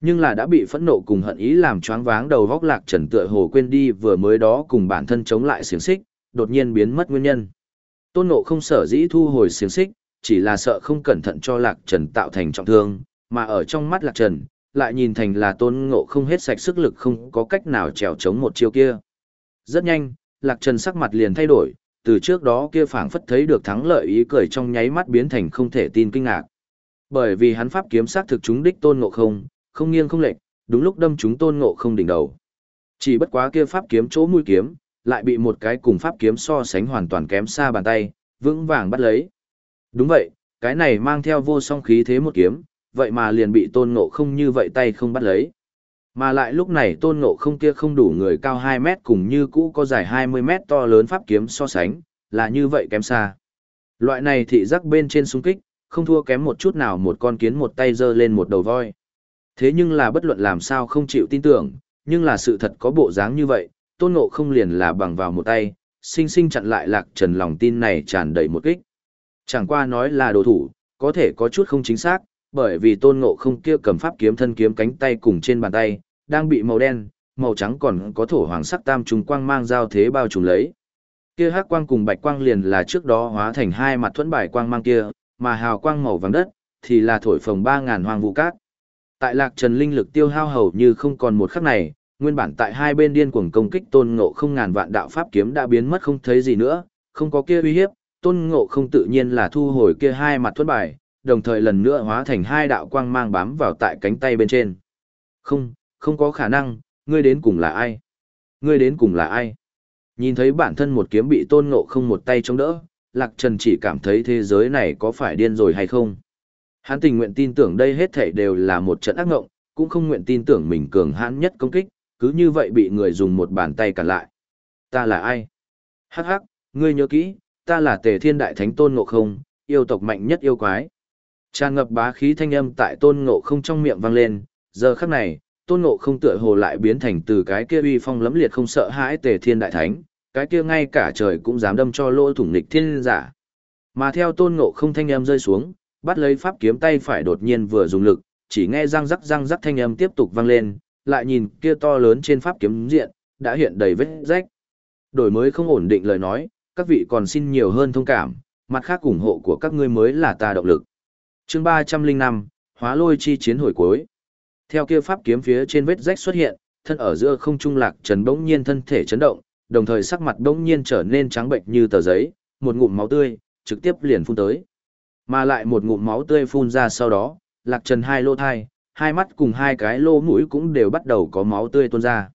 Nhưng là đã bị phẫn nộ cùng hận ý làm choáng váng đầu góc lạc trần tựa hồ quên đi vừa mới đó cùng bản thân chống lại xiềng xích, đột nhiên biến mất nguyên nhân. Tôn nộ không sở dĩ thu hồi xiềng xích, chỉ là sợ không cẩn thận cho lạc trần tạo thành trọng thương, mà ở trong mắt lạc trần, lại nhìn thành là tôn ngộ không hết sạch sức lực không có cách nào trèo chống một chiêu kia. Rất nhanh, lạc trần sắc mặt liền thay đổi, từ trước đó kia phảng phất thấy được thắng lợi ý cười trong nháy mắt biến thành không thể tin kinh ngạc. Bởi vì hắn pháp kiếm sát thực chúng đích tôn ngộ không, không nghiêng không lệch, đúng lúc đâm chúng tôn ngộ không đỉnh đầu. Chỉ bất quá kia pháp kiếm chỗ mũi kiếm, lại bị một cái cùng pháp kiếm so sánh hoàn toàn kém xa bàn tay, vững vàng bắt lấy. Đúng vậy, cái này mang theo vô song khí thế một kiếm, vậy mà liền bị tôn ngộ không như vậy tay không bắt lấy. Mà lại lúc này tôn ngộ không kia không đủ người cao 2 mét cùng như cũ có dài 20 mét to lớn pháp kiếm so sánh, là như vậy kém xa. Loại này thị giác bên trên xung kích, không thua kém một chút nào một con kiến một tay giơ lên một đầu voi. Thế nhưng là bất luận làm sao không chịu tin tưởng, nhưng là sự thật có bộ dáng như vậy, tôn ngộ không liền là bằng vào một tay, sinh sinh chặn lại lạc trần lòng tin này tràn đầy một kích. Chẳng qua nói là đồ thủ, có thể có chút không chính xác, bởi vì tôn ngộ không kia cầm pháp kiếm thân kiếm cánh tay cùng trên bàn tay, đang bị màu đen, màu trắng còn có thổ hoàng sắc tam trùng quang mang giao thế bao trùm lấy. Kia hắc quang cùng bạch quang liền là trước đó hóa thành hai mặt thuẫn bài quang mang kia, mà hào quang màu vàng đất thì là thổi phồng ba ngàn hoàng vũ cát. Tại Lạc Trần linh lực tiêu hao hầu như không còn một khắc này, nguyên bản tại hai bên điên cuồng công kích tôn ngộ không ngàn vạn đạo pháp kiếm đã biến mất không thấy gì nữa, không có kia uy hiếp, tôn ngộ không tự nhiên là thu hồi kia hai mặt thuẫn bài, đồng thời lần nữa hóa thành hai đạo quang mang bám vào tại cánh tay bên trên. Không, không có khả năng, ngươi đến cùng là ai? Ngươi đến cùng là ai? Nhìn thấy bản thân một kiếm bị tôn ngộ không một tay chống đỡ, Lạc Trần chỉ cảm thấy thế giới này có phải điên rồi hay không? Hắn tình nguyện tin tưởng đây hết thảy đều là một trận ác ngộng, cũng không nguyện tin tưởng mình cường hãn nhất công kích, cứ như vậy bị người dùng một bàn tay cản lại. Ta là ai? Hắc hắc, ngươi nhớ kỹ, ta là Tề Thiên Đại Thánh Tôn Ngộ Không, yêu tộc mạnh nhất yêu quái. Tràn ngập bá khí thanh âm tại Tôn Ngộ Không trong miệng vang lên, giờ khắc này, Tôn Ngộ Không tựa hồ lại biến thành từ cái kia uy phong lẫm liệt không sợ hãi Tề Thiên Đại Thánh, cái kia ngay cả trời cũng dám đâm cho lỗ thủng nghịch thiên giả. Mà theo Tôn Ngộ Không thanh âm rơi xuống, bắt lấy pháp kiếm tay phải đột nhiên vừa dùng lực, chỉ nghe răng rắc răng rắc thanh âm tiếp tục vang lên, lại nhìn kia to lớn trên pháp kiếm diện, đã hiện đầy vết rách. Đổi mới không ổn định lời nói, các vị còn xin nhiều hơn thông cảm, mặt khác ủng hộ của các ngươi mới là ta động lực. chương 305, Hóa lôi chi chiến hồi cuối. Theo kia pháp kiếm phía trên vết rách xuất hiện, thân ở giữa không trung lạc trần bỗng nhiên thân thể chấn động, đồng thời sắc mặt bỗng nhiên trở nên trắng bệnh như tờ giấy, một ngụm máu tươi, trực tiếp liền phun tới. Mà lại một ngụm máu tươi phun ra sau đó, lạc trần hai lô thai, hai mắt cùng hai cái lô mũi cũng đều bắt đầu có máu tươi tuôn ra.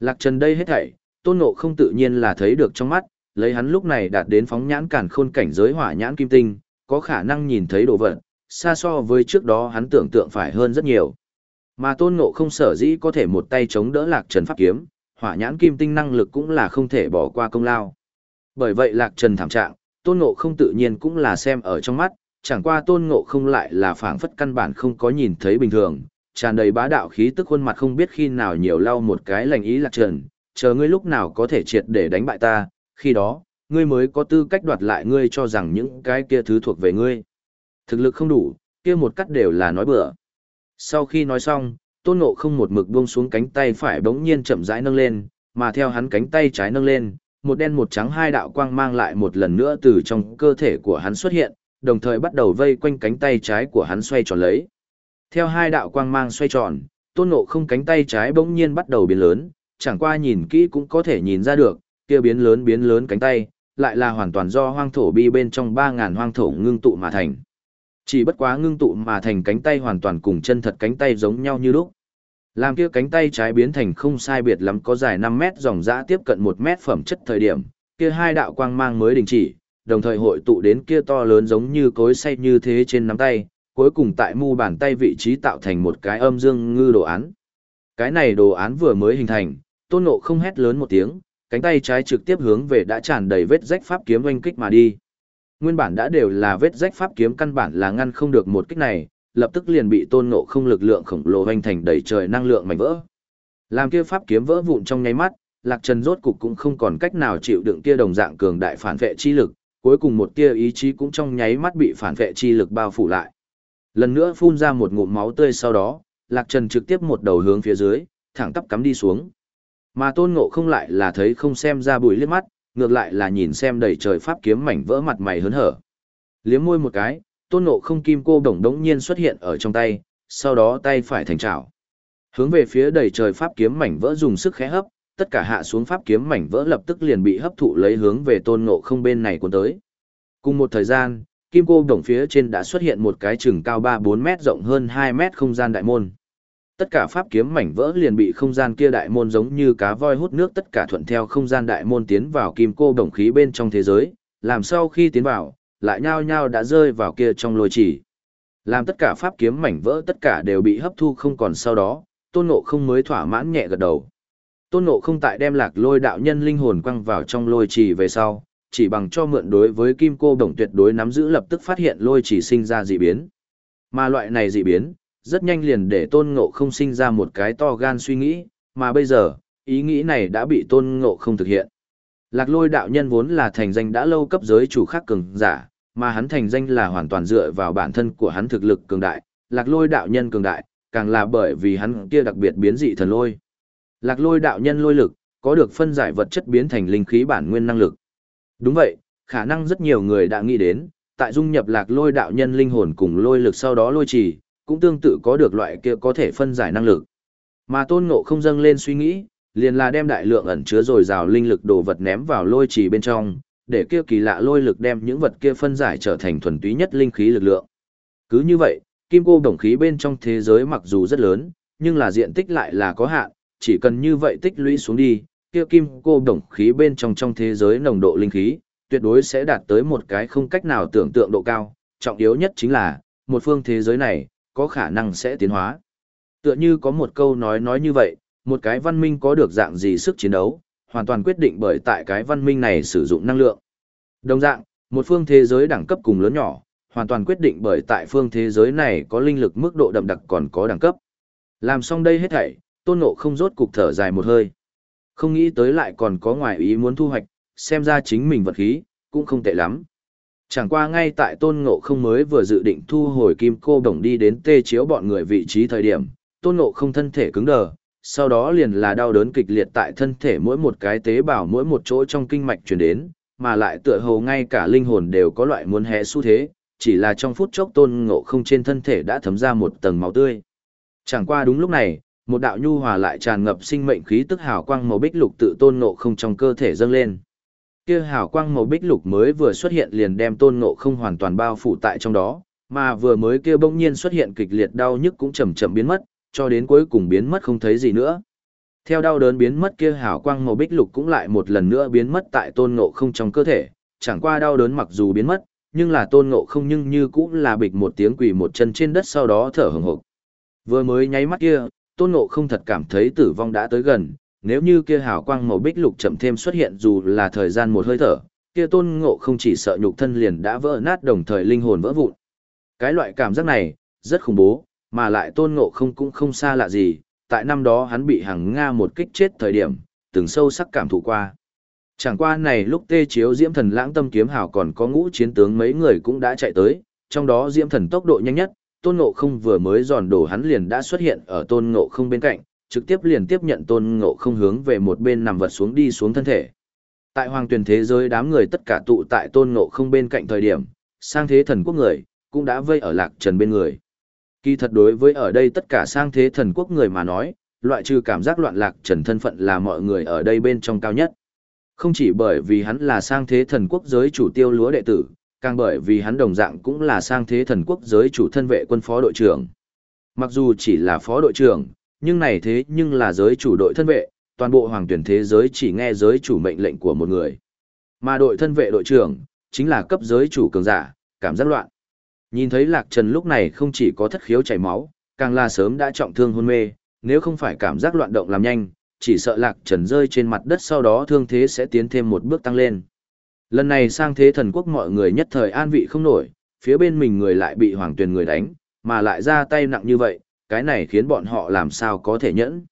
Lạc trần đây hết thảy, tôn ngộ không tự nhiên là thấy được trong mắt, lấy hắn lúc này đạt đến phóng nhãn cản khôn cảnh giới hỏa nhãn kim tinh, có khả năng nhìn thấy đồ vật, xa so với trước đó hắn tưởng tượng phải hơn rất nhiều. Mà tôn ngộ không sở dĩ có thể một tay chống đỡ lạc trần pháp kiếm, hỏa nhãn kim tinh năng lực cũng là không thể bỏ qua công lao. Bởi vậy lạc trần thảm trạng, tôn ngộ không tự nhiên cũng là xem ở trong mắt, chẳng qua tôn ngộ không lại là phảng phất căn bản không có nhìn thấy bình thường, tràn đầy bá đạo khí tức khuôn mặt không biết khi nào nhiều lau một cái lành ý lạc trần, chờ ngươi lúc nào có thể triệt để đánh bại ta, khi đó, ngươi mới có tư cách đoạt lại ngươi cho rằng những cái kia thứ thuộc về ngươi. Thực lực không đủ, kia một cắt đều là nói bừa. Sau khi nói xong, tôn ngộ không một mực buông xuống cánh tay phải bỗng nhiên chậm rãi nâng lên, mà theo hắn cánh tay trái nâng lên, một đen một trắng hai đạo quang mang lại một lần nữa từ trong cơ thể của hắn xuất hiện, đồng thời bắt đầu vây quanh cánh tay trái của hắn xoay tròn lấy. Theo hai đạo quang mang xoay tròn, tôn ngộ không cánh tay trái bỗng nhiên bắt đầu biến lớn, chẳng qua nhìn kỹ cũng có thể nhìn ra được, kia biến lớn biến lớn cánh tay, lại là hoàn toàn do hoang thổ bi bên trong 3.000 hoang thổ ngưng tụ mà thành. Chỉ bất quá ngưng tụ mà thành cánh tay hoàn toàn cùng chân thật cánh tay giống nhau như lúc. Làm kia cánh tay trái biến thành không sai biệt lắm có dài 5 mét dòng dã tiếp cận 1 mét phẩm chất thời điểm, kia hai đạo quang mang mới đình chỉ, đồng thời hội tụ đến kia to lớn giống như cối xay như thế trên nắm tay, cuối cùng tại mu bàn tay vị trí tạo thành một cái âm dương ngư đồ án. Cái này đồ án vừa mới hình thành, tôn ngộ không hét lớn một tiếng, cánh tay trái trực tiếp hướng về đã tràn đầy vết rách pháp kiếm oanh kích mà đi. Nguyên bản đã đều là vết rách pháp kiếm căn bản là ngăn không được một kích này, lập tức liền bị tôn ngộ không lực lượng khổng lồ hoành thành đầy trời năng lượng mảnh vỡ. Làm kia pháp kiếm vỡ vụn trong nháy mắt, Lạc Trần rốt cục cũng không còn cách nào chịu đựng kia đồng dạng cường đại phản vệ chi lực, cuối cùng một tia ý chí cũng trong nháy mắt bị phản vệ chi lực bao phủ lại. Lần nữa phun ra một ngụm máu tươi sau đó, Lạc Trần trực tiếp một đầu hướng phía dưới, thẳng tắp cắm đi xuống. Mà Tôn Ngộ không lại là thấy không xem ra bùi liếc mắt, ngược lại là nhìn xem đầy trời pháp kiếm mảnh vỡ mặt mày hớn hở. Liếm môi một cái, Tôn Ngộ không kim cô đồng đống nhiên xuất hiện ở trong tay, sau đó tay phải thành trảo. Hướng về phía đầy trời pháp kiếm mảnh vỡ dùng sức khẽ hấp, tất cả hạ xuống pháp kiếm mảnh vỡ lập tức liền bị hấp thụ lấy hướng về Tôn Ngộ không bên này cuốn tới. Cùng một thời gian, kim cô đồng phía trên đã xuất hiện một cái chừng cao 3-4 mét rộng hơn 2 mét không gian đại môn. Tất cả pháp kiếm mảnh vỡ liền bị không gian kia đại môn giống như cá voi hút nước tất cả thuận theo không gian đại môn tiến vào kim cô đồng khí bên trong thế giới, làm sau khi tiến vào, lại nhao nhao đã rơi vào kia trong lôi chỉ. Làm tất cả pháp kiếm mảnh vỡ tất cả đều bị hấp thu không còn sau đó, tôn ngộ không mới thỏa mãn nhẹ gật đầu. Tôn ngộ không tại đem lạc lôi đạo nhân linh hồn quăng vào trong lôi chỉ về sau, chỉ bằng cho mượn đối với kim cô đồng tuyệt đối nắm giữ lập tức phát hiện lôi chỉ sinh ra dị biến. Mà loại này dị biến, rất nhanh liền để tôn ngộ không sinh ra một cái to gan suy nghĩ, mà bây giờ, ý nghĩ này đã bị tôn ngộ không thực hiện. Lạc lôi đạo nhân vốn là thành danh đã lâu cấp giới chủ khác cường giả, mà hắn thành danh là hoàn toàn dựa vào bản thân của hắn thực lực cường đại, lạc lôi đạo nhân cường đại, càng là bởi vì hắn kia đặc biệt biến dị thần lôi. Lạc lôi đạo nhân lôi lực, có được phân giải vật chất biến thành linh khí bản nguyên năng lực. Đúng vậy, khả năng rất nhiều người đã nghĩ đến, tại dung nhập lạc lôi đạo nhân linh hồn cùng lôi lực sau đó lôi trì, cũng tương tự có được loại kia có thể phân giải năng lực. Mà tôn ngộ không dâng lên suy nghĩ, liền là đem đại lượng ẩn chứa rồi rào linh lực đồ vật ném vào lôi trì bên trong, để kia kỳ lạ lôi lực đem những vật kia phân giải trở thành thuần túy nhất linh khí lực lượng. Cứ như vậy, kim cô đồng khí bên trong thế giới mặc dù rất lớn, nhưng là diện tích lại là có hạn, chỉ cần như vậy tích lũy xuống đi, kia kim cô đồng khí bên trong trong thế giới nồng độ linh khí, tuyệt đối sẽ đạt tới một cái không cách nào tưởng tượng độ cao, trọng yếu nhất chính là, một phương thế giới này, có khả năng sẽ tiến hóa. Tựa như có một câu nói nói như vậy, một cái văn minh có được dạng gì sức chiến đấu, hoàn toàn quyết định bởi tại cái văn minh này sử dụng năng lượng. Đồng dạng, một phương thế giới đẳng cấp cùng lớn nhỏ, hoàn toàn quyết định bởi tại phương thế giới này có linh lực mức độ đậm đặc còn có đẳng cấp. Làm xong đây hết thảy, tôn ngộ không rốt cục thở dài một hơi. Không nghĩ tới lại còn có ngoài ý muốn thu hoạch, xem ra chính mình vật khí, cũng không tệ lắm. Chẳng qua ngay tại tôn ngộ không mới vừa dự định thu hồi kim cô đồng đi đến tê chiếu bọn người vị trí thời điểm, tôn ngộ không thân thể cứng đờ, sau đó liền là đau đớn kịch liệt tại thân thể mỗi một cái tế bào mỗi một chỗ trong kinh mạch truyền đến, mà lại tựa hồ ngay cả linh hồn đều có loại muốn hé xu thế, chỉ là trong phút chốc tôn ngộ không trên thân thể đã thấm ra một tầng máu tươi. Chẳng qua đúng lúc này, một đạo nhu hòa lại tràn ngập sinh mệnh khí tức hào quang màu bích lục tự tôn ngộ không trong cơ thể dâng lên. Kia hào quang màu bích lục mới vừa xuất hiện liền đem tôn ngộ không hoàn toàn bao phủ tại trong đó, mà vừa mới kia bỗng nhiên xuất hiện kịch liệt đau nhức cũng chậm chậm biến mất, cho đến cuối cùng biến mất không thấy gì nữa. Theo đau đớn biến mất kia hào quang màu bích lục cũng lại một lần nữa biến mất tại tôn ngộ không trong cơ thể, chẳng qua đau đớn mặc dù biến mất, nhưng là tôn ngộ không nhưng như cũng là bịch một tiếng quỳ một chân trên đất sau đó thở hừng hực. Vừa mới nháy mắt kia, tôn ngộ không thật cảm thấy tử vong đã tới gần, nếu như kia hào quang màu bích lục chậm thêm xuất hiện dù là thời gian một hơi thở, kia tôn ngộ không chỉ sợ nhục thân liền đã vỡ nát đồng thời linh hồn vỡ vụn. Cái loại cảm giác này, rất khủng bố, mà lại tôn ngộ không cũng không xa lạ gì, tại năm đó hắn bị hàng Nga một kích chết thời điểm, từng sâu sắc cảm thụ qua. Chẳng qua này lúc tê chiếu diễm thần lãng tâm kiếm hào còn có ngũ chiến tướng mấy người cũng đã chạy tới, trong đó diễm thần tốc độ nhanh nhất, tôn ngộ không vừa mới giòn đổ hắn liền đã xuất hiện ở tôn ngộ không bên cạnh, trực tiếp liền tiếp nhận tôn ngộ không hướng về một bên nằm vật xuống đi xuống thân thể. Tại hoàng tuyển thế giới đám người tất cả tụ tại tôn ngộ không bên cạnh thời điểm, sang thế thần quốc người, cũng đã vây ở lạc trần bên người. Kỳ thật đối với ở đây tất cả sang thế thần quốc người mà nói, loại trừ cảm giác loạn lạc trần thân phận là mọi người ở đây bên trong cao nhất. Không chỉ bởi vì hắn là sang thế thần quốc giới chủ tiêu lúa đệ tử, càng bởi vì hắn đồng dạng cũng là sang thế thần quốc giới chủ thân vệ quân phó đội trưởng. Mặc dù chỉ là phó đội trưởng, nhưng này thế nhưng là giới chủ đội thân vệ, toàn bộ hoàng tuyển thế giới chỉ nghe giới chủ mệnh lệnh của một người. Mà đội thân vệ đội trưởng, chính là cấp giới chủ cường giả, cảm giác loạn. Nhìn thấy Lạc Trần lúc này không chỉ có thất khiếu chảy máu, càng là sớm đã trọng thương hôn mê, nếu không phải cảm giác loạn động làm nhanh, chỉ sợ Lạc Trần rơi trên mặt đất sau đó thương thế sẽ tiến thêm một bước tăng lên. Lần này sang thế thần quốc mọi người nhất thời an vị không nổi, phía bên mình người lại bị hoàng tuyển người đánh, mà lại ra tay nặng như vậy, cái này khiến bọn họ làm sao có thể nhẫn.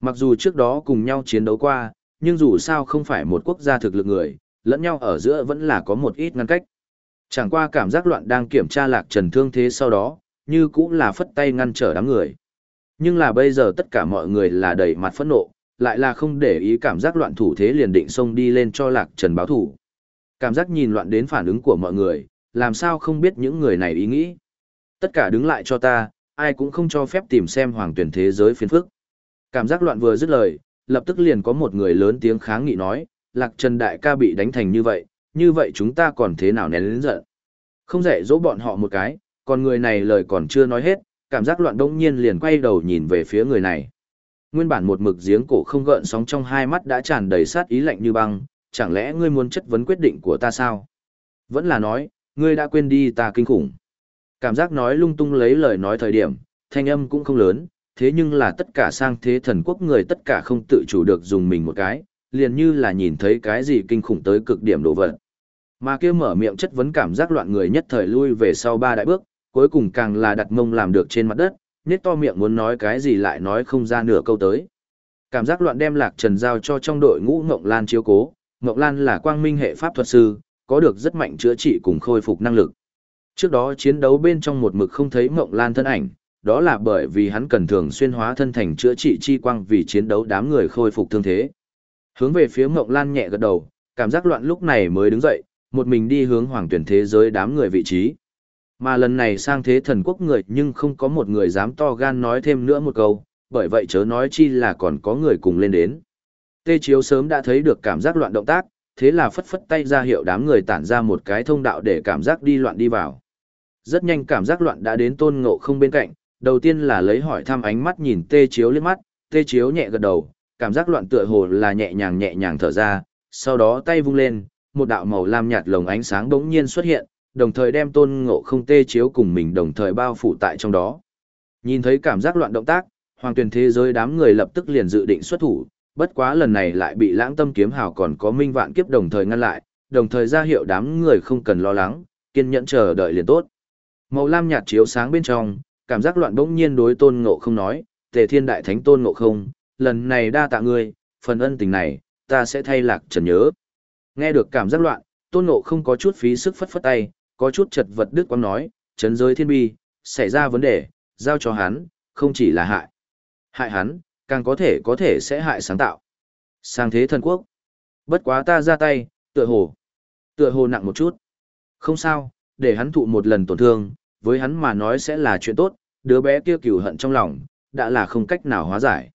Mặc dù trước đó cùng nhau chiến đấu qua, nhưng dù sao không phải một quốc gia thực lực người, lẫn nhau ở giữa vẫn là có một ít ngăn cách. Chẳng qua cảm giác loạn đang kiểm tra lạc trần thương thế sau đó, như cũng là phất tay ngăn trở đám người. Nhưng là bây giờ tất cả mọi người là đầy mặt phẫn nộ, lại là không để ý cảm giác loạn thủ thế liền định xông đi lên cho lạc trần báo thủ. Cảm giác nhìn loạn đến phản ứng của mọi người, làm sao không biết những người này ý nghĩ. Tất cả đứng lại cho ta, ai cũng không cho phép tìm xem hoàng tuyển thế giới phiền phức. Cảm giác loạn vừa dứt lời, lập tức liền có một người lớn tiếng kháng nghị nói, Lạc Trần Đại ca bị đánh thành như vậy, như vậy chúng ta còn thế nào nén lớn giận. Không dạy dỗ bọn họ một cái, còn người này lời còn chưa nói hết, cảm giác loạn đông nhiên liền quay đầu nhìn về phía người này. Nguyên bản một mực giếng cổ không gợn sóng trong hai mắt đã tràn đầy sát ý lạnh như băng, chẳng lẽ ngươi muốn chất vấn quyết định của ta sao? Vẫn là nói, ngươi đã quên đi ta kinh khủng. Cảm giác nói lung tung lấy lời nói thời điểm, thanh âm cũng không lớn, thế nhưng là tất cả sang thế thần quốc người tất cả không tự chủ được dùng mình một cái, liền như là nhìn thấy cái gì kinh khủng tới cực điểm độ vật. Mà kia mở miệng chất vấn cảm giác loạn người nhất thời lui về sau ba đại bước, cuối cùng càng là đặt mông làm được trên mặt đất, nết to miệng muốn nói cái gì lại nói không ra nửa câu tới. Cảm giác loạn đem lạc trần giao cho trong đội ngũ Ngộng Lan chiếu cố, Ngọc Lan là quang minh hệ pháp thuật sư, có được rất mạnh chữa trị cùng khôi phục năng lực. Trước đó chiến đấu bên trong một mực không thấy Ngọc Lan thân ảnh, đó là bởi vì hắn cần thường xuyên hóa thân thành chữa trị chi quang vì chiến đấu đám người khôi phục thương thế. Hướng về phía Ngọc Lan nhẹ gật đầu, cảm giác loạn lúc này mới đứng dậy, một mình đi hướng hoàng tuyển thế giới đám người vị trí. Mà lần này sang thế thần quốc người nhưng không có một người dám to gan nói thêm nữa một câu, bởi vậy chớ nói chi là còn có người cùng lên đến. Tê Chiếu sớm đã thấy được cảm giác loạn động tác, thế là phất phất tay ra hiệu đám người tản ra một cái thông đạo để cảm giác đi loạn đi vào. Rất nhanh cảm giác loạn đã đến tôn ngộ không bên cạnh, đầu tiên là lấy hỏi thăm ánh mắt nhìn Tê Chiếu lên mắt, Tê Chiếu nhẹ gật đầu, cảm giác loạn tựa hồ là nhẹ nhàng nhẹ nhàng thở ra, sau đó tay vung lên, một đạo màu lam nhạt lồng ánh sáng bỗng nhiên xuất hiện, đồng thời đem tôn ngộ không tê chiếu cùng mình đồng thời bao phủ tại trong đó. Nhìn thấy cảm giác loạn động tác, hoàng tuyển thế giới đám người lập tức liền dự định xuất thủ, bất quá lần này lại bị lãng tâm kiếm hào còn có minh vạn kiếp đồng thời ngăn lại, đồng thời ra hiệu đám người không cần lo lắng, kiên nhẫn chờ đợi liền tốt. Màu lam nhạt chiếu sáng bên trong, cảm giác loạn bỗng nhiên đối tôn ngộ không nói, tề thiên đại thánh tôn ngộ không, lần này đa tạ ngươi, phần ân tình này, ta sẽ thay lạc trần nhớ. Nghe được cảm giác loạn, tôn ngộ không có chút phí sức phất phất tay, có chút chật vật đức quang nói, trấn giới thiên bi, xảy ra vấn đề, giao cho hắn, không chỉ là hại. Hại hắn, càng có thể có thể sẽ hại sáng tạo. Sang thế thần quốc. Bất quá ta ra tay, tựa hồ. Tựa hồ nặng một chút. Không sao, để hắn thụ một lần tổn thương, với hắn mà nói sẽ là chuyện tốt, đứa bé kia cừu hận trong lòng, đã là không cách nào hóa giải.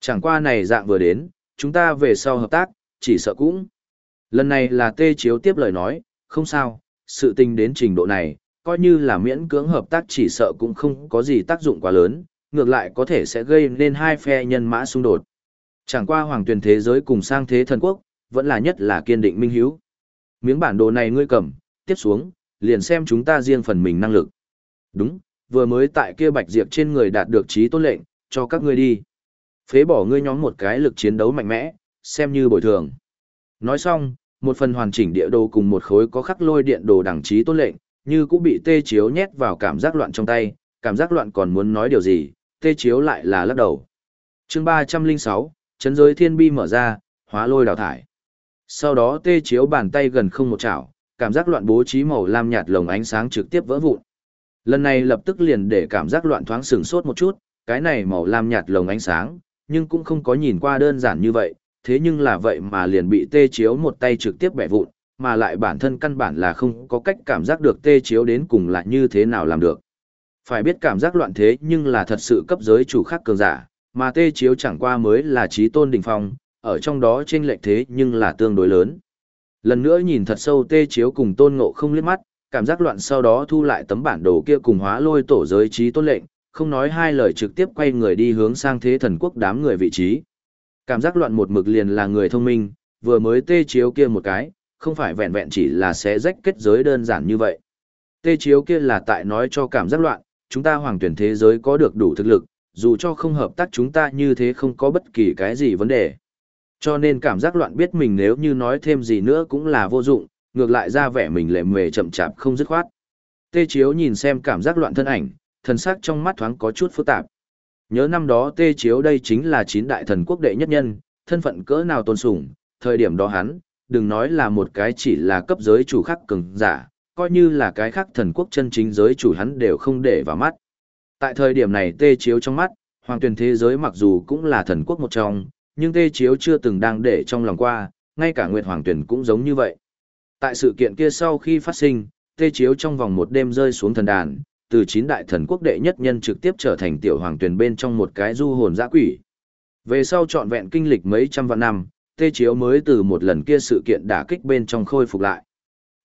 Chẳng qua này dạng vừa đến, chúng ta về sau hợp tác, chỉ sợ cũng. Lần này là tê chiếu tiếp lời nói, không sao, sự tình đến trình độ này, coi như là miễn cưỡng hợp tác chỉ sợ cũng không có gì tác dụng quá lớn, ngược lại có thể sẽ gây nên hai phe nhân mã xung đột. Chẳng qua hoàng tuyển thế giới cùng sang thế thần quốc, vẫn là nhất là kiên định minh hiếu. Miếng bản đồ này ngươi cầm, tiếp xuống, liền xem chúng ta riêng phần mình năng lực. Đúng, vừa mới tại kia bạch diệp trên người đạt được trí tôn lệnh, cho các ngươi đi. Phế bỏ ngươi nhóm một cái lực chiến đấu mạnh mẽ, xem như bồi thường. Nói xong, một phần hoàn chỉnh địa đồ cùng một khối có khắc lôi điện đồ đẳng trí tôn lệnh, như cũng bị tê chiếu nhét vào cảm giác loạn trong tay, cảm giác loạn còn muốn nói điều gì, tê chiếu lại là lắc đầu. chương ba trăm linh sáu chấn giới thiên bi mở ra, hóa lôi đào thải. Sau đó tê chiếu bàn tay gần không một chảo, cảm giác loạn bố trí màu lam nhạt lồng ánh sáng trực tiếp vỡ vụn. Lần này lập tức liền để cảm giác loạn thoáng sừng sốt một chút, cái này màu lam nhạt lồng ánh sáng, nhưng cũng không có nhìn qua đơn giản như vậy, thế nhưng là vậy mà liền bị tê chiếu một tay trực tiếp bẻ vụn, mà lại bản thân căn bản là không có cách cảm giác được tê chiếu đến cùng là như thế nào làm được. Phải biết cảm giác loạn thế nhưng là thật sự cấp giới chủ khác cường giả, mà tê chiếu chẳng qua mới là trí tôn đỉnh phong, ở trong đó trên lệch thế nhưng là tương đối lớn. Lần nữa nhìn thật sâu tê chiếu cùng tôn ngộ không liếc mắt, cảm giác loạn sau đó thu lại tấm bản đồ kia cùng hóa lôi tổ giới trí tôn lệnh, không nói hai lời trực tiếp quay người đi hướng sang thế thần quốc đám người vị trí. Cảm giác loạn một mực liền là người thông minh, vừa mới tê chiếu kia một cái, không phải vẹn vẹn chỉ là sẽ rách kết giới đơn giản như vậy. Tê chiếu kia là tại nói cho cảm giác loạn, chúng ta hoàng tuyển thế giới có được đủ thực lực, dù cho không hợp tác chúng ta như thế không có bất kỳ cái gì vấn đề. Cho nên cảm giác loạn biết mình nếu như nói thêm gì nữa cũng là vô dụng, ngược lại ra vẻ mình lệ mề chậm chạp không dứt khoát. Tê chiếu nhìn xem cảm giác loạn thân ảnh, thần sắc trong mắt thoáng có chút phức tạp. Nhớ năm đó tê chiếu đây chính là chín đại thần quốc đệ nhất nhân, thân phận cỡ nào tôn sủng, thời điểm đó hắn, đừng nói là một cái chỉ là cấp giới chủ khắc cường giả, coi như là cái khác thần quốc chân chính giới chủ hắn đều không để vào mắt. Tại thời điểm này tê chiếu trong mắt, hoàng tuyển thế giới mặc dù cũng là thần quốc một trong, nhưng Tê Chiếu chưa từng đang để trong lòng qua, ngay cả Nguyệt Hoàng tuyển cũng giống như vậy. Tại sự kiện kia sau khi phát sinh, Tê Chiếu trong vòng một đêm rơi xuống thần đàn, từ chín đại thần quốc đệ nhất nhân trực tiếp trở thành tiểu hoàng tuyển bên trong một cái du hồn dã quỷ. Về sau trọn vẹn kinh lịch mấy trăm vạn năm, Tê Chiếu mới từ một lần kia sự kiện đả kích bên trong khôi phục lại.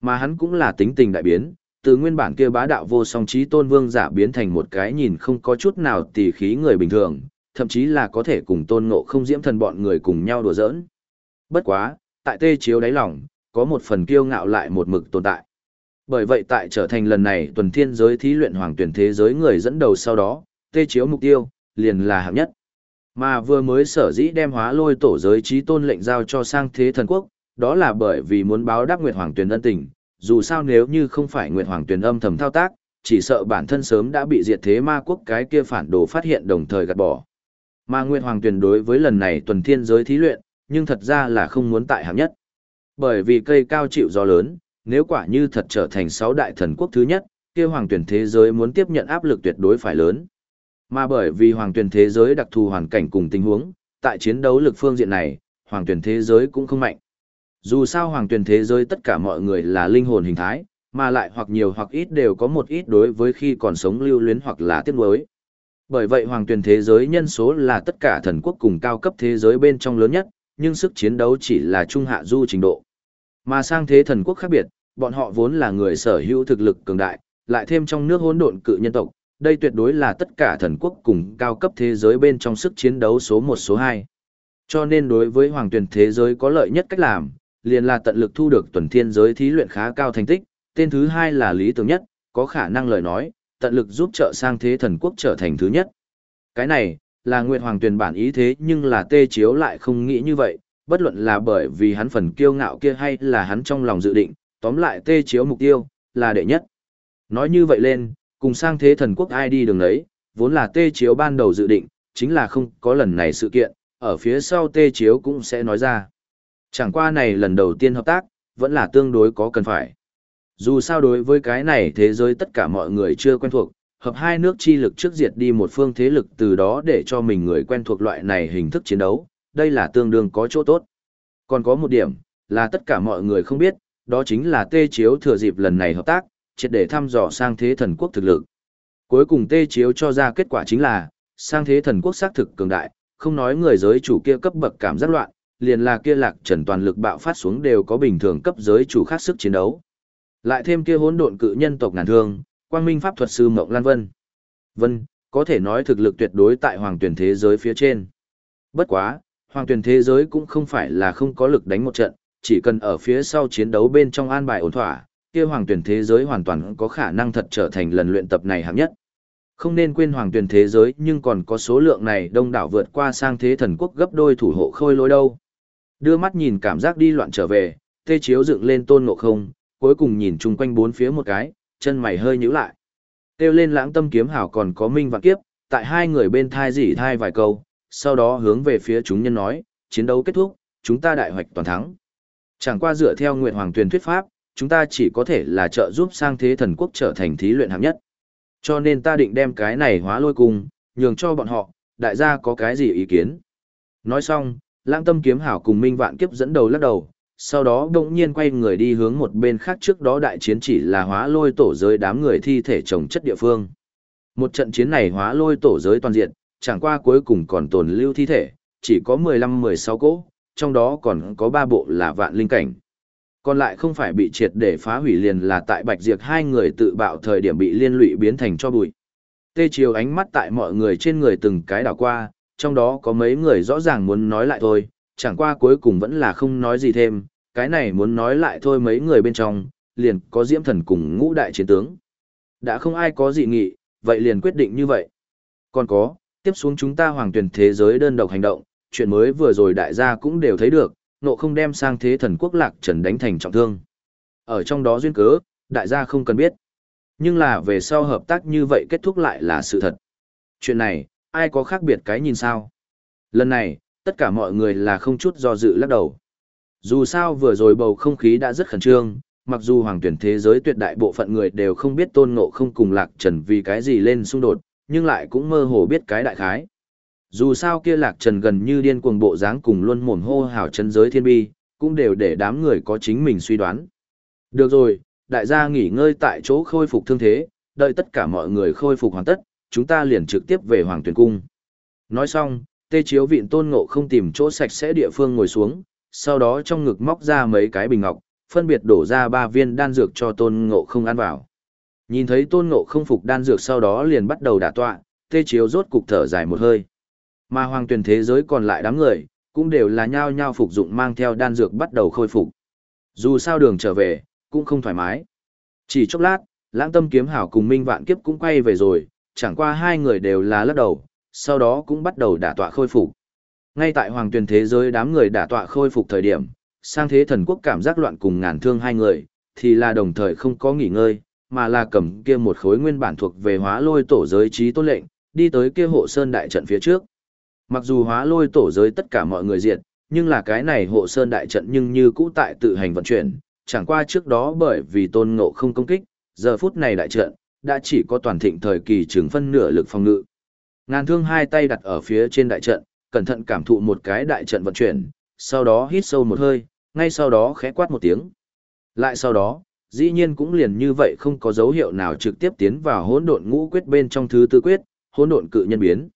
Mà hắn cũng là tính tình đại biến, từ nguyên bản kia bá đạo vô song trí tôn vương giả biến thành một cái nhìn không có chút nào tỉ khí người bình thường, thậm chí là có thể cùng tôn ngộ không diễm thần bọn người cùng nhau đùa giỡn. Bất quá, tại tê chiếu đáy lòng, có một phần kiêu ngạo lại một mực tồn tại. Bởi vậy tại trở thành lần này tuần thiên giới thí luyện hoàng tuyển thế giới người dẫn đầu sau đó, tê chiếu mục tiêu, liền là hạng nhất. Mà vừa mới sở dĩ đem hóa lôi tổ giới trí tôn lệnh giao cho sang thế thần quốc, đó là bởi vì muốn báo đáp Nguyệt Hoàng Tuyền ân tình, dù sao nếu như không phải Nguyệt Hoàng Tuyền âm thầm thao tác, chỉ sợ bản thân sớm đã bị diệt thế ma quốc cái kia phản đồ phát hiện đồng thời gạt bỏ. Mà Nguyệt Hoàng Tuyền đối với lần này tuần thiên giới thí luyện, nhưng thật ra là không muốn tại hạng nhất. Bởi vì cây cao chịu gió lớn, nếu quả như thật trở thành sáu đại thần quốc thứ nhất, kia Hoàng Tuyền thế giới muốn tiếp nhận áp lực tuyệt đối phải lớn. Mà bởi vì Hoàng Tuyền thế giới đặc thù hoàn cảnh cùng tình huống, tại chiến đấu lực phương diện này, Hoàng Tuyền thế giới cũng không mạnh. Dù sao hoàng tuyển thế giới tất cả mọi người là linh hồn hình thái, mà lại hoặc nhiều hoặc ít đều có một ít đối với khi còn sống lưu luyến hoặc là tiếc nuối. Bởi vậy hoàng tuyển thế giới nhân số là tất cả thần quốc cùng cao cấp thế giới bên trong lớn nhất, nhưng sức chiến đấu chỉ là trung hạ du trình độ. Mà sang thế thần quốc khác biệt, bọn họ vốn là người sở hữu thực lực cường đại, lại thêm trong nước hỗn độn cự nhân tộc, đây tuyệt đối là tất cả thần quốc cùng cao cấp thế giới bên trong sức chiến đấu số 1 số 2. Cho nên đối với hoàng tuyển thế giới có lợi nhất cách làm, liền là tận lực thu được tuần thiên giới thí luyện khá cao thành tích, tên thứ hai là lý tưởng nhất, có khả năng lời nói, tận lực giúp trợ sang thế thần quốc trở thành thứ nhất. Cái này, là Nguyệt Hoàng tuyển bản ý thế nhưng là tê chiếu lại không nghĩ như vậy, bất luận là bởi vì hắn phần kiêu ngạo kia hay là hắn trong lòng dự định, tóm lại tê chiếu mục tiêu, là đệ nhất. Nói như vậy lên, cùng sang thế thần quốc ai đi đường ấy, vốn là tê chiếu ban đầu dự định, chính là không có lần này sự kiện, ở phía sau tê chiếu cũng sẽ nói ra. Chẳng qua này lần đầu tiên hợp tác, vẫn là tương đối có cần phải. Dù sao đối với cái này thế giới tất cả mọi người chưa quen thuộc, hợp hai nước chi lực trước diệt đi một phương thế lực từ đó để cho mình người quen thuộc loại này hình thức chiến đấu, đây là tương đương có chỗ tốt. Còn có một điểm, là tất cả mọi người không biết, đó chính là tê chiếu thừa dịp lần này hợp tác, triệt để thăm dò sang thế thần quốc thực lực. Cuối cùng tê chiếu cho ra kết quả chính là, sang thế thần quốc xác thực cường đại, không nói người giới chủ kia cấp bậc cảm giác loạn, liền là kia lạc trần toàn lực bạo phát xuống đều có bình thường cấp giới chủ khác sức chiến đấu. Lại thêm kia hỗn độn cự nhân tộc ngàn thương, quang minh pháp thuật sư Mộng Lan Vân. Vân, có thể nói thực lực tuyệt đối tại hoàng tuyển thế giới phía trên. Bất quá, hoàng tuyển thế giới cũng không phải là không có lực đánh một trận, chỉ cần ở phía sau chiến đấu bên trong an bài ổn thỏa, kia hoàng tuyển thế giới hoàn toàn có khả năng thật trở thành lần luyện tập này hạng nhất. Không nên quên hoàng tuyển thế giới nhưng còn có số lượng này đông đảo vượt qua sang thế thần quốc gấp đôi thủ hộ khôi lối đâu. Đưa mắt nhìn cảm giác đi loạn trở về, tê chiếu dựng lên tôn ngộ không, cuối cùng nhìn chung quanh bốn phía một cái, chân mày hơi nhíu lại. Kêu lên lãng tâm kiếm hảo còn có minh vạn kiếp, tại hai người bên thai dỉ thai vài câu, sau đó hướng về phía chúng nhân nói, chiến đấu kết thúc, chúng ta đại hoạch toàn thắng. Chẳng qua dựa theo Nguyệt Hoàng Tuyền thuyết pháp, chúng ta chỉ có thể là trợ giúp sang thế thần quốc trở thành thí luyện hạng nhất. Cho nên ta định đem cái này hóa lôi cùng, nhường cho bọn họ, đại gia có cái gì ý kiến. Nói xong, lãng tâm kiếm hảo cùng minh vạn kiếp dẫn đầu lắc đầu, sau đó đông nhiên quay người đi hướng một bên khác trước đó đại chiến chỉ là hóa lôi tổ giới đám người thi thể trồng chất địa phương. Một trận chiến này hóa lôi tổ giới toàn diện, chẳng qua cuối cùng còn tồn lưu thi thể, chỉ có 15-16 cỗ, trong đó còn có 3 bộ là vạn linh cảnh. Còn lại không phải bị triệt để phá hủy liền là tại Bạch Diệp hai người tự bạo thời điểm bị liên lụy biến thành cho bụi. Tê chiều ánh mắt tại mọi người trên người từng cái đảo qua, trong đó có mấy người rõ ràng muốn nói lại thôi, chẳng qua cuối cùng vẫn là không nói gì thêm, cái này muốn nói lại thôi mấy người bên trong, liền có diễm thần cùng ngũ đại chiến tướng. Đã không ai có dị nghị, vậy liền quyết định như vậy. Còn có, tiếp xuống chúng ta hoàng tuyển thế giới đơn độc hành động, chuyện mới vừa rồi đại gia cũng đều thấy được, nộ không đem sang thế thần quốc lạc trần đánh thành trọng thương. Ở trong đó duyên cớ, đại gia không cần biết. Nhưng là về sau hợp tác như vậy kết thúc lại là sự thật. Chuyện này, ai có khác biệt cái nhìn sao? Lần này, tất cả mọi người là không chút do dự lắc đầu. Dù sao vừa rồi bầu không khí đã rất khẩn trương, mặc dù hoàng tuyển thế giới tuyệt đại bộ phận người đều không biết tôn ngộ không cùng lạc trần vì cái gì lên xung đột, nhưng lại cũng mơ hồ biết cái đại khái. Dù sao kia lạc trần gần như điên cuồng bộ dáng cùng luôn mồm hô hào chân giới thiên bi, cũng đều để đám người có chính mình suy đoán. Được rồi, đại gia nghỉ ngơi tại chỗ khôi phục thương thế, đợi tất cả mọi người khôi phục hoàn tất, chúng ta liền trực tiếp về Hoàng Tuyền Cung. Nói xong, tê chiếu vịn tôn ngộ không tìm chỗ sạch sẽ địa phương ngồi xuống, sau đó trong ngực móc ra mấy cái bình ngọc, phân biệt đổ ra ba viên đan dược cho tôn ngộ không ăn vào. Nhìn thấy tôn ngộ không phục đan dược sau đó liền bắt đầu đả tọa, tê chiếu rốt cục thở dài một hơi. Mà hoàng tuyển thế giới còn lại đám người, cũng đều là nhao nhao phục dụng mang theo đan dược bắt đầu khôi phục. Dù sao đường trở về, cũng không thoải mái. Chỉ chốc lát, lãng tâm kiếm hảo cùng minh vạn kiếp cũng quay về rồi, chẳng qua hai người đều là lắc đầu, sau đó cũng bắt đầu đả tọa khôi phục. Ngay tại hoàng tuyển thế giới đám người đả tọa khôi phục thời điểm, sang thế thần quốc cảm giác loạn cùng ngàn thương hai người, thì là đồng thời không có nghỉ ngơi, mà là cầm kia một khối nguyên bản thuộc về hóa lôi tổ giới trí tôn lệnh, đi tới kia hộ sơn đại trận phía trước. Mặc dù hóa lôi tổ giới tất cả mọi người diệt, nhưng là cái này hộ sơn đại trận nhưng như cũ tại tự hành vận chuyển, chẳng qua trước đó bởi vì tôn ngộ không công kích, giờ phút này đại trận, đã chỉ có toàn thịnh thời kỳ trường phân nửa lực phòng ngự. Ngàn thương hai tay đặt ở phía trên đại trận, cẩn thận cảm thụ một cái đại trận vận chuyển, sau đó hít sâu một hơi, ngay sau đó khẽ quát một tiếng. Lại sau đó, dĩ nhiên cũng liền như vậy không có dấu hiệu nào trực tiếp tiến vào hỗn độn ngũ quyết bên trong thứ tư quyết, hỗn độn cự nhân biến.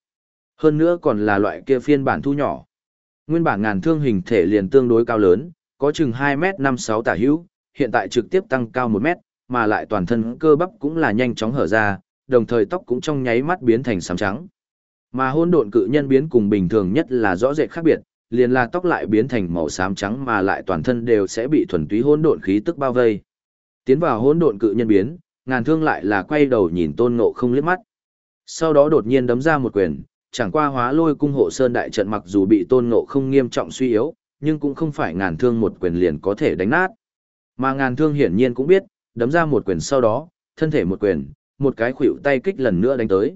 Hơn nữa còn là loại kia phiên bản thu nhỏ. Nguyên bản ngàn thương hình thể liền tương đối cao lớn, có chừng 2 m 56 tả hữu, hiện tại trực tiếp tăng cao 1 m, mà lại toàn thân cơ bắp cũng là nhanh chóng hở ra, đồng thời tóc cũng trong nháy mắt biến thành xám trắng. Mà hỗn độn cự nhân biến cùng bình thường nhất là rõ rệt khác biệt, liền là tóc lại biến thành màu xám trắng mà lại toàn thân đều sẽ bị thuần túy hỗn độn khí tức bao vây. Tiến vào hỗn độn cự nhân biến, ngàn thương lại là quay đầu nhìn tôn ngộ không liếc mắt. Sau đó đột nhiên đấm ra một quyền, chẳng qua hóa lôi cung hộ sơn đại trận mặc dù bị tôn ngộ không nghiêm trọng suy yếu, nhưng cũng không phải ngàn thương một quyền liền có thể đánh nát. Mà ngàn thương hiển nhiên cũng biết, đấm ra một quyền sau đó, thân thể một quyền, một cái khuỷu tay kích lần nữa đánh tới.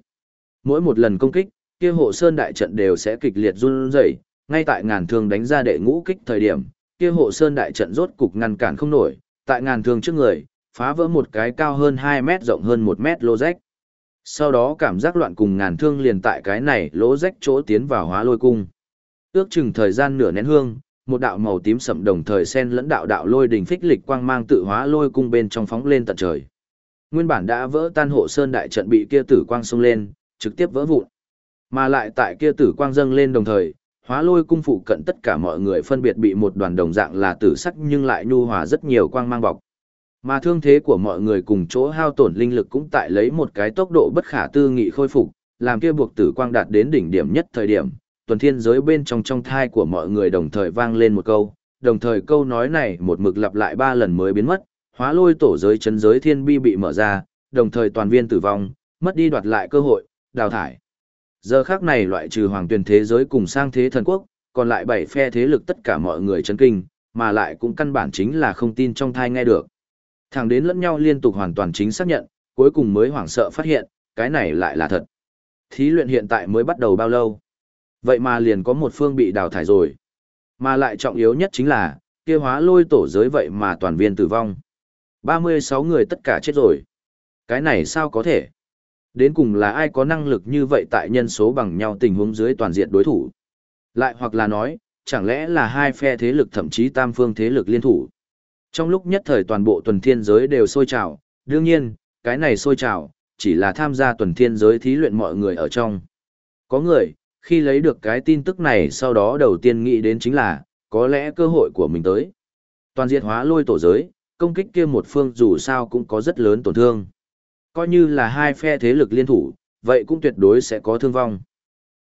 Mỗi một lần công kích, kia hộ sơn đại trận đều sẽ kịch liệt run rẩy, ngay tại ngàn thương đánh ra đệ ngũ kích thời điểm, kia hộ sơn đại trận rốt cục ngăn cản không nổi, tại ngàn thương trước người, phá vỡ một cái cao hơn 2 mét rộng hơn 1 mét lô rách. Sau đó cảm giác loạn cùng ngàn thương liền tại cái này lỗ rách chỗ tiến vào hóa lôi cung. Ước chừng thời gian nửa nén hương, một đạo màu tím sậm đồng thời xen lẫn đạo đạo lôi đỉnh phích lịch quang mang tự hóa lôi cung bên trong phóng lên tận trời. Nguyên bản đã vỡ tan hộ sơn đại trận bị kia tử quang xông lên, trực tiếp vỡ vụn. Mà lại tại kia tử quang dâng lên đồng thời, hóa lôi cung phụ cận tất cả mọi người phân biệt bị một đoàn đồng dạng là tử sắc nhưng lại nhu hòa rất nhiều quang mang bọc. Mà thương thế của mọi người cùng chỗ hao tổn linh lực cũng tại lấy một cái tốc độ bất khả tư nghị khôi phục, làm kia buộc tử quang đạt đến đỉnh điểm nhất thời điểm, tuần thiên giới bên trong trong thai của mọi người đồng thời vang lên một câu, đồng thời câu nói này một mực lặp lại ba lần mới biến mất, hóa lôi tổ giới chấn giới thiên bi bị mở ra, đồng thời toàn viên tử vong, mất đi đoạt lại cơ hội, đào thải. Giờ khác này loại trừ hoàng tuyển thế giới cùng sang thế thần quốc, còn lại bảy phe thế lực tất cả mọi người chấn kinh, mà lại cũng căn bản chính là không tin trong thai nghe được. Thẳng đến lẫn nhau liên tục hoàn toàn chính xác nhận, cuối cùng mới hoảng sợ phát hiện, cái này lại là thật. Thí luyện hiện tại mới bắt đầu bao lâu? Vậy mà liền có một phương bị đào thải rồi. Mà lại trọng yếu nhất chính là, kia hóa lôi tổ giới vậy mà toàn viên tử vong. 36 người tất cả chết rồi. Cái này sao có thể? Đến cùng là ai có năng lực như vậy tại nhân số bằng nhau tình huống dưới toàn diện đối thủ? Lại hoặc là nói, chẳng lẽ là hai phe thế lực thậm chí tam phương thế lực liên thủ? Trong lúc nhất thời toàn bộ tuần thiên giới đều sôi trào, đương nhiên, cái này sôi trào, chỉ là tham gia tuần thiên giới thí luyện mọi người ở trong. Có người, khi lấy được cái tin tức này sau đó đầu tiên nghĩ đến chính là, có lẽ cơ hội của mình tới. Toàn diệt hóa lôi tổ giới, công kích kia một phương dù sao cũng có rất lớn tổn thương. Coi như là hai phe thế lực liên thủ, vậy cũng tuyệt đối sẽ có thương vong.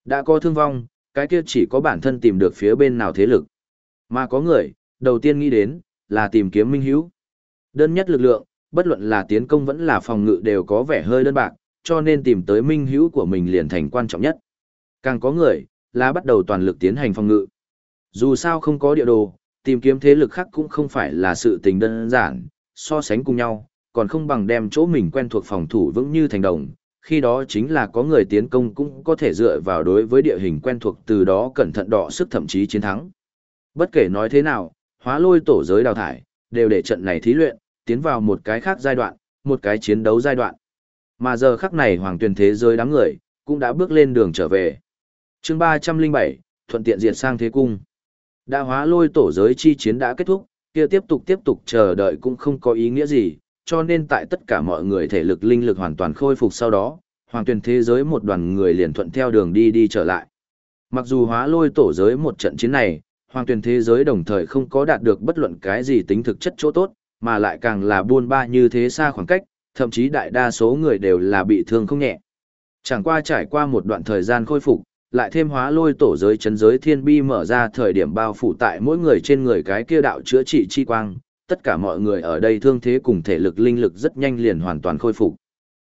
Đã có thương vong, cái kia chỉ có bản thân tìm được phía bên nào thế lực. Mà có người, đầu tiên nghĩ đến, là tìm kiếm minh hữu. Đơn nhất lực lượng, bất luận là tiến công vẫn là phòng ngự đều có vẻ hơi đơn bạc, cho nên tìm tới minh hữu của mình liền thành quan trọng nhất. Càng có người, là bắt đầu toàn lực tiến hành phòng ngự. Dù sao không có địa đồ, tìm kiếm thế lực khác cũng không phải là sự tình đơn giản, so sánh cùng nhau, còn không bằng đem chỗ mình quen thuộc phòng thủ vững như thành đồng. Khi đó chính là có người tiến công cũng có thể dựa vào đối với địa hình quen thuộc từ đó cẩn thận đọ sức thậm chí chiến thắng. Bất kể nói thế nào, hóa lôi tổ giới đào thải, đều để trận này thí luyện, tiến vào một cái khác giai đoạn, một cái chiến đấu giai đoạn. Mà giờ khắc này hoàng tuyển thế giới đám người, cũng đã bước lên đường trở về chương ba trăm linh bảy thuận tiện diệt sang thế cung. Đã hóa lôi tổ giới chi chiến đã kết thúc, kia tiếp tục tiếp tục chờ đợi cũng không có ý nghĩa gì, cho nên tại tất cả mọi người thể lực linh lực hoàn toàn khôi phục sau đó, hoàng tuyển thế giới một đoàn người liền thuận theo đường đi đi trở lại. Mặc dù hóa lôi tổ giới một trận chiến này, hoàng tuyển thế giới đồng thời không có đạt được bất luận cái gì tính thực chất chỗ tốt, mà lại càng là buôn ba như thế xa khoảng cách, thậm chí đại đa số người đều là bị thương không nhẹ. Chẳng qua trải qua một đoạn thời gian khôi phục, lại thêm hóa lôi tổ giới chấn giới thiên bi mở ra thời điểm bao phủ tại mỗi người trên người cái kia đạo chữa trị chi quang, tất cả mọi người ở đây thương thế cùng thể lực linh lực rất nhanh liền hoàn toàn khôi phục.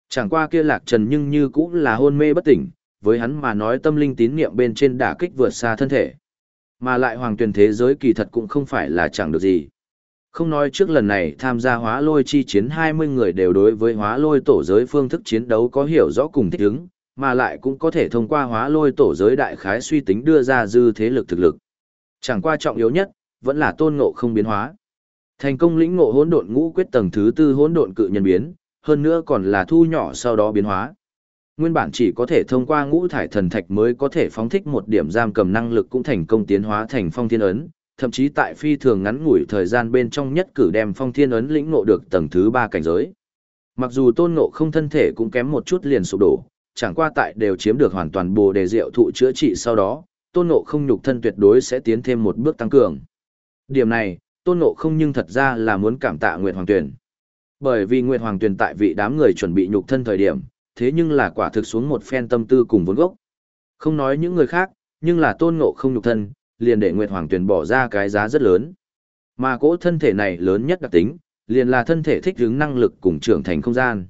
Chẳng qua kia lạc trần nhưng như cũng là hôn mê bất tỉnh, với hắn mà nói tâm linh tín niệm bên trên đả kích vượt xa thân thể. Mà lại hoàng tuyển thế giới kỳ thật cũng không phải là chẳng được gì. Không nói trước lần này tham gia hóa lôi chi chiến 20 người đều đối với hóa lôi tổ giới phương thức chiến đấu có hiểu rõ cùng thích ứng, mà lại cũng có thể thông qua hóa lôi tổ giới đại khái suy tính đưa ra dư thế lực thực lực. Chẳng qua trọng yếu nhất, vẫn là tôn ngộ không biến hóa. Thành công lĩnh ngộ hỗn độn ngũ quyết tầng thứ tư hỗn độn cự nhân biến, hơn nữa còn là thu nhỏ sau đó biến hóa. Nguyên bản chỉ có thể thông qua ngũ thải thần thạch mới có thể phóng thích một điểm giam cầm năng lực cũng thành công tiến hóa thành phong thiên ấn, thậm chí tại phi thường ngắn ngủi thời gian bên trong nhất cử đem phong thiên ấn lĩnh ngộ được tầng thứ ba cảnh giới. Mặc dù tôn ngộ không thân thể cũng kém một chút liền sụp đổ, chẳng qua tại đều chiếm được hoàn toàn bồ đề diệu thụ chữa trị sau đó, tôn ngộ không nhục thân tuyệt đối sẽ tiến thêm một bước tăng cường. Điểm này, tôn ngộ không nhưng thật ra là muốn cảm tạ Nguyệt Hoàng Tuyền. Bởi vì Nguyệt Hoàng Tuyền tại vị đám người chuẩn bị nhục thân thời điểm, thế nhưng là quả thực xuống một phen tâm tư cùng vốn gốc. Không nói những người khác, nhưng là tôn ngộ không nhục thân, liền để Nguyệt Hoàng Tuyền bỏ ra cái giá rất lớn. Mà cỗ thân thể này lớn nhất đặc tính, liền là thân thể thích ứng năng lực cùng trưởng thành không gian.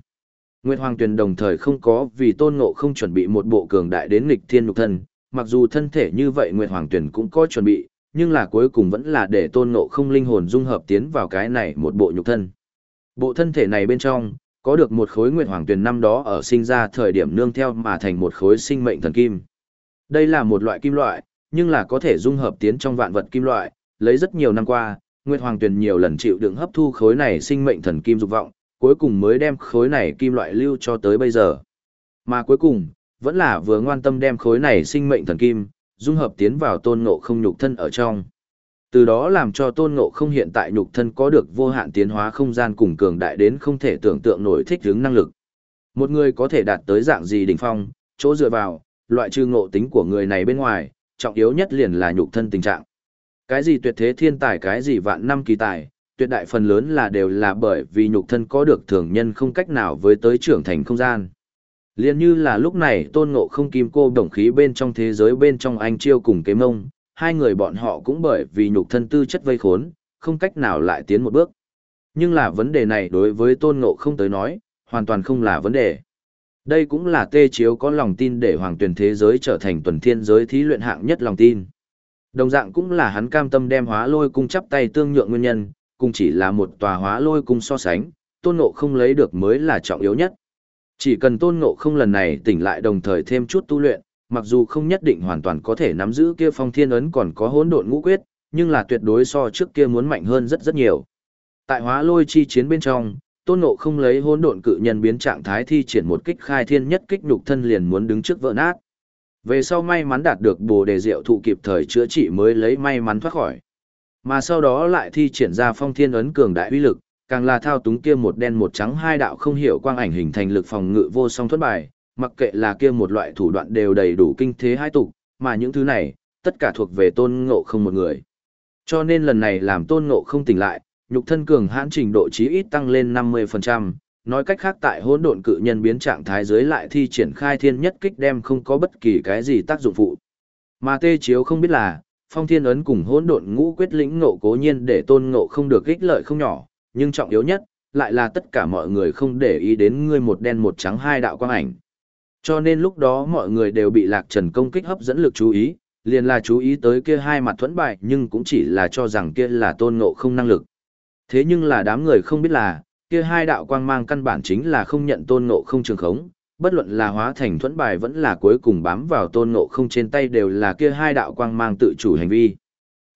Nguyệt Hoàng Tuyền đồng thời không có vì tôn ngộ không chuẩn bị một bộ cường đại đến nghịch thiên nhục thân, mặc dù thân thể như vậy Nguyệt Hoàng Tuyền cũng có chuẩn bị, nhưng là cuối cùng vẫn là để tôn ngộ không linh hồn dung hợp tiến vào cái này một bộ nhục thân. Bộ thân thể này bên trong, có được một khối Nguyệt Hoàng Tuyền năm đó ở sinh ra thời điểm nương theo mà thành một khối sinh mệnh thần kim. Đây là một loại kim loại, nhưng là có thể dung hợp tiến trong vạn vật kim loại, lấy rất nhiều năm qua, Nguyệt Hoàng Tuyền nhiều lần chịu đựng hấp thu khối này sinh mệnh thần kim dục vọng, cuối cùng mới đem khối này kim loại lưu cho tới bây giờ. Mà cuối cùng, vẫn là vừa ngoan tâm đem khối này sinh mệnh thần kim, dung hợp tiến vào tôn ngộ không nhục thân ở trong. Từ đó làm cho tôn ngộ không hiện tại nhục thân có được vô hạn tiến hóa không gian cùng cường đại đến không thể tưởng tượng nổi thích hướng năng lực. Một người có thể đạt tới dạng gì đỉnh phong, chỗ dựa vào, loại trừ ngộ tính của người này bên ngoài, trọng yếu nhất liền là nhục thân tình trạng. Cái gì tuyệt thế thiên tài cái gì vạn năm kỳ tài, tuyệt đại phần lớn là đều là bởi vì nhục thân có được thường nhân không cách nào với tới trưởng thành không gian. Liên như là lúc này tôn ngộ không kim cô đồng khí bên trong thế giới bên trong anh chiêu cùng kế mông, hai người bọn họ cũng bởi vì nhục thân tư chất vây khốn, không cách nào lại tiến một bước. Nhưng là vấn đề này đối với tôn ngộ không tới nói, hoàn toàn không là vấn đề. Đây cũng là tê chiếu có lòng tin để hoàng tuyển thế giới trở thành tuần thiên giới thí luyện hạng nhất lòng tin. Đồng dạng cũng là hắn cam tâm đem hóa lôi cung chắp tay tương nhượng nguyên nhân, cùng chỉ là một tòa hóa lôi cung so sánh, tôn ngộ không lấy được mới là trọng yếu nhất. Chỉ cần tôn ngộ không lần này tỉnh lại đồng thời thêm chút tu luyện, mặc dù không nhất định hoàn toàn có thể nắm giữ kia phong thiên ấn còn có hỗn độn ngũ quyết, nhưng là tuyệt đối so trước kia muốn mạnh hơn rất rất nhiều. Tại hóa lôi chi chiến bên trong, tôn ngộ không lấy hỗn độn cự nhân biến trạng thái thi triển một kích khai thiên nhất kích nhục thân liền muốn đứng trước vỡ nát. Về sau may mắn đạt được bồ đề diệu thụ kịp thời chữa trị mới lấy may mắn thoát khỏi. Mà sau đó lại thi triển ra phong thiên ấn cường đại uy lực, càng là thao túng kia một đen một trắng hai đạo không hiểu quang ảnh hình thành lực phòng ngự vô song thuẫn bài, mặc kệ là kia một loại thủ đoạn đều đầy đủ kinh thế hai tục, mà những thứ này, tất cả thuộc về tôn ngộ không một người. Cho nên lần này làm tôn ngộ không tỉnh lại, nhục thân cường hãn trình độ chí ít tăng lên 50%, nói cách khác tại hỗn độn cự nhân biến trạng thái dưới lại thi triển khai thiên nhất kích đem không có bất kỳ cái gì tác dụng phụ. Mà tê chiếu không biết là, phong thiên ấn cùng hỗn độn ngũ quyết lĩnh ngộ cố nhiên để tôn ngộ không được ích lợi không nhỏ, nhưng trọng yếu nhất, lại là tất cả mọi người không để ý đến ngươi một đen một trắng hai đạo quang ảnh. Cho nên lúc đó mọi người đều bị lạc trần công kích hấp dẫn lực chú ý, liền là chú ý tới kia hai mặt thuẫn bại nhưng cũng chỉ là cho rằng kia là tôn ngộ không năng lực. Thế nhưng là đám người không biết là, kia hai đạo quang mang căn bản chính là không nhận tôn ngộ không trường khống, bất luận là hóa thành thuẫn bài vẫn là cuối cùng bám vào tôn ngộ không trên tay đều là kia hai đạo quang mang tự chủ hành vi.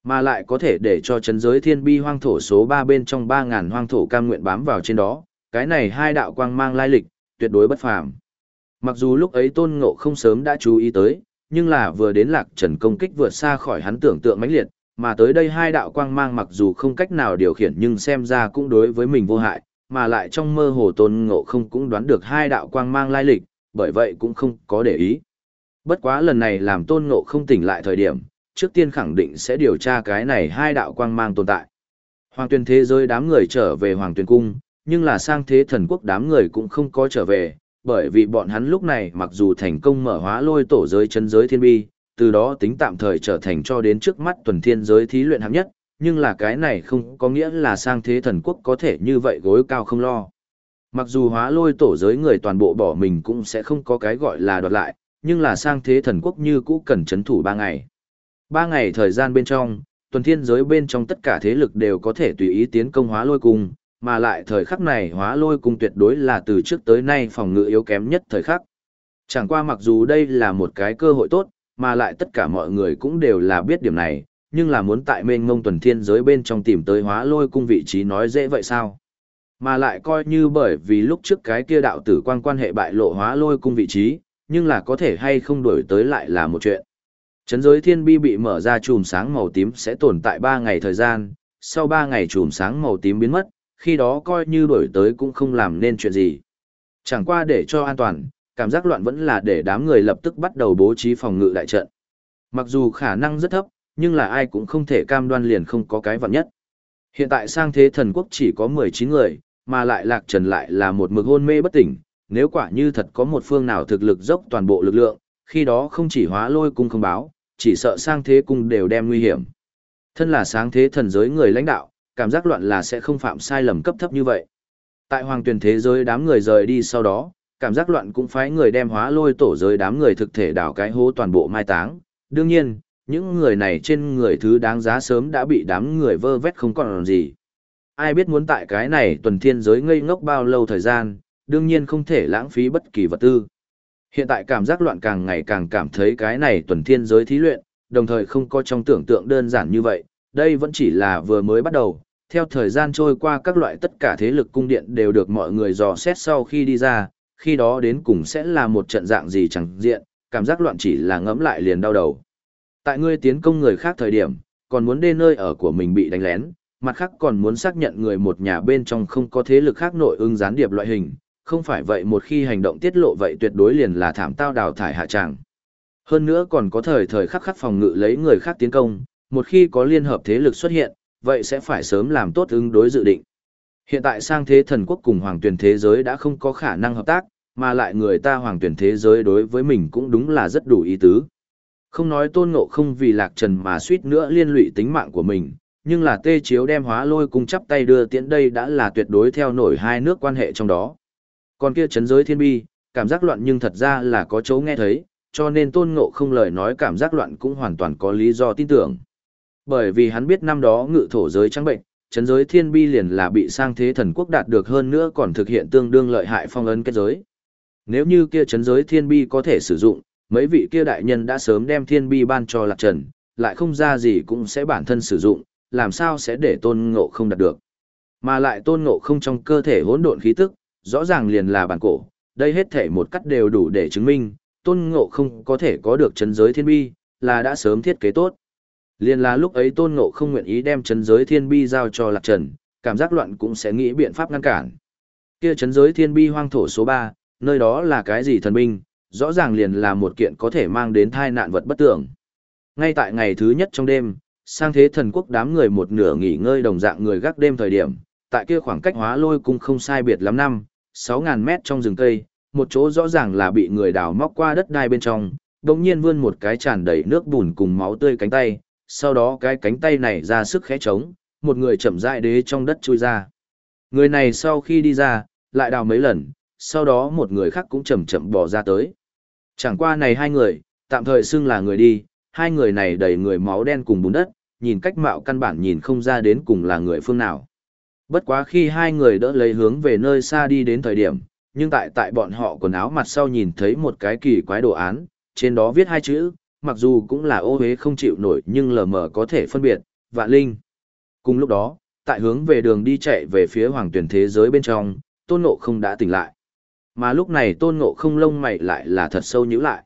Mà lại có thể để cho chấn giới thiên bi hoang thổ số ba bên trong ba ngàn hoang thổ cam nguyện bám vào trên đó, cái này hai đạo quang mang lai lịch, tuyệt đối bất phàm. Mặc dù lúc ấy tôn ngộ không sớm đã chú ý tới, nhưng là vừa đến lạc trần công kích vượt xa khỏi hắn tưởng tượng mãnh liệt, mà tới đây hai đạo quang mang mặc dù không cách nào điều khiển nhưng xem ra cũng đối với mình vô hại, mà lại trong mơ hồ tôn ngộ không cũng đoán được hai đạo quang mang lai lịch, bởi vậy cũng không có để ý. Bất quá lần này làm tôn ngộ không tỉnh lại thời điểm, trước tiên khẳng định sẽ điều tra cái này hai đạo quang mang tồn tại. Hoàng tuyên thế giới đám người trở về Hoàng tuyên cung, nhưng là sang thế thần quốc đám người cũng không có trở về, bởi vì bọn hắn lúc này mặc dù thành công mở hóa lôi tổ giới chân giới thiên bi, từ đó tính tạm thời trở thành cho đến trước mắt tuần thiên giới thí luyện hạng nhất, nhưng là cái này không có nghĩa là sang thế thần quốc có thể như vậy gối cao không lo. Mặc dù hóa lôi tổ giới người toàn bộ bỏ mình cũng sẽ không có cái gọi là đoạt lại, nhưng là sang thế thần quốc như cũ cần chấn thủ ba ngày. Ba ngày thời gian bên trong, tuần thiên giới bên trong tất cả thế lực đều có thể tùy ý tiến công hóa lôi cung, mà lại thời khắc này hóa lôi cung tuyệt đối là từ trước tới nay phòng ngự yếu kém nhất thời khắc. Chẳng qua mặc dù đây là một cái cơ hội tốt, mà lại tất cả mọi người cũng đều là biết điểm này, nhưng là muốn tại mênh mông tuần thiên giới bên trong tìm tới hóa lôi cung vị trí nói dễ vậy sao? Mà lại coi như bởi vì lúc trước cái kia đạo tử quan quan hệ bại lộ hóa lôi cung vị trí, nhưng là có thể hay không đổi tới lại là một chuyện. Trấn giới thiên bi bị mở ra chùm sáng màu tím sẽ tồn tại 3 ngày thời gian, sau 3 ngày chùm sáng màu tím biến mất, khi đó coi như đổi tới cũng không làm nên chuyện gì. Chẳng qua để cho an toàn, cảm giác loạn vẫn là để đám người lập tức bắt đầu bố trí phòng ngự đại trận. Mặc dù khả năng rất thấp, nhưng là ai cũng không thể cam đoan liền không có cái vận nhất. Hiện tại sang thế thần quốc chỉ có 19 người, mà lại lạc trần lại là một mực hôn mê bất tỉnh, nếu quả như thật có một phương nào thực lực dốc toàn bộ lực lượng, khi đó không chỉ hóa lôi cung không báo, chỉ sợ sang thế cung đều đem nguy hiểm. Thân là sáng thế thần giới người lãnh đạo, cảm giác loạn là sẽ không phạm sai lầm cấp thấp như vậy. Tại hoàng tuyển thế giới đám người rời đi sau đó, cảm giác loạn cũng phái người đem hóa lôi tổ giới đám người thực thể đảo cái hố toàn bộ mai táng. Đương nhiên, những người này trên người thứ đáng giá sớm đã bị đám người vơ vét không còn gì. Ai biết muốn tại cái này tuần thiên giới ngây ngốc bao lâu thời gian, đương nhiên không thể lãng phí bất kỳ vật tư. Hiện tại cảm giác loạn càng ngày càng cảm thấy cái này tuần thiên giới thí luyện, đồng thời không có trong tưởng tượng đơn giản như vậy, đây vẫn chỉ là vừa mới bắt đầu. Theo thời gian trôi qua các loại tất cả thế lực cung điện đều được mọi người dò xét sau khi đi ra, khi đó đến cùng sẽ là một trận dạng gì chẳng diện, cảm giác loạn chỉ là ngẫm lại liền đau đầu. Tại ngươi tiến công người khác thời điểm, còn muốn đê nơi ở của mình bị đánh lén, mặt khác còn muốn xác nhận người một nhà bên trong không có thế lực khác nội ứng gián điệp loại hình, không phải vậy một khi hành động tiết lộ vậy tuyệt đối liền là thảm tao đào thải hạ tràng. Hơn nữa còn có thời thời khắc khắc phòng ngự lấy người khác tiến công, một khi có liên hợp thế lực xuất hiện, vậy sẽ phải sớm làm tốt ứng đối dự định. Hiện tại sang thế thần quốc cùng hoàng tuyển thế giới đã không có khả năng hợp tác, mà lại người ta hoàng tuyển thế giới đối với mình cũng đúng là rất đủ ý tứ. Không nói tôn ngộ không vì lạc trần mà suýt nữa liên lụy tính mạng của mình, nhưng là tê chiếu đem hóa lôi cung chắp tay đưa tiễn đây đã là tuyệt đối theo nổi hai nước quan hệ trong đó. Còn kia chấn giới thiên bi, cảm giác loạn nhưng thật ra là có chỗ nghe thấy, cho nên tôn ngộ không lời nói cảm giác loạn cũng hoàn toàn có lý do tin tưởng. Bởi vì hắn biết năm đó ngự thổ giới trắng bệnh, chấn giới thiên bi liền là bị sang thế thần quốc đạt được hơn nữa còn thực hiện tương đương lợi hại phong ấn kết giới. Nếu như kia chấn giới thiên bi có thể sử dụng, mấy vị kia đại nhân đã sớm đem thiên bi ban cho lạc trần, lại không ra gì cũng sẽ bản thân sử dụng, làm sao sẽ để tôn ngộ không đạt được. Mà lại tôn ngộ không trong cơ thể hỗn độn khí tức, rõ ràng liền là bản cổ, đây hết thể một cách đều đủ để chứng minh, tôn ngộ không có thể có được chấn giới thiên bi, là đã sớm thiết kế tốt. Liền là lúc ấy tôn ngộ không nguyện ý đem chấn giới thiên bi giao cho lạc trần, cảm giác loạn cũng sẽ nghĩ biện pháp ngăn cản. Kia chấn giới thiên bi hoang thổ số 3, nơi đó là cái gì thần binh, rõ ràng liền là một kiện có thể mang đến thai nạn vật bất tưởng. Ngay tại ngày thứ nhất trong đêm, sang thế thần quốc đám người một nửa nghỉ ngơi đồng dạng người gác đêm thời điểm, tại kia khoảng cách hóa lôi cung không sai biệt lắm năm, 6.000 mét trong rừng cây, một chỗ rõ ràng là bị người đào móc qua đất đai bên trong, đồng nhiên vươn một cái tràn đầy nước bùn cùng máu tươi cánh tay, sau đó cái cánh tay này ra sức khẽ trống, một người chậm rãi đế trong đất chui ra. Người này sau khi đi ra, lại đào mấy lần, sau đó một người khác cũng chậm chậm bỏ ra tới. Chẳng qua này hai người, tạm thời xưng là người đi, hai người này đầy người máu đen cùng bùn đất, nhìn cách mạo căn bản nhìn không ra đến cùng là người phương nào. Bất quá khi hai người đỡ lấy hướng về nơi xa đi đến thời điểm, nhưng tại tại bọn họ quần áo mặt sau nhìn thấy một cái kỳ quái đồ án, trên đó viết hai chữ, mặc dù cũng là ô hế không chịu nổi nhưng lờ mờ có thể phân biệt, vạn linh. Cùng lúc đó, tại hướng về đường đi chạy về phía hoàng tuyển thế giới bên trong, tôn nộ không đã tỉnh lại. Mà lúc này tôn ngộ không lông mày lại là thật sâu nhíu lại.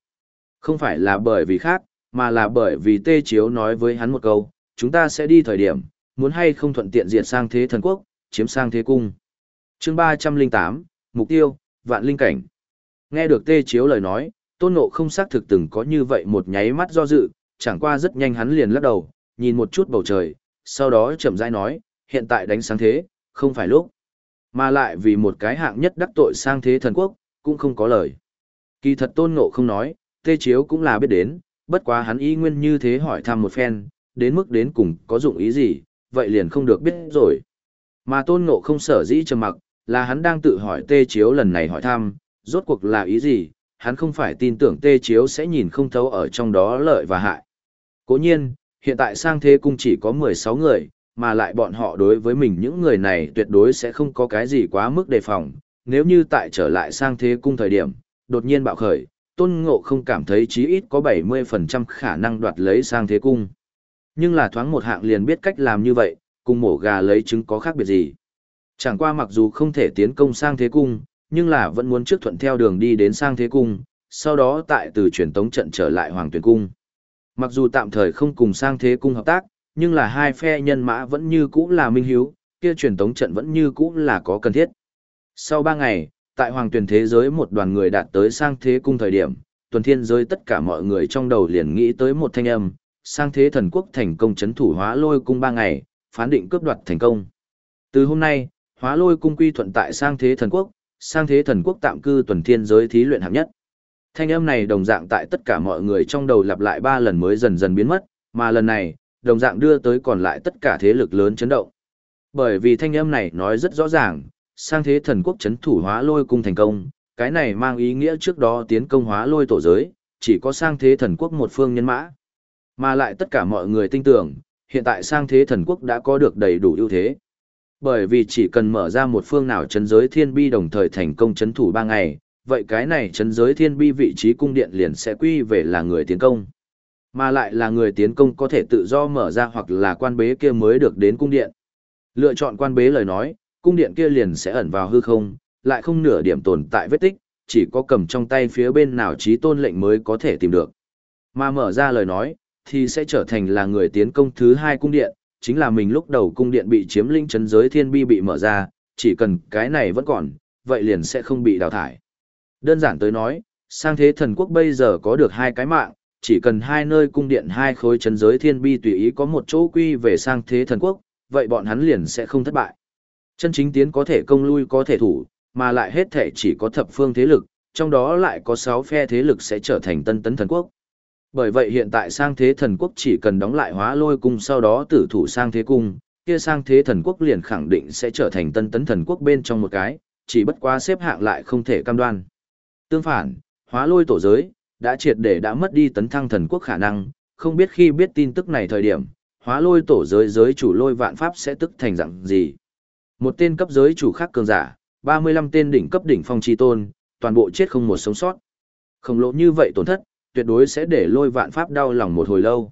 Không phải là bởi vì khác, mà là bởi vì tê chiếu nói với hắn một câu, chúng ta sẽ đi thời điểm, muốn hay không thuận tiện diệt sang thế thần quốc, chiếm sang thế cung. chương 308, Mục tiêu, Vạn Linh Cảnh. Nghe được tê chiếu lời nói, tôn ngộ không xác thực từng có như vậy một nháy mắt do dự, chẳng qua rất nhanh hắn liền lắc đầu, nhìn một chút bầu trời, sau đó chậm rãi nói, hiện tại đánh sáng thế, không phải lúc. Mà lại vì một cái hạng nhất đắc tội sang thế thần quốc, cũng không có lời. Kỳ thật tôn ngộ không nói, tê chiếu cũng là biết đến, bất quá hắn ý nguyên như thế hỏi thăm một phen, đến mức đến cùng có dụng ý gì, vậy liền không được biết rồi. Mà tôn ngộ không sở dĩ trầm mặc, là hắn đang tự hỏi tê chiếu lần này hỏi thăm, rốt cuộc là ý gì, hắn không phải tin tưởng tê chiếu sẽ nhìn không thấu ở trong đó lợi và hại. Cố nhiên, hiện tại sang thế cung chỉ có 16 người, mà lại bọn họ đối với mình những người này tuyệt đối sẽ không có cái gì quá mức đề phòng. Nếu như tại trở lại sang thế cung thời điểm, đột nhiên bạo khởi, tôn ngộ không cảm thấy chí ít có 70% khả năng đoạt lấy sang thế cung. Nhưng là thoáng một hạng liền biết cách làm như vậy, cùng mổ gà lấy trứng có khác biệt gì. Chẳng qua mặc dù không thể tiến công sang thế cung, nhưng là vẫn muốn trước thuận theo đường đi đến sang thế cung, sau đó tại từ truyền tống trận trở lại hoàng tuyển cung. Mặc dù tạm thời không cùng sang thế cung hợp tác, nhưng là hai phe nhân mã vẫn như cũ là minh hiếu, kia truyền tống trận vẫn như cũ là có cần thiết. Sau ba ngày, tại hoàng tuyển thế giới một đoàn người đạt tới sang thế cung thời điểm, tuần thiên giới tất cả mọi người trong đầu liền nghĩ tới một thanh âm, sang thế thần quốc thành công chấn thủ hóa lôi cung ba ngày, phán định cướp đoạt thành công. Từ hôm nay, hóa lôi cung quy thuận tại sang thế thần quốc, sang thế thần quốc tạm cư tuần thiên giới thí luyện hạng nhất. Thanh âm này đồng dạng tại tất cả mọi người trong đầu lặp lại ba lần mới dần dần biến mất, mà lần này, đồng dạng đưa tới còn lại tất cả thế lực lớn chấn động. Bởi vì thanh âm này nói rất rõ ràng, sang thế thần quốc chấn thủ hóa lôi cung thành công, cái này mang ý nghĩa trước đó tiến công hóa lôi tổ giới, chỉ có sang thế thần quốc một phương nhân mã. Mà lại tất cả mọi người tin tưởng, hiện tại sang thế thần quốc đã có được đầy đủ ưu thế. Bởi vì chỉ cần mở ra một phương nào chấn giới thiên bi đồng thời thành công chấn thủ ba ngày, vậy cái này chấn giới thiên bi vị trí cung điện liền sẽ quy về là người tiến công. Mà lại là người tiến công có thể tự do mở ra hoặc là quan bế kia mới được đến cung điện. Lựa chọn quan bế lời nói, cung điện kia liền sẽ ẩn vào hư không, lại không nửa điểm tồn tại vết tích, chỉ có cầm trong tay phía bên nào trí tôn lệnh mới có thể tìm được. Mà mở ra lời nói, thì sẽ trở thành là người tiến công thứ hai cung điện, chính là mình lúc đầu cung điện bị chiếm linh chấn giới thiên bi bị mở ra, chỉ cần cái này vẫn còn, vậy liền sẽ không bị đào thải. Đơn giản tới nói, sang thế thần quốc bây giờ có được hai cái mạng, chỉ cần hai nơi cung điện hai khối chấn giới thiên bi tùy ý có một chỗ quy về sang thế thần quốc, vậy bọn hắn liền sẽ không thất bại. Chân chính tiến có thể công lui có thể thủ, mà lại hết thể chỉ có thập phương thế lực, trong đó lại có sáu phe thế lực sẽ trở thành tân tấn thần quốc. Bởi vậy hiện tại sang thế thần quốc chỉ cần đóng lại hóa lôi cung sau đó tử thủ sang thế cung, kia sang thế thần quốc liền khẳng định sẽ trở thành tân tấn thần quốc bên trong một cái, chỉ bất quá xếp hạng lại không thể cam đoan. Tương phản, hóa lôi tổ giới, đã triệt để đã mất đi tấn thăng thần quốc khả năng, không biết khi biết tin tức này thời điểm, hóa lôi tổ giới giới chủ lôi vạn pháp sẽ tức thành dạng gì. Một tên cấp giới chủ khác cường giả, 35 tên đỉnh cấp đỉnh phong chi tôn, toàn bộ chết không một sống sót. Khổng lồ như vậy tổn thất, tuyệt đối sẽ để lôi vạn pháp đau lòng một hồi lâu.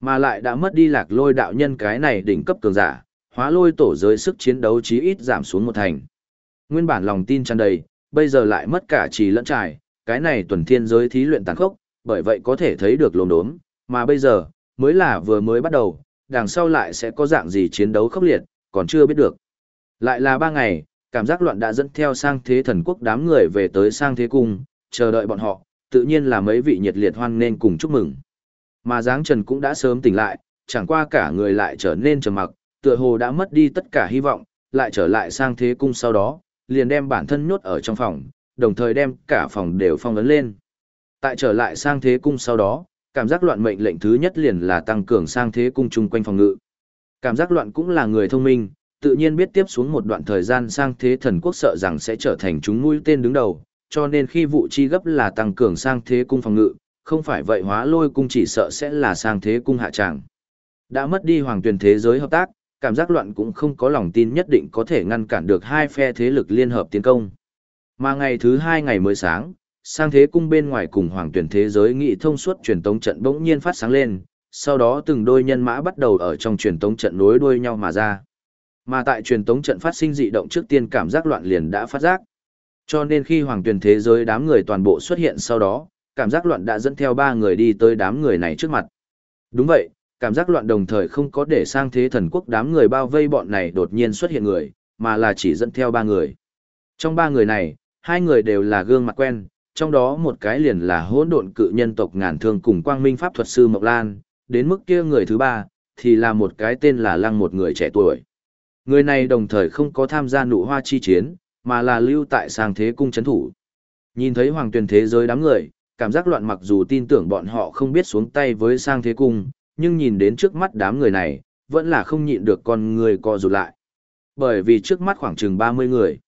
Mà lại đã mất đi lạc lôi đạo nhân cái này đỉnh cấp cường giả, hóa lôi tổ giới sức chiến đấu chí ít giảm xuống một thành. Nguyên bản lòng tin tràn đầy, bây giờ lại mất cả trì lẫn trải, cái này tuần thiên giới thí luyện tàn khốc, bởi vậy có thể thấy được lồn đốm, mà bây giờ, mới là vừa mới bắt đầu, đằng sau lại sẽ có dạng gì chiến đấu khốc liệt, còn chưa biết được. Lại là ba ngày, cảm giác loạn đã dẫn theo sang thế thần quốc đám người về tới sang thế cung, chờ đợi bọn họ, tự nhiên là mấy vị nhiệt liệt hoan nên cùng chúc mừng. Mà Giáng Trần cũng đã sớm tỉnh lại, chẳng qua cả người lại trở nên trầm mặc, tựa hồ đã mất đi tất cả hy vọng, lại trở lại sang thế cung sau đó, liền đem bản thân nhốt ở trong phòng, đồng thời đem cả phòng đều phong ấn lên. Tại trở lại sang thế cung sau đó, cảm giác loạn mệnh lệnh thứ nhất liền là tăng cường sang thế cung chung quanh phòng ngự. Cảm giác loạn cũng là người thông minh, tự nhiên biết tiếp xuống một đoạn thời gian sang thế thần quốc sợ rằng sẽ trở thành chúng mũi tên đứng đầu, cho nên khi vụ chi gấp là tăng cường sang thế cung phòng ngự, không phải vậy hóa lôi cung chỉ sợ sẽ là sang thế cung hạ tràng. Đã mất đi hoàng tuyển thế giới hợp tác, cảm giác loạn cũng không có lòng tin nhất định có thể ngăn cản được hai phe thế lực liên hợp tiến công. Mà ngày thứ hai ngày mới sáng, sang thế cung bên ngoài cùng hoàng tuyển thế giới nghị thông suốt truyền tống trận bỗng nhiên phát sáng lên, sau đó từng đôi nhân mã bắt đầu ở trong truyền tống trận nối đuôi nhau mà ra. Mà tại truyền tống trận phát sinh dị động trước tiên cảm giác loạn liền đã phát giác. Cho nên khi hoàng tuyển thế giới đám người toàn bộ xuất hiện sau đó, cảm giác loạn đã dẫn theo ba người đi tới đám người này trước mặt. Đúng vậy, cảm giác loạn đồng thời không có để sang thế thần quốc đám người bao vây bọn này đột nhiên xuất hiện người, mà là chỉ dẫn theo ba người. Trong ba người này, hai người đều là gương mặt quen, trong đó một cái liền là hỗn độn cự nhân tộc ngàn thương cùng quang minh pháp thuật sư Mộc Lan, đến mức kia người thứ ba, thì là một cái tên là Lăng một người trẻ tuổi. Người này đồng thời không có tham gia nụ hoa chi chiến, mà là lưu tại sang thế cung chấn thủ. Nhìn thấy hoàng tuyển thế giới đám người, cảm giác loạn mặc dù tin tưởng bọn họ không biết xuống tay với sang thế cung, nhưng nhìn đến trước mắt đám người này, vẫn là không nhịn được con người co rụt lại. Bởi vì trước mắt khoảng chừng 30 người.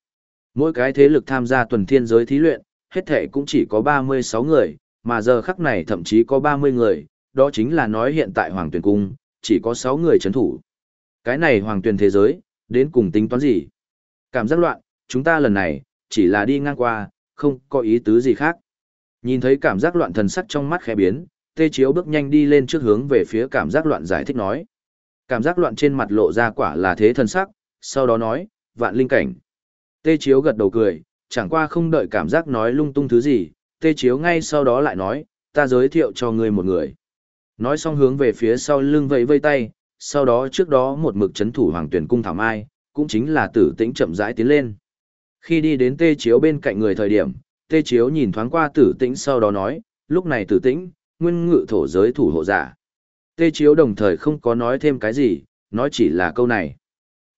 Mỗi cái thế lực tham gia tuần thiên giới thí luyện, hết thể cũng chỉ có 36 người, mà giờ khắc này thậm chí có 30 người, đó chính là nói hiện tại Hoàng Tuyền Cung, chỉ có 6 người chấn thủ. Cái này Hoàng Tuyền thế giới, đến cùng tính toán gì? Cảm giác loạn, chúng ta lần này, chỉ là đi ngang qua, không có ý tứ gì khác. Nhìn thấy cảm giác loạn thần sắc trong mắt khẽ biến, Tê Chiếu bước nhanh đi lên trước hướng về phía cảm giác loạn giải thích nói. Cảm giác loạn trên mặt lộ ra quả là thế thần sắc, sau đó nói, vạn linh cảnh. Tê Chiếu gật đầu cười, chẳng qua không đợi cảm giác nói lung tung thứ gì, Tê Chiếu ngay sau đó lại nói, ta giới thiệu cho ngươi một người. Nói xong hướng về phía sau lưng vẫy vây tay, sau đó trước đó một mực chấn thủ hoàng tuyển cung thảo mai, cũng chính là tử tĩnh chậm rãi tiến lên. Khi đi đến Tê Chiếu bên cạnh người thời điểm, Tê Chiếu nhìn thoáng qua tử tĩnh sau đó nói, lúc này tử tĩnh, nguyên ngự thổ giới thủ hộ giả. Tê Chiếu đồng thời không có nói thêm cái gì, nói chỉ là câu này.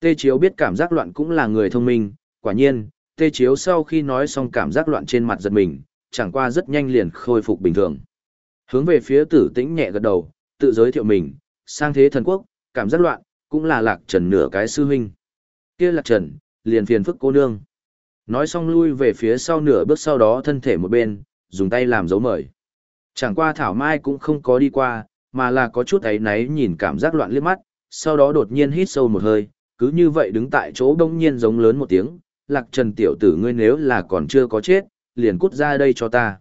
Tê Chiếu biết cảm giác loạn cũng là người thông minh, quả nhiên, Tê Chiếu sau khi nói xong cảm giác loạn trên mặt giật mình, chẳng qua rất nhanh liền khôi phục bình thường. Hướng về phía tử tĩnh nhẹ gật đầu, tự giới thiệu mình, sang thế thần quốc, cảm giác loạn, cũng là lạc trần nửa cái sư huynh. kia lạc trần, liền phiền phức cô nương. Nói xong lui về phía sau nửa bước sau đó thân thể một bên, dùng tay làm dấu mời. Chẳng qua Thảo Mai cũng không có đi qua, mà là có chút ấy náy nhìn cảm giác loạn liếc mắt, sau đó đột nhiên hít sâu một hơi, cứ như vậy đứng tại chỗ đông nhiên giống lớn một tiếng, lạc trần tiểu tử ngươi nếu là còn chưa có chết, liền cút ra đây cho ta.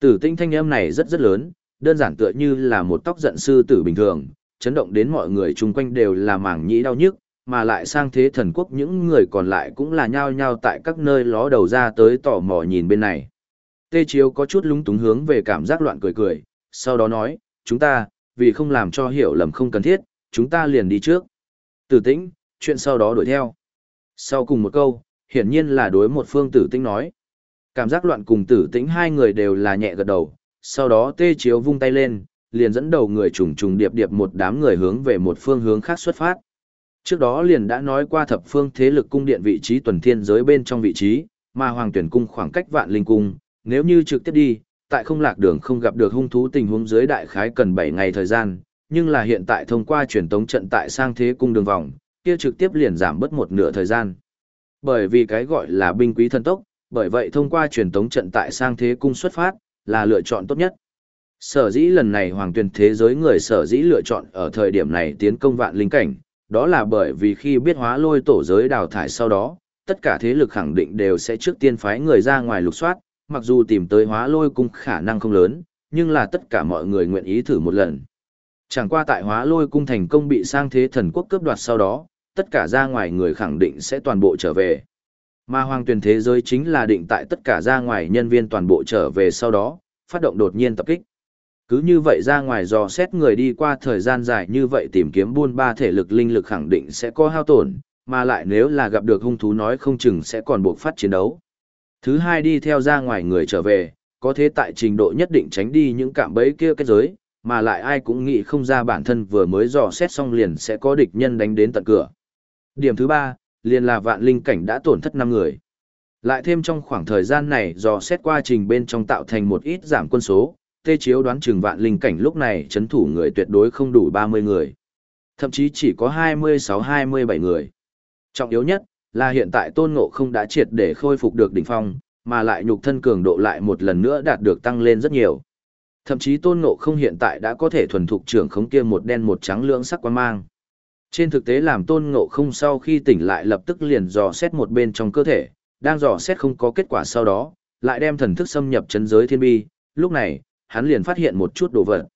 Tử tinh thanh âm này rất rất lớn, đơn giản tựa như là một tóc giận sư tử bình thường, chấn động đến mọi người chung quanh đều là mảng nhĩ đau nhức, mà lại sang thế thần quốc những người còn lại cũng là nhao nhao tại các nơi ló đầu ra tới tò mò nhìn bên này. Tê Chiếu có chút lúng túng hướng về cảm giác loạn cười cười, sau đó nói, chúng ta, vì không làm cho hiểu lầm không cần thiết, chúng ta liền đi trước. Tử tĩnh, chuyện sau đó đuổi theo. Sau cùng một câu, hiển nhiên là đối một phương tử tĩnh nói. Cảm giác loạn cùng tử tĩnh hai người đều là nhẹ gật đầu, sau đó tê chiếu vung tay lên, liền dẫn đầu người trùng trùng điệp điệp một đám người hướng về một phương hướng khác xuất phát. Trước đó liền đã nói qua thập phương thế lực cung điện vị trí tuần thiên giới bên trong vị trí, mà hoàng tuyển cung khoảng cách vạn linh cung, nếu như trực tiếp đi, tại không lạc đường không gặp được hung thú tình huống dưới đại khái cần 7 ngày thời gian, nhưng là hiện tại thông qua truyền tống trận tại sang thế cung đường vòng, kia trực tiếp liền giảm bớt một nửa thời gian. Bởi vì cái gọi là binh quý thần tốc, bởi vậy thông qua truyền tống trận tại sang thế cung xuất phát, là lựa chọn tốt nhất. Sở dĩ lần này hoàng tuyển thế giới người sở dĩ lựa chọn ở thời điểm này tiến công vạn linh cảnh, đó là bởi vì khi biết hóa lôi tổ giới đào thải sau đó, tất cả thế lực khẳng định đều sẽ trước tiên phái người ra ngoài lục soát, mặc dù tìm tới hóa lôi cung khả năng không lớn, nhưng là tất cả mọi người nguyện ý thử một lần. Chẳng qua tại hóa lôi cung thành công bị sang thế thần quốc cướp đoạt sau đó, tất cả ra ngoài người khẳng định sẽ toàn bộ trở về. Mà hoàng tuyển thế giới chính là định tại tất cả ra ngoài nhân viên toàn bộ trở về sau đó, phát động đột nhiên tập kích. Cứ như vậy ra ngoài dò xét người đi qua thời gian dài như vậy tìm kiếm buôn ba thể lực linh lực khẳng định sẽ có hao tổn, mà lại nếu là gặp được hung thú nói không chừng sẽ còn buộc phát chiến đấu. Thứ hai đi theo ra ngoài người trở về, có thế tại trình độ nhất định tránh đi những cạm bẫy kia kết giới, mà lại ai cũng nghĩ không ra bản thân vừa mới dò xét xong liền sẽ có địch nhân đánh đến tận cửa. Điểm thứ ba, liền là vạn linh cảnh đã tổn thất 5 người. Lại thêm trong khoảng thời gian này do xét qua trình bên trong tạo thành một ít giảm quân số, tê chiếu đoán chừng vạn linh cảnh lúc này chấn thủ người tuyệt đối không đủ 30 người. Thậm chí chỉ có 26-27 người. Trọng yếu nhất là hiện tại tôn ngộ không đã triệt để khôi phục được đỉnh phong, mà lại nhục thân cường độ lại một lần nữa đạt được tăng lên rất nhiều. Thậm chí tôn ngộ không hiện tại đã có thể thuần thục trưởng khống kia một đen một trắng lưỡng sắc quan mang. Trên thực tế làm tôn ngộ không sau khi tỉnh lại lập tức liền dò xét một bên trong cơ thể, đang dò xét không có kết quả sau đó, lại đem thần thức xâm nhập chân giới thiên bi, lúc này, hắn liền phát hiện một chút đồ vật.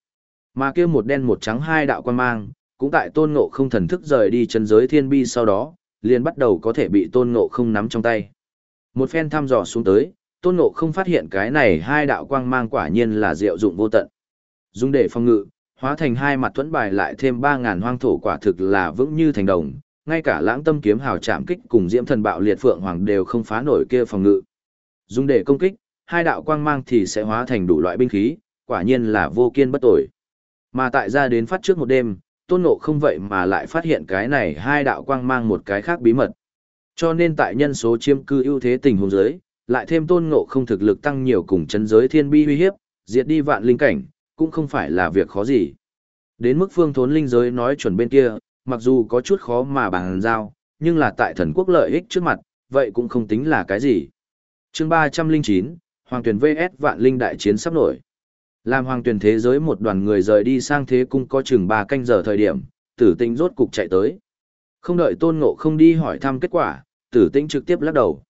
Mà kia một đen một trắng hai đạo quan mang, cũng tại tôn ngộ không thần thức rời đi chân giới thiên bi sau đó, liền bắt đầu có thể bị tôn ngộ không nắm trong tay. Một phen thăm dò xuống tới, tôn ngộ không phát hiện cái này hai đạo quang mang quả nhiên là diệu dụng vô tận. Dùng để phòng ngự, hóa thành hai mặt thuẫn bài lại thêm ba ngàn hoang thổ quả thực là vững như thành đồng, ngay cả lãng tâm kiếm hào chạm kích cùng diễm thần bạo liệt phượng hoàng đều không phá nổi kia phòng ngự. Dùng để công kích, hai đạo quang mang thì sẽ hóa thành đủ loại binh khí, quả nhiên là vô kiên bất tội. Mà tại ra đến phát trước một đêm, tôn ngộ không vậy mà lại phát hiện cái này hai đạo quang mang một cái khác bí mật. Cho nên tại nhân số chiêm cư ưu thế tình huống giới, lại thêm tôn ngộ không thực lực tăng nhiều cùng chấn giới thiên bi uy hiếp, diệt đi vạn linh cảnh, cũng không phải là việc khó gì. Đến mức phương thốn linh giới nói chuẩn bên kia, mặc dù có chút khó mà bàn giao, nhưng là tại thần quốc lợi ích trước mặt, vậy cũng không tính là cái gì. chương 309, Hoàng tuyển VS Vạn Linh đại chiến sắp nổi. Làm hoàng tuyển thế giới một đoàn người rời đi sang thế cung có chừng 3 canh giờ thời điểm, tử tinh rốt cục chạy tới. Không đợi tôn ngộ không đi hỏi thăm kết quả, tử tinh trực tiếp lắc đầu.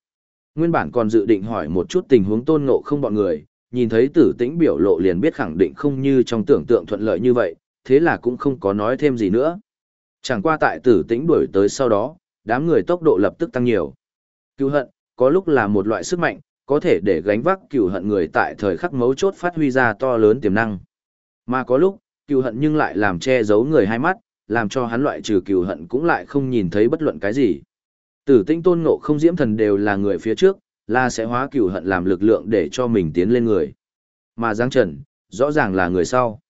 Nguyên bản còn dự định hỏi một chút tình huống tôn ngộ không bọn người, nhìn thấy tử tĩnh biểu lộ liền biết khẳng định không như trong tưởng tượng thuận lợi như vậy, thế là cũng không có nói thêm gì nữa. Chẳng qua tại tử tĩnh đuổi tới sau đó, đám người tốc độ lập tức tăng nhiều. Cứu hận, có lúc là một loại sức mạnh, có thể để gánh vác cựu hận người tại thời khắc mấu chốt phát huy ra to lớn tiềm năng. Mà có lúc, cựu hận nhưng lại làm che giấu người hai mắt, làm cho hắn loại trừ cựu hận cũng lại không nhìn thấy bất luận cái gì. Tử tinh tôn ngộ không diễm thần đều là người phía trước, là sẽ hóa cửu hận làm lực lượng để cho mình tiến lên người. Mà Giang Trần, rõ ràng là người sau.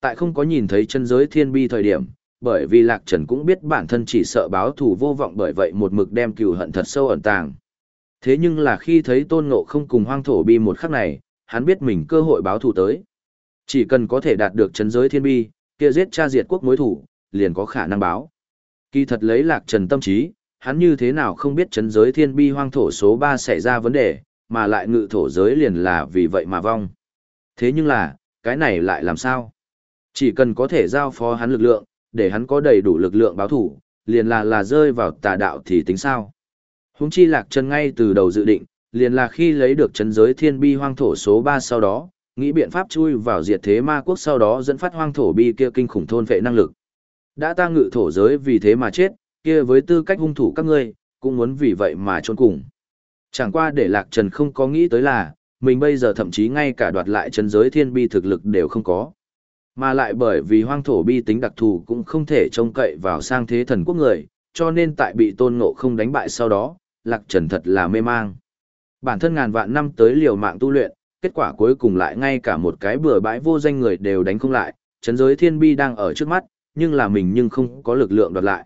Tại không có nhìn thấy chân giới thiên bi thời điểm, bởi vì Lạc Trần cũng biết bản thân chỉ sợ báo thù vô vọng bởi vậy một mực đem cửu hận thật sâu ẩn tàng. Thế nhưng là khi thấy tôn ngộ không cùng hoang thổ bi một khắc này, hắn biết mình cơ hội báo thù tới. Chỉ cần có thể đạt được chân giới thiên bi, kia giết cha diệt quốc mối thủ, liền có khả năng báo. Kỳ thật lấy lạc trần tâm trí, hắn như thế nào không biết chấn giới thiên bi hoang thổ số 3 xảy ra vấn đề, mà lại ngự thổ giới liền là vì vậy mà vong. Thế nhưng là, cái này lại làm sao? Chỉ cần có thể giao phó hắn lực lượng, để hắn có đầy đủ lực lượng báo thủ, liền là là rơi vào tà đạo thì tính sao? Húng chi lạc chân ngay từ đầu dự định, liền là khi lấy được chấn giới thiên bi hoang thổ số 3 sau đó, nghĩ biện pháp chui vào diệt thế ma quốc sau đó dẫn phát hoang thổ bi kia kinh khủng thôn vệ năng lực. Đã ta ngự thổ giới vì thế mà chết, kia với tư cách hung thủ các ngươi, cũng muốn vì vậy mà trốn cùng. Chẳng qua để lạc trần không có nghĩ tới là, mình bây giờ thậm chí ngay cả đoạt lại chân giới thiên bi thực lực đều không có. Mà lại bởi vì hoang thổ bi tính đặc thù cũng không thể trông cậy vào sang thế thần quốc người, cho nên tại bị tôn ngộ không đánh bại sau đó, lạc trần thật là mê mang. Bản thân ngàn vạn năm tới liều mạng tu luyện, kết quả cuối cùng lại ngay cả một cái bừa bãi vô danh người đều đánh không lại, chấn giới thiên bi đang ở trước mắt, nhưng là mình nhưng không có lực lượng đoạt lại.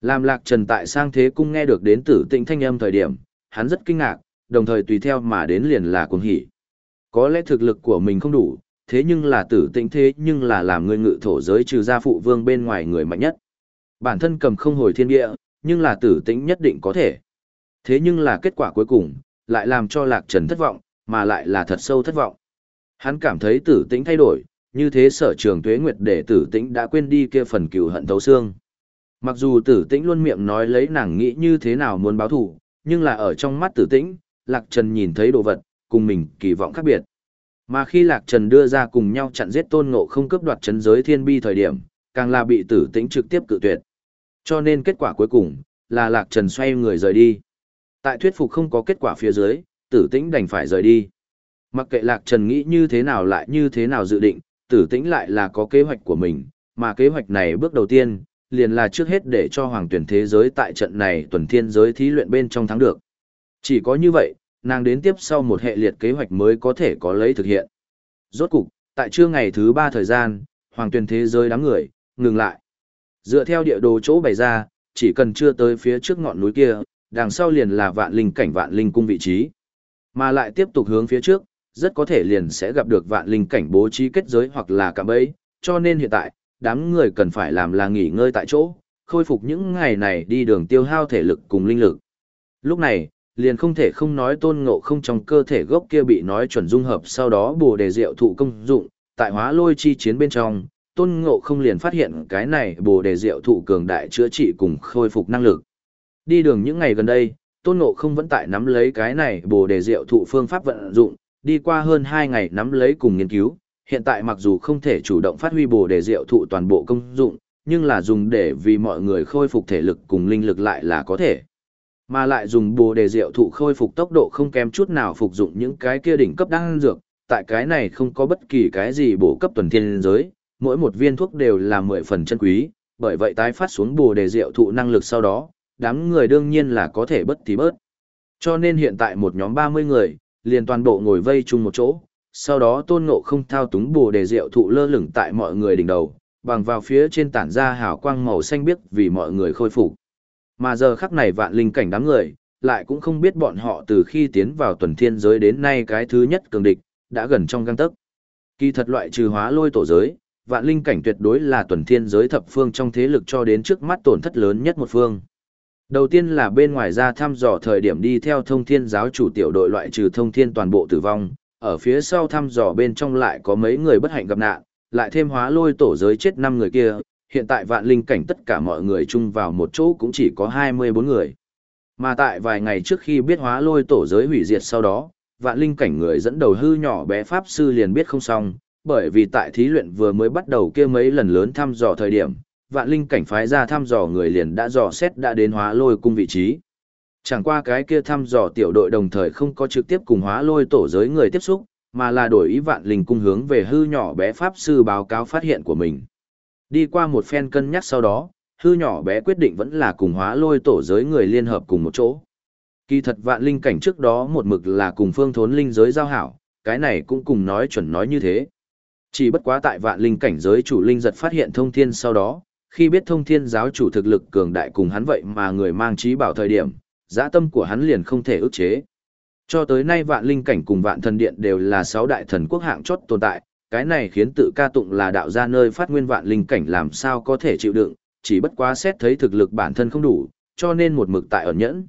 Làm lạc trần tại sang thế cung nghe được đến tử tĩnh thanh âm thời điểm, hắn rất kinh ngạc, đồng thời tùy theo mà đến liền là cuồng hỉ. Có lẽ thực lực của mình không đủ, thế nhưng là tử tĩnh thế nhưng là làm người ngự thổ giới trừ gia phụ vương bên ngoài người mạnh nhất. Bản thân cầm không hồi thiên địa, nhưng là tử tĩnh nhất định có thể. Thế nhưng là kết quả cuối cùng, lại làm cho lạc trần thất vọng, mà lại là thật sâu thất vọng. Hắn cảm thấy tử tĩnh thay đổi, như thế sở trường tuế nguyệt để tử tĩnh đã quên đi kia phần cừu hận thấu xương. Mặc dù tử tĩnh luôn miệng nói lấy nàng nghĩ như thế nào muốn báo thủ, nhưng là ở trong mắt tử tĩnh, Lạc Trần nhìn thấy đồ vật, cùng mình kỳ vọng khác biệt. Mà khi Lạc Trần đưa ra cùng nhau chặn giết tôn ngộ không cướp đoạt chấn giới thiên bi thời điểm, càng là bị tử tĩnh trực tiếp cự tuyệt. Cho nên kết quả cuối cùng, là Lạc Trần xoay người rời đi. Tại thuyết phục không có kết quả phía dưới, tử tĩnh đành phải rời đi. Mặc kệ Lạc Trần nghĩ như thế nào lại như thế nào dự định, tử tĩnh lại là có kế hoạch của mình, mà kế hoạch này bước đầu tiên, liền là trước hết để cho hoàng tuyển thế giới tại trận này tuần thiên giới thí luyện bên trong thắng được. Chỉ có như vậy, nàng đến tiếp sau một hệ liệt kế hoạch mới có thể có lấy thực hiện. Rốt cục, tại trưa ngày thứ ba thời gian, hoàng tuyển thế giới đám người, ngừng lại. Dựa theo địa đồ chỗ bày ra, chỉ cần chưa tới phía trước ngọn núi kia, đằng sau liền là vạn linh cảnh vạn linh cung vị trí. Mà lại tiếp tục hướng phía trước, rất có thể liền sẽ gặp được vạn linh cảnh bố trí kết giới hoặc là cạm bẫy, cho nên hiện tại, đám người cần phải làm là nghỉ ngơi tại chỗ, khôi phục những ngày này đi đường tiêu hao thể lực cùng linh lực. Lúc này, liền không thể không nói tôn ngộ không trong cơ thể gốc kia bị nói chuẩn dung hợp sau đó bồ đề diệu thụ công dụng, tại hóa lôi chi chiến bên trong, tôn ngộ không liền phát hiện cái này bồ đề diệu thụ cường đại chữa trị cùng khôi phục năng lực. Đi đường những ngày gần đây, tôn ngộ không vẫn tại nắm lấy cái này bồ đề diệu thụ phương pháp vận dụng, đi qua hơn 2 ngày nắm lấy cùng nghiên cứu, hiện tại mặc dù không thể chủ động phát huy bồ đề diệu thụ toàn bộ công dụng, nhưng là dùng để vì mọi người khôi phục thể lực cùng linh lực lại là có thể. Mà lại dùng bồ đề rượu thụ khôi phục tốc độ không kém chút nào phục dụng những cái kia đỉnh cấp đan dược, tại cái này không có bất kỳ cái gì bổ cấp tuần thiên giới, mỗi một viên thuốc đều là mười phần chân quý, bởi vậy tái phát xuống bồ đề rượu thụ năng lực sau đó, đám người đương nhiên là có thể bất tí bớt. Cho nên hiện tại một nhóm 30 người, liền toàn bộ ngồi vây chung một chỗ, sau đó tôn ngộ không thao túng bồ đề rượu thụ lơ lửng tại mọi người đỉnh đầu, bằng vào phía trên tản ra hào quang màu xanh biếc vì mọi người khôi phục. Mà giờ khắc này vạn linh cảnh đám người, lại cũng không biết bọn họ từ khi tiến vào tuần thiên giới đến nay cái thứ nhất cường địch, đã gần trong găng tấc. Kỳ thật loại trừ hóa lôi tổ giới, vạn linh cảnh tuyệt đối là tuần thiên giới thập phương trong thế lực cho đến trước mắt tổn thất lớn nhất một phương. Đầu tiên là bên ngoài ra thăm dò thời điểm đi theo thông thiên giáo chủ tiểu đội loại trừ thông thiên toàn bộ tử vong, ở phía sau thăm dò bên trong lại có mấy người bất hạnh gặp nạn, lại thêm hóa lôi tổ giới chết năm người kia, hiện tại vạn linh cảnh tất cả mọi người chung vào một chỗ cũng chỉ có 24 người. Mà tại vài ngày trước khi biết hóa lôi tổ giới hủy diệt sau đó, vạn linh cảnh người dẫn đầu hư nhỏ bé pháp sư liền biết không xong, bởi vì tại thí luyện vừa mới bắt đầu kia mấy lần lớn thăm dò thời điểm, vạn linh cảnh phái ra thăm dò người liền đã dò xét đã đến hóa lôi cung vị trí. Chẳng qua cái kia thăm dò tiểu đội đồng thời không có trực tiếp cùng hóa lôi tổ giới người tiếp xúc, mà là đổi ý vạn linh cung hướng về hư nhỏ bé pháp sư báo cáo phát hiện của mình. Đi qua một phen cân nhắc sau đó, hư nhỏ bé quyết định vẫn là cùng hóa lôi tổ giới người liên hợp cùng một chỗ. Kỳ thật vạn linh cảnh trước đó một mực là cùng phương thốn linh giới giao hảo, cái này cũng cùng nói chuẩn nói như thế. Chỉ bất quá tại vạn linh cảnh giới chủ linh giật phát hiện thông thiên sau đó, khi biết thông thiên giáo chủ thực lực cường đại cùng hắn vậy mà người mang trí bảo thời điểm, dã tâm của hắn liền không thể ức chế. Cho tới nay vạn linh cảnh cùng vạn thần điện đều là sáu đại thần quốc hạng chót tồn tại, cái này khiến tự ca tụng là đạo ra nơi phát nguyên vạn linh cảnh làm sao có thể chịu đựng, chỉ bất quá xét thấy thực lực bản thân không đủ, cho nên một mực tại ẩn nhẫn.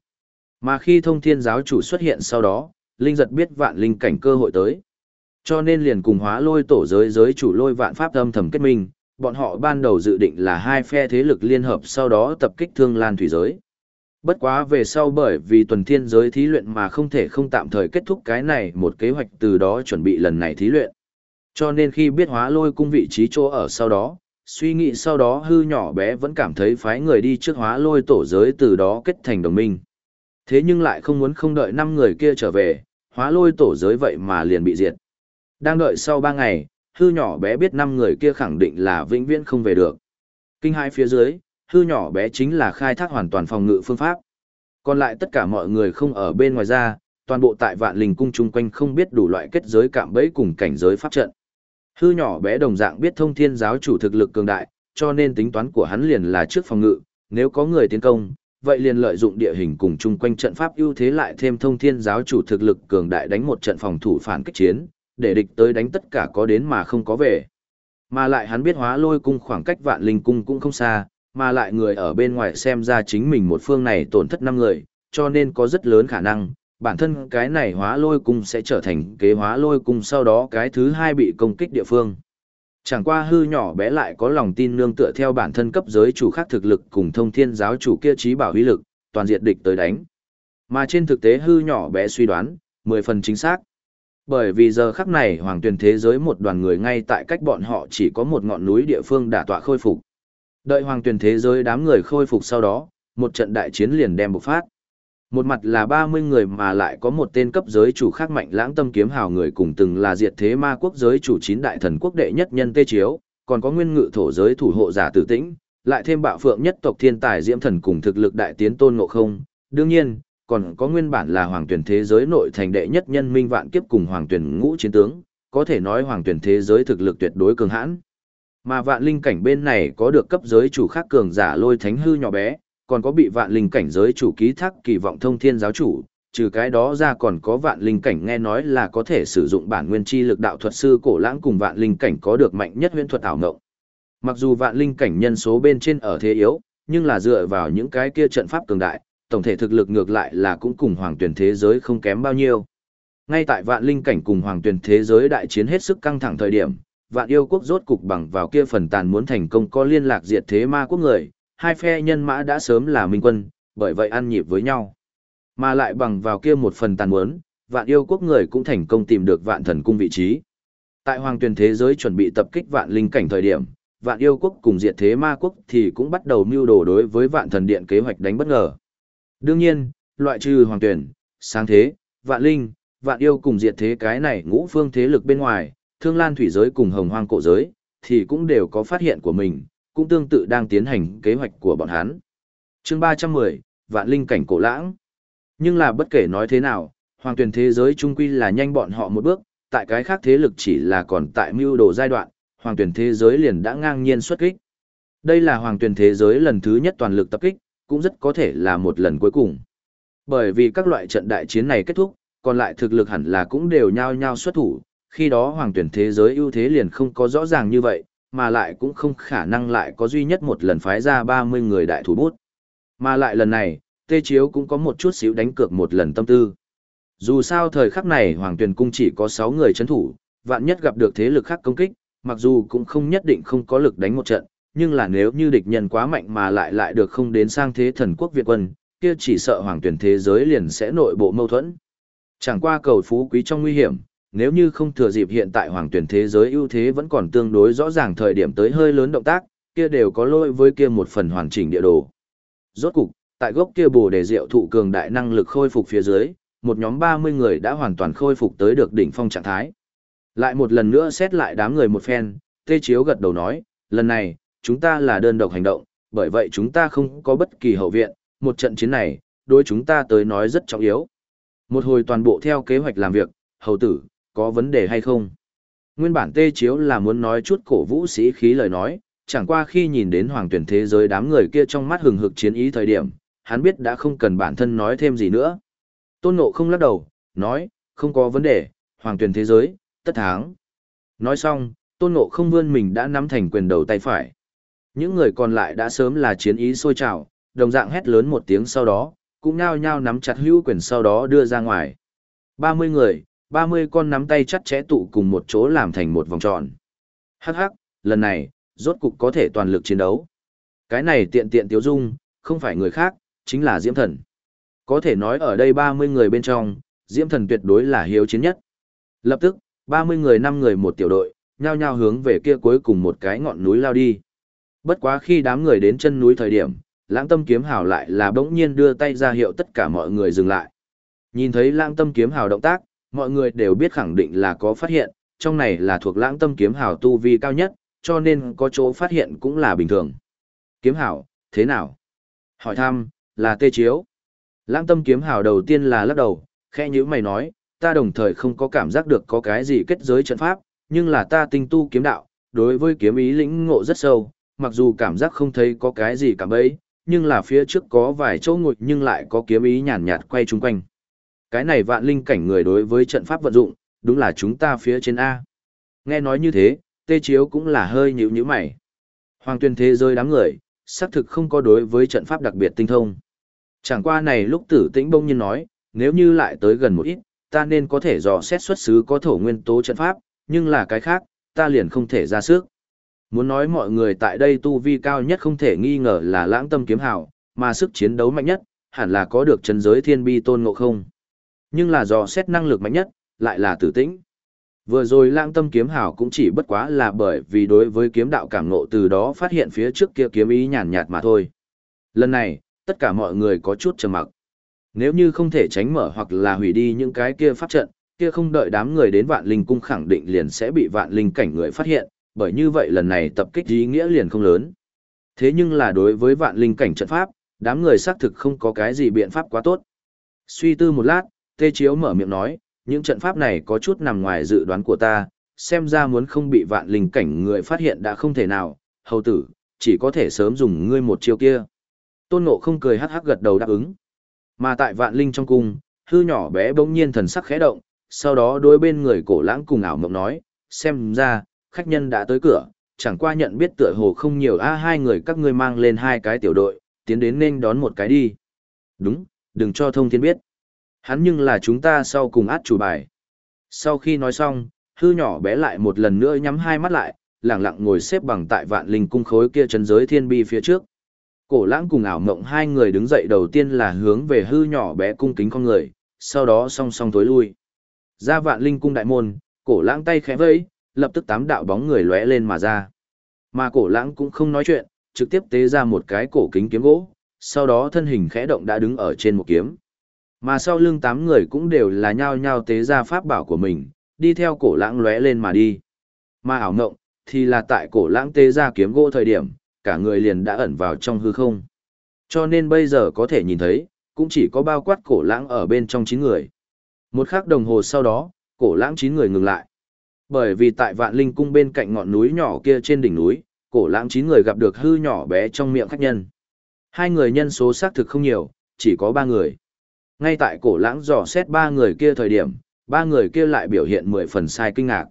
Mà khi thông thiên giáo chủ xuất hiện sau đó, linh giật biết vạn linh cảnh cơ hội tới. Cho nên liền cùng hóa lôi tổ giới giới chủ lôi vạn pháp âm thầm kết minh, bọn họ ban đầu dự định là hai phe thế lực liên hợp sau đó tập kích thương lan thủy giới. Bất quá về sau bởi vì tuần thiên giới thí luyện mà không thể không tạm thời kết thúc cái này một kế hoạch từ đó chuẩn bị lần này thí luyện. Cho nên khi biết hóa lôi cung vị trí chỗ ở sau đó, suy nghĩ sau đó hư nhỏ bé vẫn cảm thấy phái người đi trước hóa lôi tổ giới từ đó kết thành đồng minh. Thế nhưng lại không muốn không đợi năm người kia trở về, hóa lôi tổ giới vậy mà liền bị diệt. Đang đợi sau ba ngày, hư nhỏ bé biết năm người kia khẳng định là vĩnh viễn không về được. Kinh hai phía dưới, hư nhỏ bé chính là khai thác hoàn toàn phòng ngự phương pháp. Còn lại tất cả mọi người không ở bên ngoài ra, toàn bộ tại vạn linh cung chung quanh không biết đủ loại kết giới cạm bẫy cùng cảnh giới pháp trận. Hư nhỏ bé đồng dạng biết thông thiên giáo chủ thực lực cường đại, cho nên tính toán của hắn liền là trước phòng ngự, nếu có người tiến công, vậy liền lợi dụng địa hình cùng chung quanh trận pháp ưu thế lại thêm thông thiên giáo chủ thực lực cường đại đánh một trận phòng thủ phản kích chiến, để địch tới đánh tất cả có đến mà không có về. Mà lại hắn biết hóa lôi cung khoảng cách vạn linh cung cũng không xa, mà lại người ở bên ngoài xem ra chính mình một phương này tổn thất năm người, cho nên có rất lớn khả năng, bản thân cái này hóa lôi cung sẽ trở thành kế hóa lôi cung sau đó cái thứ hai bị công kích địa phương. Chẳng qua hư nhỏ bé lại có lòng tin nương tựa theo bản thân cấp giới chủ khác thực lực cùng thông thiên giáo chủ kia trí bảo huy lực, toàn diệt địch tới đánh. Mà trên thực tế hư nhỏ bé suy đoán, 10 phần chính xác. Bởi vì giờ khắc này hoàng tuyển thế giới một đoàn người ngay tại cách bọn họ chỉ có một ngọn núi địa phương đã tọa khôi phục. Đợi hoàng tuyển thế giới đám người khôi phục sau đó, một trận đại chiến liền đem bộc phát. Một mặt là 30 người mà lại có một tên cấp giới chủ khác mạnh lãng tâm kiếm hào người cùng từng là diệt thế ma quốc giới chủ chín đại thần quốc đệ nhất nhân tê chiếu, còn có nguyên ngự thổ giới thủ hộ giả tử tĩnh, lại thêm bạo phượng nhất tộc thiên tài diễm thần cùng thực lực đại tiến tôn ngộ không. Đương nhiên, còn có nguyên bản là hoàng tuyển thế giới nội thành đệ nhất nhân minh vạn kiếp cùng hoàng tuyển ngũ chiến tướng, có thể nói hoàng tuyển thế giới thực lực tuyệt đối cường hãn. Mà vạn linh cảnh bên này có được cấp giới chủ khác cường giả lôi thánh hư nhỏ bé, còn có bị vạn linh cảnh giới chủ ký thác kỳ vọng thông thiên giáo chủ, trừ cái đó ra còn có vạn linh cảnh nghe nói là có thể sử dụng bản nguyên chi lực đạo thuật sư cổ lãng cùng vạn linh cảnh có được mạnh nhất huyễn thuật ảo ngộng. Mặc dù vạn linh cảnh nhân số bên trên ở thế yếu, nhưng là dựa vào những cái kia trận pháp cường đại, tổng thể thực lực ngược lại là cũng cùng hoàng tuyển thế giới không kém bao nhiêu. Ngay tại vạn linh cảnh cùng hoàng tuyển thế giới đại chiến hết sức căng thẳng thời điểm, vạn yêu quốc rốt cục bằng vào kia phần tàn muốn thành công có liên lạc diệt thế ma quốc người, hai phe nhân mã đã sớm là minh quân, bởi vậy ăn nhịp với nhau. Mà lại bằng vào kia một phần tàn muốn, vạn yêu quốc người cũng thành công tìm được vạn thần cung vị trí. Tại hoàng tuyển thế giới chuẩn bị tập kích vạn linh cảnh thời điểm, vạn yêu quốc cùng diệt thế ma quốc thì cũng bắt đầu mưu đồ đối với vạn thần điện kế hoạch đánh bất ngờ. Đương nhiên, Loại trừ hoàng tuyển, sáng thế, vạn linh, vạn yêu cùng diệt thế cái này ngũ phương thế lực bên ngoài, thương lan thủy giới cùng hồng hoang cổ giới, thì cũng đều có phát hiện của mình, cũng tương tự đang tiến hành kế hoạch của bọn hắn. chương 310, vạn linh cảnh cổ lãng. Nhưng là bất kể nói thế nào, hoàng tuyển thế giới trung quy là nhanh bọn họ một bước, tại cái khác thế lực chỉ là còn tại mưu đồ giai đoạn, hoàng tuyển thế giới liền đã ngang nhiên xuất kích. Đây là hoàng tuyển thế giới lần thứ nhất toàn lực tập kích, cũng rất có thể là một lần cuối cùng. Bởi vì các loại trận đại chiến này kết thúc, còn lại thực lực hẳn là cũng đều nhao nhao xuất thủ, khi đó hoàng tuyển thế giới ưu thế liền không có rõ ràng như vậy, mà lại cũng không khả năng lại có duy nhất một lần phái ra 30 người đại thủ bút. Mà lại lần này, Tê Chiếu cũng có một chút xíu đánh cược một lần tâm tư. Dù sao thời khắc này Hoàng Tuyền Cung chỉ có 6 người chấn thủ, vạn nhất gặp được thế lực khác công kích, mặc dù cũng không nhất định không có lực đánh một trận, nhưng là nếu như địch nhân quá mạnh mà lại lại được không đến sang thế thần quốc Việt quân, kia chỉ sợ Hoàng Tuyền thế giới liền sẽ nội bộ mâu thuẫn. Chẳng qua cầu phú quý trong nguy hiểm, nếu như không thừa dịp hiện tại Hoàng tuyển thế giới ưu thế vẫn còn tương đối rõ ràng thời điểm tới hơi lớn động tác, kia đều có lỗi với kia một phần hoàn chỉnh địa đồ. Rốt cục, tại gốc kia bồ đề diệu thụ cường đại năng lực khôi phục phía dưới, một nhóm 30 người đã hoàn toàn khôi phục tới được đỉnh phong trạng thái. Lại một lần nữa xét lại đám người một phen, Tê Chiếu gật đầu nói, lần này, chúng ta là đơn độc hành động, bởi vậy chúng ta không có bất kỳ hậu viện, một trận chiến này, đối chúng ta tới nói rất trọng yếu. Một hồi toàn bộ theo kế hoạch làm việc, hầu tử, có vấn đề hay không? Nguyên bản Tê Chiếu là muốn nói chút cổ vũ sĩ khí lời nói, chẳng qua khi nhìn đến hoàng tuyển thế giới đám người kia trong mắt hừng hực chiến ý thời điểm, hắn biết đã không cần bản thân nói thêm gì nữa. Tôn Ngộ không lắc đầu, nói, không có vấn đề, hoàng tuyển thế giới, tất thắng. Nói xong, Tôn Ngộ không vươn mình đã nắm thành quyền đầu tay phải. Những người còn lại đã sớm là chiến ý sôi trào, đồng dạng hét lớn một tiếng sau đó, cũng nhao nhao nắm chặt hữu quyền sau đó đưa ra ngoài. 30 người, 30 con nắm tay chặt chẽ tụ cùng một chỗ làm thành một vòng tròn. Hắc hắc, lần này, rốt cục có thể toàn lực chiến đấu. Cái này tiện tiện tiếu dung, không phải người khác, chính là Diễm Thần. Có thể nói ở đây 30 người bên trong, Diễm Thần tuyệt đối là hiếu chiến nhất. Lập tức, 30 người 5 người một tiểu đội, nhao nhao hướng về kia cuối cùng một cái ngọn núi lao đi. Bất quá khi đám người đến chân núi thời điểm, lãng tâm kiếm hào lại là bỗng nhiên đưa tay ra hiệu tất cả mọi người dừng lại. Nhìn thấy lãng tâm kiếm hào động tác, mọi người đều biết khẳng định là có phát hiện, trong này là thuộc lãng tâm kiếm hào tu vi cao nhất, cho nên có chỗ phát hiện cũng là bình thường. Kiếm hào, thế nào? Hỏi thăm, là tê chiếu. Lãng tâm kiếm hào đầu tiên là lắc đầu, khẽ như mày nói, ta đồng thời không có cảm giác được có cái gì kết giới trận pháp, nhưng là ta tinh tu kiếm đạo, đối với kiếm ý lĩnh ngộ rất sâu, mặc dù cảm giác không thấy có cái gì cảm ấy, nhưng là phía trước có vài chỗ ngồi nhưng lại có kiếm ý nhàn nhạt quay chung quanh. Cái này vạn linh cảnh người đối với trận pháp vận dụng, đúng là chúng ta phía trên A. Nghe nói như thế, tê chiếu cũng là hơi nhíu nhíu mày. Hoàng tuyên thế rơi đám người, xác thực không có đối với trận pháp đặc biệt tinh thông. Chẳng qua này lúc tử tĩnh bông nhiên nói, nếu như lại tới gần một ít, ta nên có thể dò xét xuất xứ có thổ nguyên tố trận pháp, nhưng là cái khác, ta liền không thể ra sức. Muốn nói mọi người tại đây tu vi cao nhất không thể nghi ngờ là lãng tâm kiếm hào, mà sức chiến đấu mạnh nhất, hẳn là có được chân giới thiên bi tôn ngộ không. Nhưng là do xét năng lực mạnh nhất, lại là tử tĩnh. Vừa rồi lãng tâm kiếm hào cũng chỉ bất quá là bởi vì đối với kiếm đạo cảm ngộ từ đó phát hiện phía trước kia kiếm ý nhàn nhạt mà thôi. Lần này, tất cả mọi người có chút trầm mặc. Nếu như không thể tránh mở hoặc là hủy đi những cái kia pháp trận, kia không đợi đám người đến vạn linh cung khẳng định liền sẽ bị vạn linh cảnh người phát hiện, bởi như vậy lần này tập kích ý nghĩa liền không lớn. Thế nhưng là đối với vạn linh cảnh trận pháp, đám người xác thực không có cái gì biện pháp quá tốt. Suy tư một lát, Tê Chiếu mở miệng nói, những trận pháp này có chút nằm ngoài dự đoán của ta, xem ra muốn không bị vạn linh cảnh người phát hiện đã không thể nào, hầu tử, chỉ có thể sớm dùng ngươi một chiêu kia. Tôn Ngộ không cười hắc hắc gật đầu đáp ứng. Mà tại vạn linh trong cung, hư nhỏ bé bỗng nhiên thần sắc khẽ động, sau đó đối bên người cổ lãng cùng ảo mộng nói, xem ra, khách nhân đã tới cửa, chẳng qua nhận biết tựa hồ không nhiều a hai người các ngươi mang lên hai cái tiểu đội, tiến đến nên đón một cái đi. Đúng, đừng cho thông thiên biết. Hắn nhưng là chúng ta sau cùng át chủ bài. Sau khi nói xong, hư nhỏ bé lại một lần nữa nhắm hai mắt lại, lặng lặng ngồi xếp bằng tại vạn linh cung khối kia chân giới thiên bi phía trước. Cổ lãng cùng ảo mộng hai người đứng dậy đầu tiên là hướng về hư nhỏ bé cung kính con người, sau đó song song tối lui. Ra vạn linh cung đại môn, cổ lãng tay khẽ vẫy, lập tức tám đạo bóng người lóe lên mà ra. Mà cổ lãng cũng không nói chuyện, trực tiếp tế ra một cái cổ kính kiếm gỗ, sau đó thân hình khẽ động đã đứng ở trên một kiếm. Mà sau lưng tám người cũng đều là nhao nhao tế ra pháp bảo của mình, đi theo cổ lãng lóe lên mà đi. Mà ảo ngộng, thì là tại cổ lãng tế ra kiếm gỗ thời điểm, cả người liền đã ẩn vào trong hư không. Cho nên bây giờ có thể nhìn thấy, cũng chỉ có bao quát cổ lãng ở bên trong chín người. Một khắc đồng hồ sau đó, cổ lãng chín người ngừng lại. Bởi vì tại vạn linh cung bên cạnh ngọn núi nhỏ kia trên đỉnh núi, cổ lãng chín người gặp được hư nhỏ bé trong miệng khách nhân. Hai người nhân số xác thực không nhiều, chỉ có ba người. Ngay tại cổ lãng dò xét ba người kia thời điểm, ba người kia lại biểu hiện mười phần sai kinh ngạc.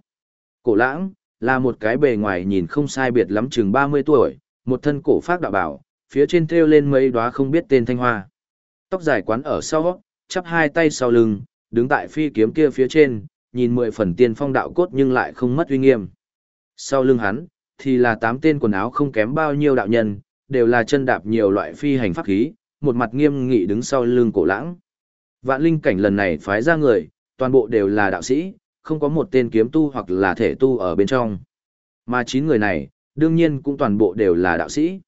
Cổ lãng, là một cái bề ngoài nhìn không sai biệt lắm chừng 30 tuổi, một thân cổ phát đạo bảo, phía trên treo lên mấy đóa không biết tên thanh hoa. Tóc dài quán ở sau, chắp hai tay sau lưng, đứng tại phi kiếm kia phía trên, nhìn mười phần tiên phong đạo cốt nhưng lại không mất uy nghiêm. Sau lưng hắn, thì là tám tên quần áo không kém bao nhiêu đạo nhân, đều là chân đạp nhiều loại phi hành pháp khí, một mặt nghiêm nghị đứng sau lưng cổ lãng. Vạn linh cảnh lần này phái ra người, toàn bộ đều là đạo sĩ, không có một tên kiếm tu hoặc là thể tu ở bên trong. Mà chín người này, đương nhiên cũng toàn bộ đều là đạo sĩ.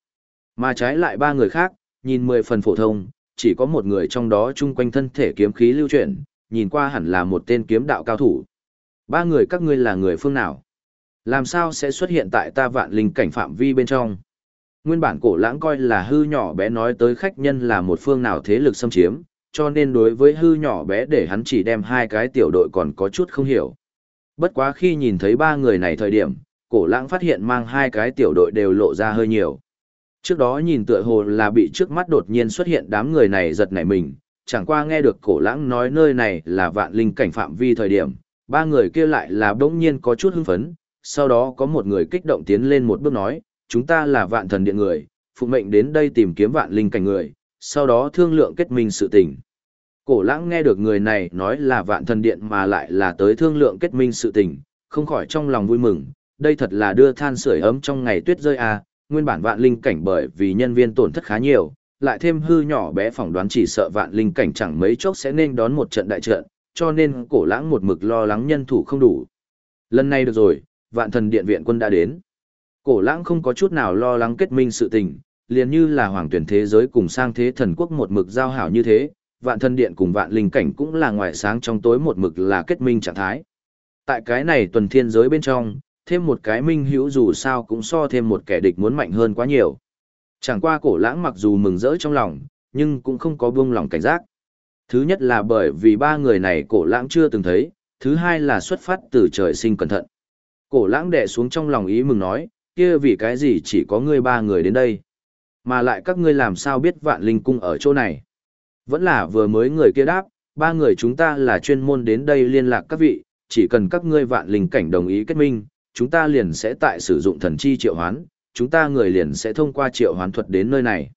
Mà trái lại ba người khác, nhìn mười phần phổ thông, chỉ có một người trong đó chung quanh thân thể kiếm khí lưu chuyển, nhìn qua hẳn là một tên kiếm đạo cao thủ. Ba người các ngươi là người phương nào? Làm sao sẽ xuất hiện tại ta vạn linh cảnh phạm vi bên trong? Nguyên bản cổ lãng coi là hư nhỏ bé nói tới khách nhân là một phương nào thế lực xâm chiếm, cho nên đối với hư nhỏ bé để hắn chỉ đem hai cái tiểu đội còn có chút không hiểu. Bất quá khi nhìn thấy ba người này thời điểm, cổ lãng phát hiện mang hai cái tiểu đội đều lộ ra hơi nhiều. Trước đó nhìn tựa hồ là bị trước mắt đột nhiên xuất hiện đám người này giật nảy mình, chẳng qua nghe được cổ lãng nói nơi này là vạn linh cảnh phạm vi thời điểm, ba người kia lại là bỗng nhiên có chút hưng phấn, sau đó có một người kích động tiến lên một bước nói, chúng ta là vạn thần điện người, phụ mệnh đến đây tìm kiếm vạn linh cảnh người, sau đó thương lượng kết minh sự tình. Cổ lãng nghe được người này nói là vạn thần điện mà lại là tới thương lượng kết minh sự tình, không khỏi trong lòng vui mừng, đây thật là đưa than sưởi ấm trong ngày tuyết rơi à, nguyên bản vạn linh cảnh bởi vì nhân viên tổn thất khá nhiều, lại thêm hư nhỏ bé phỏng đoán chỉ sợ vạn linh cảnh chẳng mấy chốc sẽ nên đón một trận đại trận, cho nên cổ lãng một mực lo lắng nhân thủ không đủ. Lần này được rồi, vạn thần điện viện quân đã đến. Cổ lãng không có chút nào lo lắng kết minh sự tình, liền như là hoàng tuyển thế giới cùng sang thế thần quốc một mực giao hảo như thế, vạn thần điện cùng vạn linh cảnh cũng là ngoại sáng trong tối một mực là kết minh trạng thái. Tại cái này tuần thiên giới bên trong, thêm một cái minh hữu dù sao cũng so thêm một kẻ địch muốn mạnh hơn quá nhiều. Chẳng qua cổ lãng mặc dù mừng rỡ trong lòng, nhưng cũng không có buông lòng cảnh giác. Thứ nhất là bởi vì ba người này cổ lãng chưa từng thấy, thứ hai là xuất phát từ trời sinh cẩn thận. Cổ lãng đè xuống trong lòng ý mừng nói, kia vì cái gì chỉ có ngươi ba người đến đây. Mà lại các ngươi làm sao biết vạn linh cung ở chỗ này. Vẫn là vừa mới người kia đáp, ba người chúng ta là chuyên môn đến đây liên lạc các vị, chỉ cần các ngươi vạn linh cảnh đồng ý kết minh, chúng ta liền sẽ tại sử dụng thần chi triệu hoán, chúng ta người liền sẽ thông qua triệu hoán thuật đến nơi này.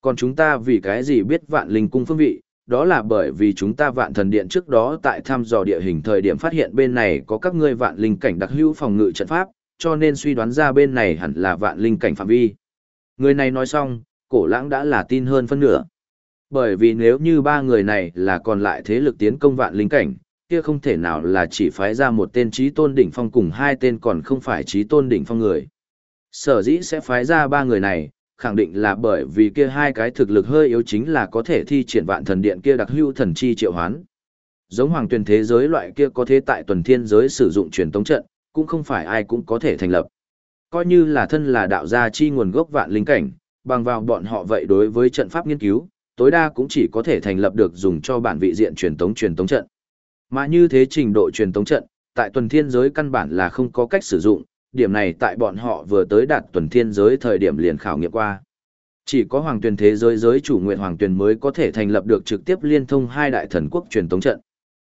Còn chúng ta vì cái gì biết vạn linh cung phương vị, đó là bởi vì chúng ta vạn thần điện trước đó tại thăm dò địa hình thời điểm phát hiện bên này có các ngươi vạn linh cảnh đặc hữu phòng ngự trận pháp, cho nên suy đoán ra bên này hẳn là vạn linh cảnh phạm vi. Người này nói xong, cổ lãng đã là tin hơn phân nửa. Bởi vì nếu như ba người này là còn lại thế lực tiến công vạn linh cảnh, kia không thể nào là chỉ phái ra một tên trí tôn đỉnh phong cùng hai tên còn không phải trí tôn đỉnh phong người. Sở dĩ sẽ phái ra ba người này, khẳng định là bởi vì kia hai cái thực lực hơi yếu chính là có thể thi triển vạn thần điện kia đặc hữu thần chi triệu hoán. Giống hoàng tuyển thế giới loại kia có thế tại tuần thiên giới sử dụng truyền tống trận, cũng không phải ai cũng có thể thành lập. Coi như là thân là đạo gia chi nguồn gốc vạn linh cảnh, bằng vào bọn họ vậy đối với trận pháp nghiên cứu, tối đa cũng chỉ có thể thành lập được dùng cho bản vị diện truyền tống truyền tống trận. Mà như thế trình độ truyền tống trận, tại tuần thiên giới căn bản là không có cách sử dụng, điểm này tại bọn họ vừa tới đạt tuần thiên giới thời điểm liền khảo nghiệm qua. Chỉ có hoàng tuyển thế giới giới chủ nguyện hoàng tuyển mới có thể thành lập được trực tiếp liên thông hai đại thần quốc truyền tống trận.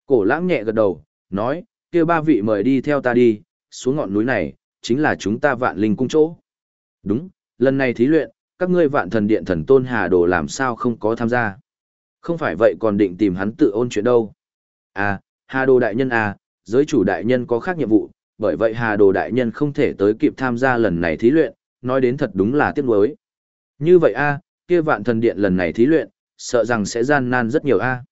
Cổ lãng nhẹ gật đầu, nói, kia ba vị mời đi theo ta đi, xuống ngọn núi này, chính là chúng ta vạn linh cung chỗ. Đúng, lần này thí luyện, các ngươi vạn thần điện thần tôn hà đồ làm sao không có tham gia. Không phải vậy còn định tìm hắn tự ôn chuyện đâu. À, hà đồ đại nhân à, giới chủ đại nhân có khác nhiệm vụ, bởi vậy hà đồ đại nhân không thể tới kịp tham gia lần này thí luyện, nói đến thật đúng là tiếc nuối. Như vậy a, kia vạn thần điện lần này thí luyện, sợ rằng sẽ gian nan rất nhiều a.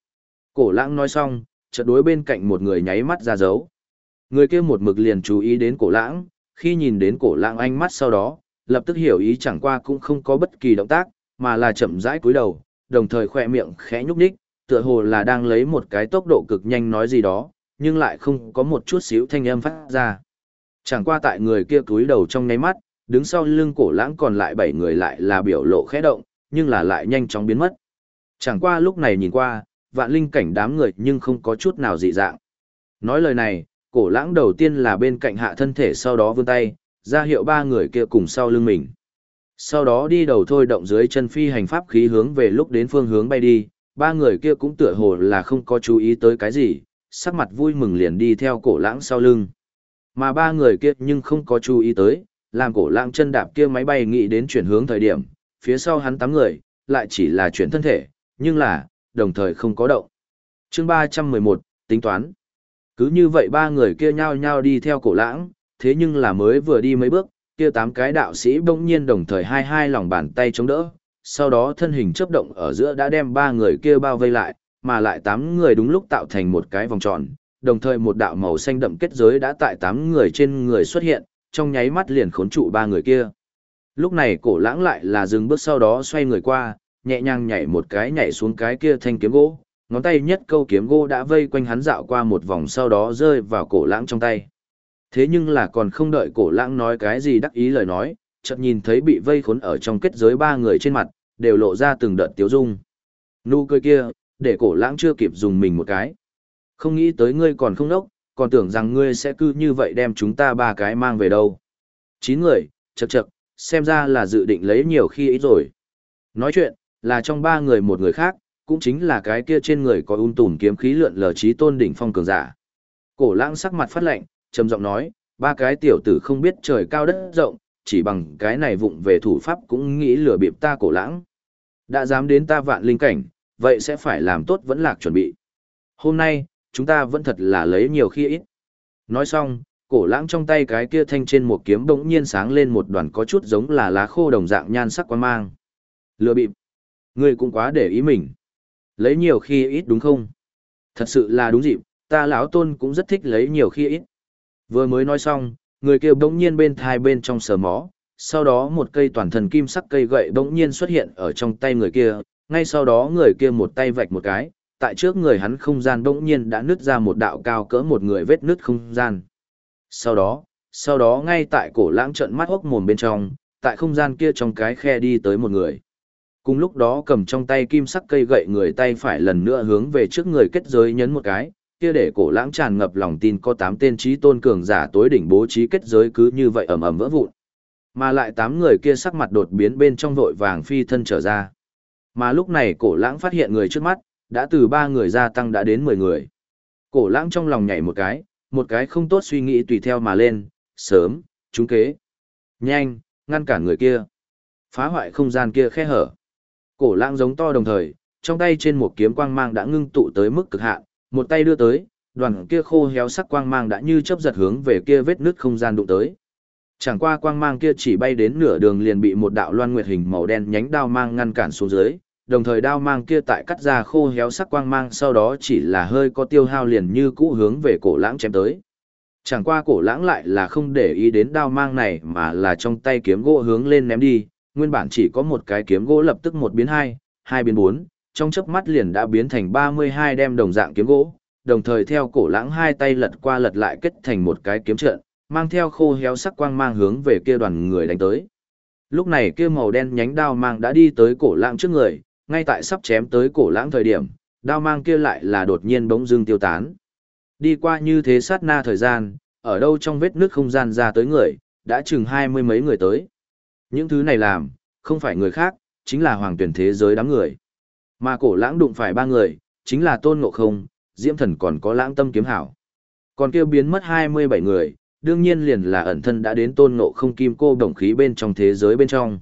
Cổ lãng nói xong, chợt đối bên cạnh một người nháy mắt ra dấu. Người kia một mực liền chú ý đến cổ lãng, khi nhìn đến cổ lãng ánh mắt sau đó, lập tức hiểu ý chẳng qua cũng không có bất kỳ động tác, mà là chậm rãi cúi đầu, đồng thời khỏe miệng khẽ nhúc nhích, tựa hồ là đang lấy một cái tốc độ cực nhanh nói gì đó, nhưng lại không có một chút xíu thanh âm phát ra. Chẳng qua tại người kia cúi đầu trong nháy mắt, đứng sau lưng cổ lãng còn lại bảy người lại là biểu lộ khẽ động, nhưng là lại nhanh chóng biến mất. Chẳng qua lúc này nhìn qua, vạn linh cảnh đám người nhưng không có chút nào dị dạng. Nói lời này, cổ lãng đầu tiên là bên cạnh hạ thân thể sau đó vươn tay, ra hiệu ba người kia cùng sau lưng mình. Sau đó đi đầu thôi động dưới chân phi hành pháp khí hướng về lúc đến phương hướng bay đi, ba người kia cũng tựa hồ là không có chú ý tới cái gì, sắc mặt vui mừng liền đi theo cổ lãng sau lưng. Mà ba người kia nhưng không có chú ý tới, làm cổ lãng chân đạp kia máy bay nghĩ đến chuyển hướng thời điểm, phía sau hắn tám người, lại chỉ là chuyển thân thể, nhưng là, đồng thời không có động. chương 311, tính toán. Cứ như vậy ba người kia nhao nhao đi theo cổ lãng, thế nhưng là mới vừa đi mấy bước, kia tám cái đạo sĩ bỗng nhiên đồng thời hai hai lòng bàn tay chống đỡ, sau đó thân hình chấp động ở giữa đã đem ba người kia bao vây lại, mà lại tám người đúng lúc tạo thành một cái vòng tròn, đồng thời một đạo màu xanh đậm kết giới đã tại tám người trên người xuất hiện, trong nháy mắt liền khốn trụ ba người kia. Lúc này cổ lãng lại là dừng bước sau đó xoay người qua, nhẹ nhàng nhảy một cái nhảy xuống cái kia thanh kiếm gỗ, ngón tay nhất câu kiếm gỗ đã vây quanh hắn dạo qua một vòng sau đó rơi vào cổ lãng trong tay. Thế nhưng là còn không đợi cổ lãng nói cái gì đắc ý lời nói, chợt nhìn thấy bị vây khốn ở trong kết giới ba người trên mặt, đều lộ ra từng đợt tiếu dung. Nụ cười kia, để cổ lãng chưa kịp dùng mình một cái. Không nghĩ tới ngươi còn không nốc, còn tưởng rằng ngươi sẽ cứ như vậy đem chúng ta ba cái mang về đâu. Chín người, chậc chậc, xem ra là dự định lấy nhiều khi ít rồi. Nói chuyện, là trong ba người một người khác, cũng chính là cái kia trên người có un tùm kiếm khí lượn lờ trí tôn đỉnh phong cường giả. Cổ lãng sắc mặt phát lạnh, trầm giọng nói, ba cái tiểu tử không biết trời cao đất rộng, chỉ bằng cái này vụng về thủ pháp cũng nghĩ lừa bịp ta cổ lãng. Đã dám đến ta vạn linh cảnh, vậy sẽ phải làm tốt vẫn lạc chuẩn bị. Hôm nay, chúng ta vẫn thật là lấy nhiều khi ít. Nói xong, cổ lãng trong tay cái kia thanh trên một kiếm bỗng nhiên sáng lên một đoàn có chút giống là lá khô đồng dạng nhan sắc quan mang. Lừa bịp. Ngươi cũng quá để ý mình. Lấy nhiều khi ít đúng không? Thật sự là đúng dịp, ta lão tôn cũng rất thích lấy nhiều khi ít. Vừa mới nói xong, người kia bỗng nhiên bên thai bên trong sờ mó, sau đó một cây toàn thần kim sắc cây gậy bỗng nhiên xuất hiện ở trong tay người kia, ngay sau đó người kia một tay vạch một cái, tại trước người hắn không gian bỗng nhiên đã nứt ra một đạo cao cỡ một người vết nứt không gian. Sau đó, sau đó ngay tại cổ lãng trận mắt hốc mồm bên trong, tại không gian kia trong cái khe đi tới một người. Cùng lúc đó cầm trong tay kim sắc cây gậy người tay phải lần nữa hướng về trước người kết giới nhấn một cái, kia để cổ lãng tràn ngập lòng tin có tám tên trí tôn cường giả tối đỉnh bố trí kết giới cứ như vậy ầm ầm vỡ vụn. Mà lại tám người kia sắc mặt đột biến bên trong vội vàng phi thân trở ra. Mà lúc này cổ lãng phát hiện người trước mắt, đã từ ba người gia tăng đã đến mười người. Cổ lãng trong lòng nhảy một cái, một cái không tốt suy nghĩ tùy theo mà lên, sớm, trúng kế. Nhanh, ngăn cản người kia. Phá hoại không gian kia khe hở. Cổ lãng giống to đồng thời, trong tay trên một kiếm quang mang đã ngưng tụ tới mức cực hạn, một tay đưa tới, đoàn kia khô héo sắc quang mang đã như chớp giật hướng về kia vết nứt không gian đụng tới. Chẳng qua quang mang kia chỉ bay đến nửa đường liền bị một đạo loan nguyệt hình màu đen nhánh đao mang ngăn cản xuống dưới, đồng thời đao mang kia tại cắt ra khô héo sắc quang mang sau đó chỉ là hơi có tiêu hao liền như cũ hướng về cổ lãng chém tới. Chẳng qua cổ lãng lại là không để ý đến đao mang này mà là trong tay kiếm gỗ hướng lên ném đi, nguyên bản chỉ có một cái kiếm gỗ lập tức một biến hai, hai biến bốn, trong chớp mắt liền đã biến thành 32 đem đồng dạng kiếm gỗ, đồng thời theo cổ lãng hai tay lật qua lật lại kết thành một cái kiếm trận, mang theo khô héo sắc quang mang hướng về kia đoàn người đánh tới. Lúc này kia màu đen nhánh đao mang đã đi tới cổ lãng trước người, ngay tại sắp chém tới cổ lãng thời điểm, đao mang kia lại là đột nhiên bỗng dưng tiêu tán. Đi qua như thế sát na thời gian, ở đâu trong vết nước không gian ra tới người, đã chừng hai mươi mấy người tới. Những thứ này làm, không phải người khác, chính là hoàng tuyển thế giới đám người. Mà cổ lãng đụng phải ba người, chính là tôn ngộ không, diễm thần còn có lãng tâm kiếm hảo. Còn kêu biến mất 27 người, đương nhiên liền là ẩn thân đã đến tôn ngộ không kim cô đồng khí bên trong thế giới bên trong.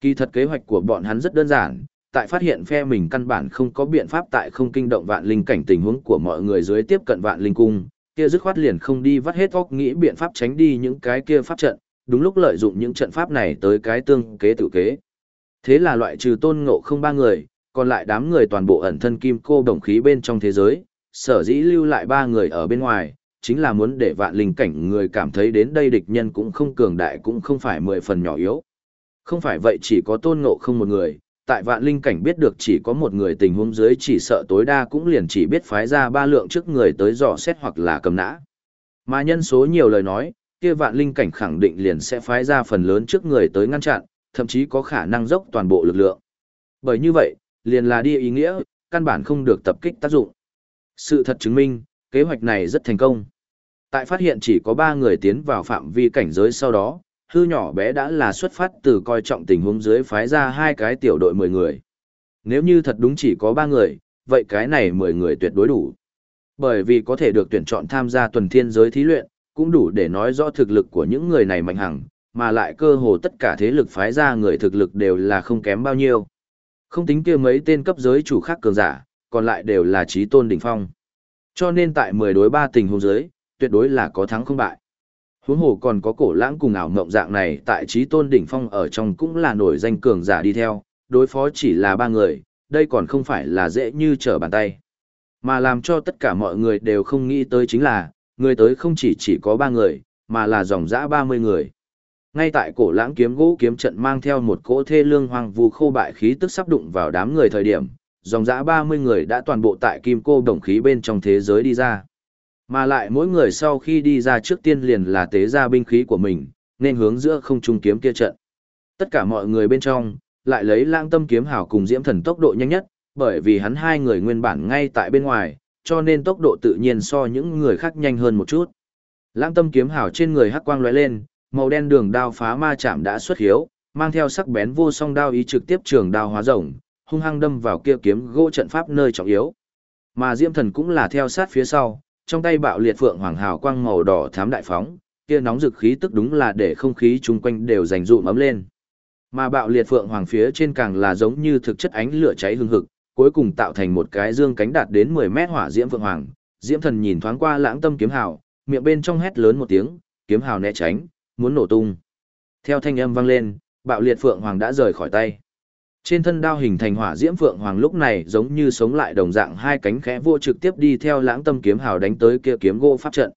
Kỳ thật kế hoạch của bọn hắn rất đơn giản, tại phát hiện phe mình căn bản không có biện pháp tại không kinh động vạn linh cảnh tình huống của mọi người dưới tiếp cận vạn linh cung, kia dứt khoát liền không đi vắt hết óc nghĩ biện pháp tránh đi những cái kia pháp trận, đúng lúc lợi dụng những trận pháp này tới cái tương kế tự kế. Thế là loại trừ tôn ngộ không ba người, còn lại đám người toàn bộ ẩn thân kim cô đồng khí bên trong thế giới, sở dĩ lưu lại ba người ở bên ngoài, chính là muốn để vạn linh cảnh người cảm thấy đến đây địch nhân cũng không cường đại cũng không phải mười phần nhỏ yếu. Không phải vậy chỉ có tôn ngộ không một người, tại vạn linh cảnh biết được chỉ có một người tình huống dưới chỉ sợ tối đa cũng liền chỉ biết phái ra ba lượng trước người tới dò xét hoặc là cầm nã. Mà nhân số nhiều lời nói, kia vạn linh cảnh khẳng định liền sẽ phái ra phần lớn trước người tới ngăn chặn, thậm chí có khả năng dốc toàn bộ lực lượng. Bởi như vậy, liền là đi ý nghĩa, căn bản không được tập kích tác dụng. Sự thật chứng minh, kế hoạch này rất thành công. Tại phát hiện chỉ có 3 người tiến vào phạm vi cảnh giới sau đó, hư nhỏ bé đã là xuất phát từ coi trọng tình huống dưới phái ra hai cái tiểu đội 10 người. Nếu như thật đúng chỉ có 3 người, vậy cái này 10 người tuyệt đối đủ. Bởi vì có thể được tuyển chọn tham gia tuần thiên giới thí luyện, cũng đủ để nói rõ thực lực của những người này mạnh hẳn, mà lại cơ hồ tất cả thế lực phái ra người thực lực đều là không kém bao nhiêu. Không tính kia mấy tên cấp giới chủ khác cường giả, còn lại đều là trí tôn đỉnh phong. Cho nên tại 10 đối 3 tình huống giới, tuyệt đối là có thắng không bại. Huống hồ còn có cổ lãng cùng ảo mộng dạng này tại trí tôn đỉnh phong ở trong cũng là nổi danh cường giả đi theo, đối phó chỉ là ba người, đây còn không phải là dễ như trở bàn tay. Mà làm cho tất cả mọi người đều không nghĩ tới chính là, người tới không chỉ chỉ có ba người, mà là dòng dã 30 người. Ngay tại cổ lãng kiếm gỗ kiếm trận mang theo một cỗ thê lương hoang vu khô bại khí tức sắp đụng vào đám người thời điểm, dòng dã 30 người đã toàn bộ tại kim cô đồng khí bên trong thế giới đi ra. Mà lại mỗi người sau khi đi ra trước tiên liền là tế ra binh khí của mình, nên hướng giữa không trung kiếm kia trận. Tất cả mọi người bên trong, lại lấy lãng tâm kiếm hảo cùng diễm thần tốc độ nhanh nhất, bởi vì hắn hai người nguyên bản ngay tại bên ngoài, cho nên tốc độ tự nhiên so những người khác nhanh hơn một chút. Lãng tâm kiếm hảo trên người hắc quang lóe lên, màu đen đường đao phá ma chạm đã xuất hiếu, mang theo sắc bén vô song đao ý trực tiếp trường đao hóa rồng, hung hăng đâm vào kia kiếm gỗ trận pháp nơi trọng yếu. Mà Diễm Thần cũng là theo sát phía sau, trong tay bạo liệt phượng hoàng hào quang màu đỏ thám đại phóng, kia nóng dực khí tức đúng là để không khí chung quanh đều dành dụm ấm lên. Mà bạo liệt phượng hoàng phía trên càng là giống như thực chất ánh lửa cháy hừng hực, cuối cùng tạo thành một cái dương cánh đạt đến 10 mét hỏa diễm phượng hoàng. Diễm thần nhìn thoáng qua lãng tâm kiếm hào, miệng bên trong hét lớn một tiếng, kiếm hào né tránh, muốn nổ tung. Theo thanh âm vang lên, bạo liệt phượng hoàng đã rời khỏi tay. Trên thân đao hình thành hỏa diễm phượng hoàng lúc này giống như sống lại đồng dạng hai cánh khẽ vô trực tiếp đi theo lãng tâm kiếm hào đánh tới kia kiếm gỗ pháp trận.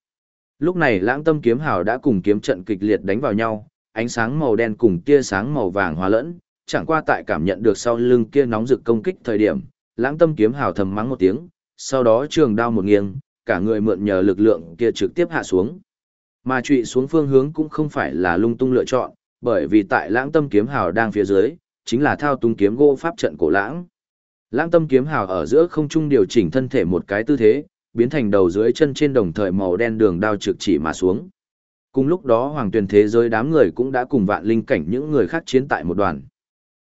Lúc này lãng tâm kiếm hào đã cùng kiếm trận kịch liệt đánh vào nhau, ánh sáng màu đen cùng tia sáng màu vàng hòa lẫn, chẳng qua tại cảm nhận được sau lưng kia nóng rực công kích thời điểm, lãng tâm kiếm hào thầm mắng một tiếng, sau đó trường đao một nghiêng, cả người mượn nhờ lực lượng kia trực tiếp hạ xuống. Mà trụy xuống phương hướng cũng không phải là lung tung lựa chọn, bởi vì tại lãng tâm kiếm hào đang phía dưới, chính là thao tung kiếm gỗ pháp trận cổ lãng. Lãng tâm kiếm hào ở giữa không trung điều chỉnh thân thể một cái tư thế, biến thành đầu dưới chân trên đồng thời màu đen đường đao trực chỉ mà xuống. Cùng lúc đó hoàng tuyển thế giới đám người cũng đã cùng vạn linh cảnh những người khác chiến tại một đoàn.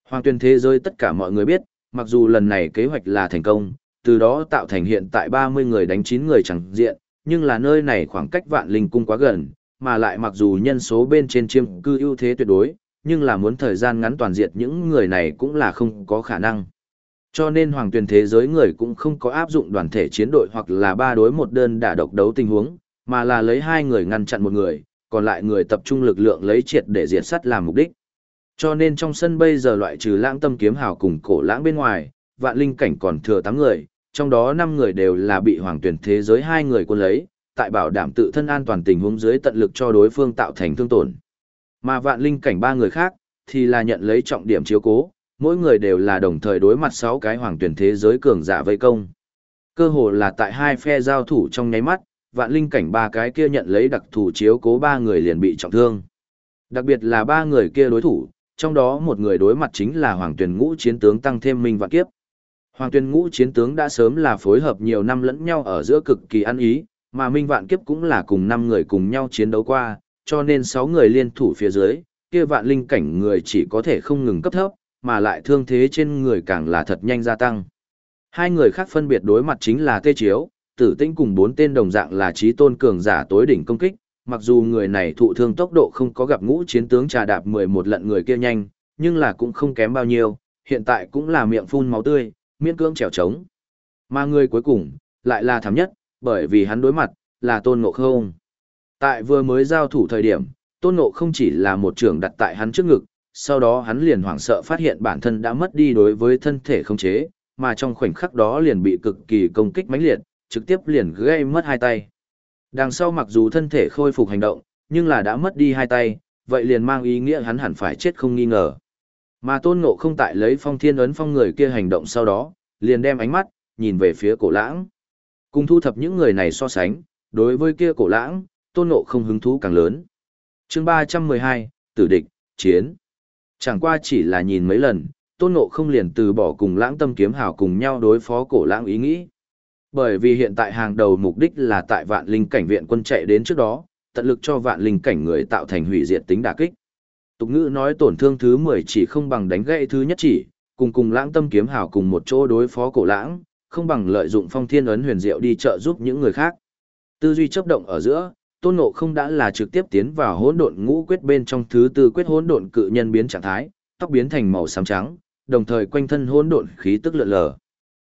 Hoàng Tuyên thế giới tất cả mọi người biết, mặc dù lần này kế hoạch là thành công, từ đó tạo thành hiện tại 30 người đánh 9 người chẳng diện, nhưng là nơi này khoảng cách vạn linh cung quá gần, mà lại mặc dù nhân số bên trên chiêm cư ưu thế tuyệt đối, nhưng là muốn thời gian ngắn toàn diệt những người này cũng là không có khả năng. Cho nên hoàng tuyển thế giới người cũng không có áp dụng đoàn thể chiến đội hoặc là ba đối một đơn đả độc đấu tình huống, mà là lấy hai người ngăn chặn một người, còn lại người tập trung lực lượng lấy triệt để diệt sắt làm mục đích. Cho nên trong sân bây giờ loại trừ lãng tâm kiếm hào cùng cổ lãng bên ngoài, vạn linh cảnh còn thừa 8 người, trong đó 5 người đều là bị hoàng tuyển thế giới hai người quân lấy, tại bảo đảm tự thân an toàn tình huống dưới tận lực cho đối phương tạo thành thương tổn. Mà vạn linh cảnh ba người khác, thì là nhận lấy trọng điểm chiếu cố, mỗi người đều là đồng thời đối mặt sáu cái hoàng tuyển thế giới cường giả vây công. Cơ hồ là tại hai phe giao thủ trong nháy mắt, vạn linh cảnh ba cái kia nhận lấy đặc thù chiếu cố ba người liền bị trọng thương. Đặc biệt là ba người kia đối thủ, trong đó một người đối mặt chính là hoàng Tuyền ngũ chiến tướng tăng thêm minh vạn kiếp. Hoàng Tuyền ngũ chiến tướng đã sớm là phối hợp nhiều năm lẫn nhau ở giữa cực kỳ ăn ý, mà minh vạn kiếp cũng là cùng năm người cùng nhau chiến đấu qua, cho nên sáu người liên thủ phía dưới, kia vạn linh cảnh người chỉ có thể không ngừng cấp thấp, mà lại thương thế trên người càng là thật nhanh gia tăng. Hai người khác phân biệt đối mặt chính là Tê Chiếu, tử tinh cùng bốn tên đồng dạng là trí tôn cường giả tối đỉnh công kích, mặc dù người này thụ thương tốc độ không có gặp ngũ chiến tướng trà đạp 11 lận người kia nhanh, nhưng là cũng không kém bao nhiêu, hiện tại cũng là miệng phun máu tươi, miễn cưỡng trèo trống. Mà người cuối cùng, lại là thảm nhất, bởi vì hắn đối mặt, là tôn ngộ không. Tại vừa mới giao thủ thời điểm, tôn ngộ không chỉ là một trường đặt tại hắn trước ngực, sau đó hắn liền hoảng sợ phát hiện bản thân đã mất đi đối với thân thể không chế, mà trong khoảnh khắc đó liền bị cực kỳ công kích mãnh liệt, trực tiếp liền gây mất hai tay. Đằng sau mặc dù thân thể khôi phục hành động, nhưng là đã mất đi hai tay, vậy liền mang ý nghĩa hắn hẳn phải chết không nghi ngờ. Mà tôn ngộ không tại lấy phong thiên ấn phong người kia hành động sau đó, liền đem ánh mắt, nhìn về phía cổ lãng. Cùng thu thập những người này so sánh, đối với kia cổ lãng, tôn ngộ không hứng thú càng lớn. chương 312, tử địch, chiến. Chẳng qua chỉ là nhìn mấy lần, tôn ngộ không liền từ bỏ cùng lãng tâm kiếm hào cùng nhau đối phó cổ lãng ý nghĩ. Bởi vì hiện tại hàng đầu mục đích là tại vạn linh cảnh viện quân chạy đến trước đó, tận lực cho vạn linh cảnh người tạo thành hủy diệt tính đả kích. Tục ngữ nói tổn thương thứ 10 chỉ không bằng đánh gãy thứ nhất chỉ, cùng cùng lãng tâm kiếm hào cùng một chỗ đối phó cổ lãng, không bằng lợi dụng phong thiên ấn huyền diệu đi trợ giúp những người khác. Tư duy chấp động ở giữa, tôn ngộ không đã là trực tiếp tiến vào hỗn độn ngũ quyết bên trong thứ tư quyết hỗn độn cự nhân biến trạng thái, tóc biến thành màu xám trắng, đồng thời quanh thân hỗn độn khí tức lượn lờ.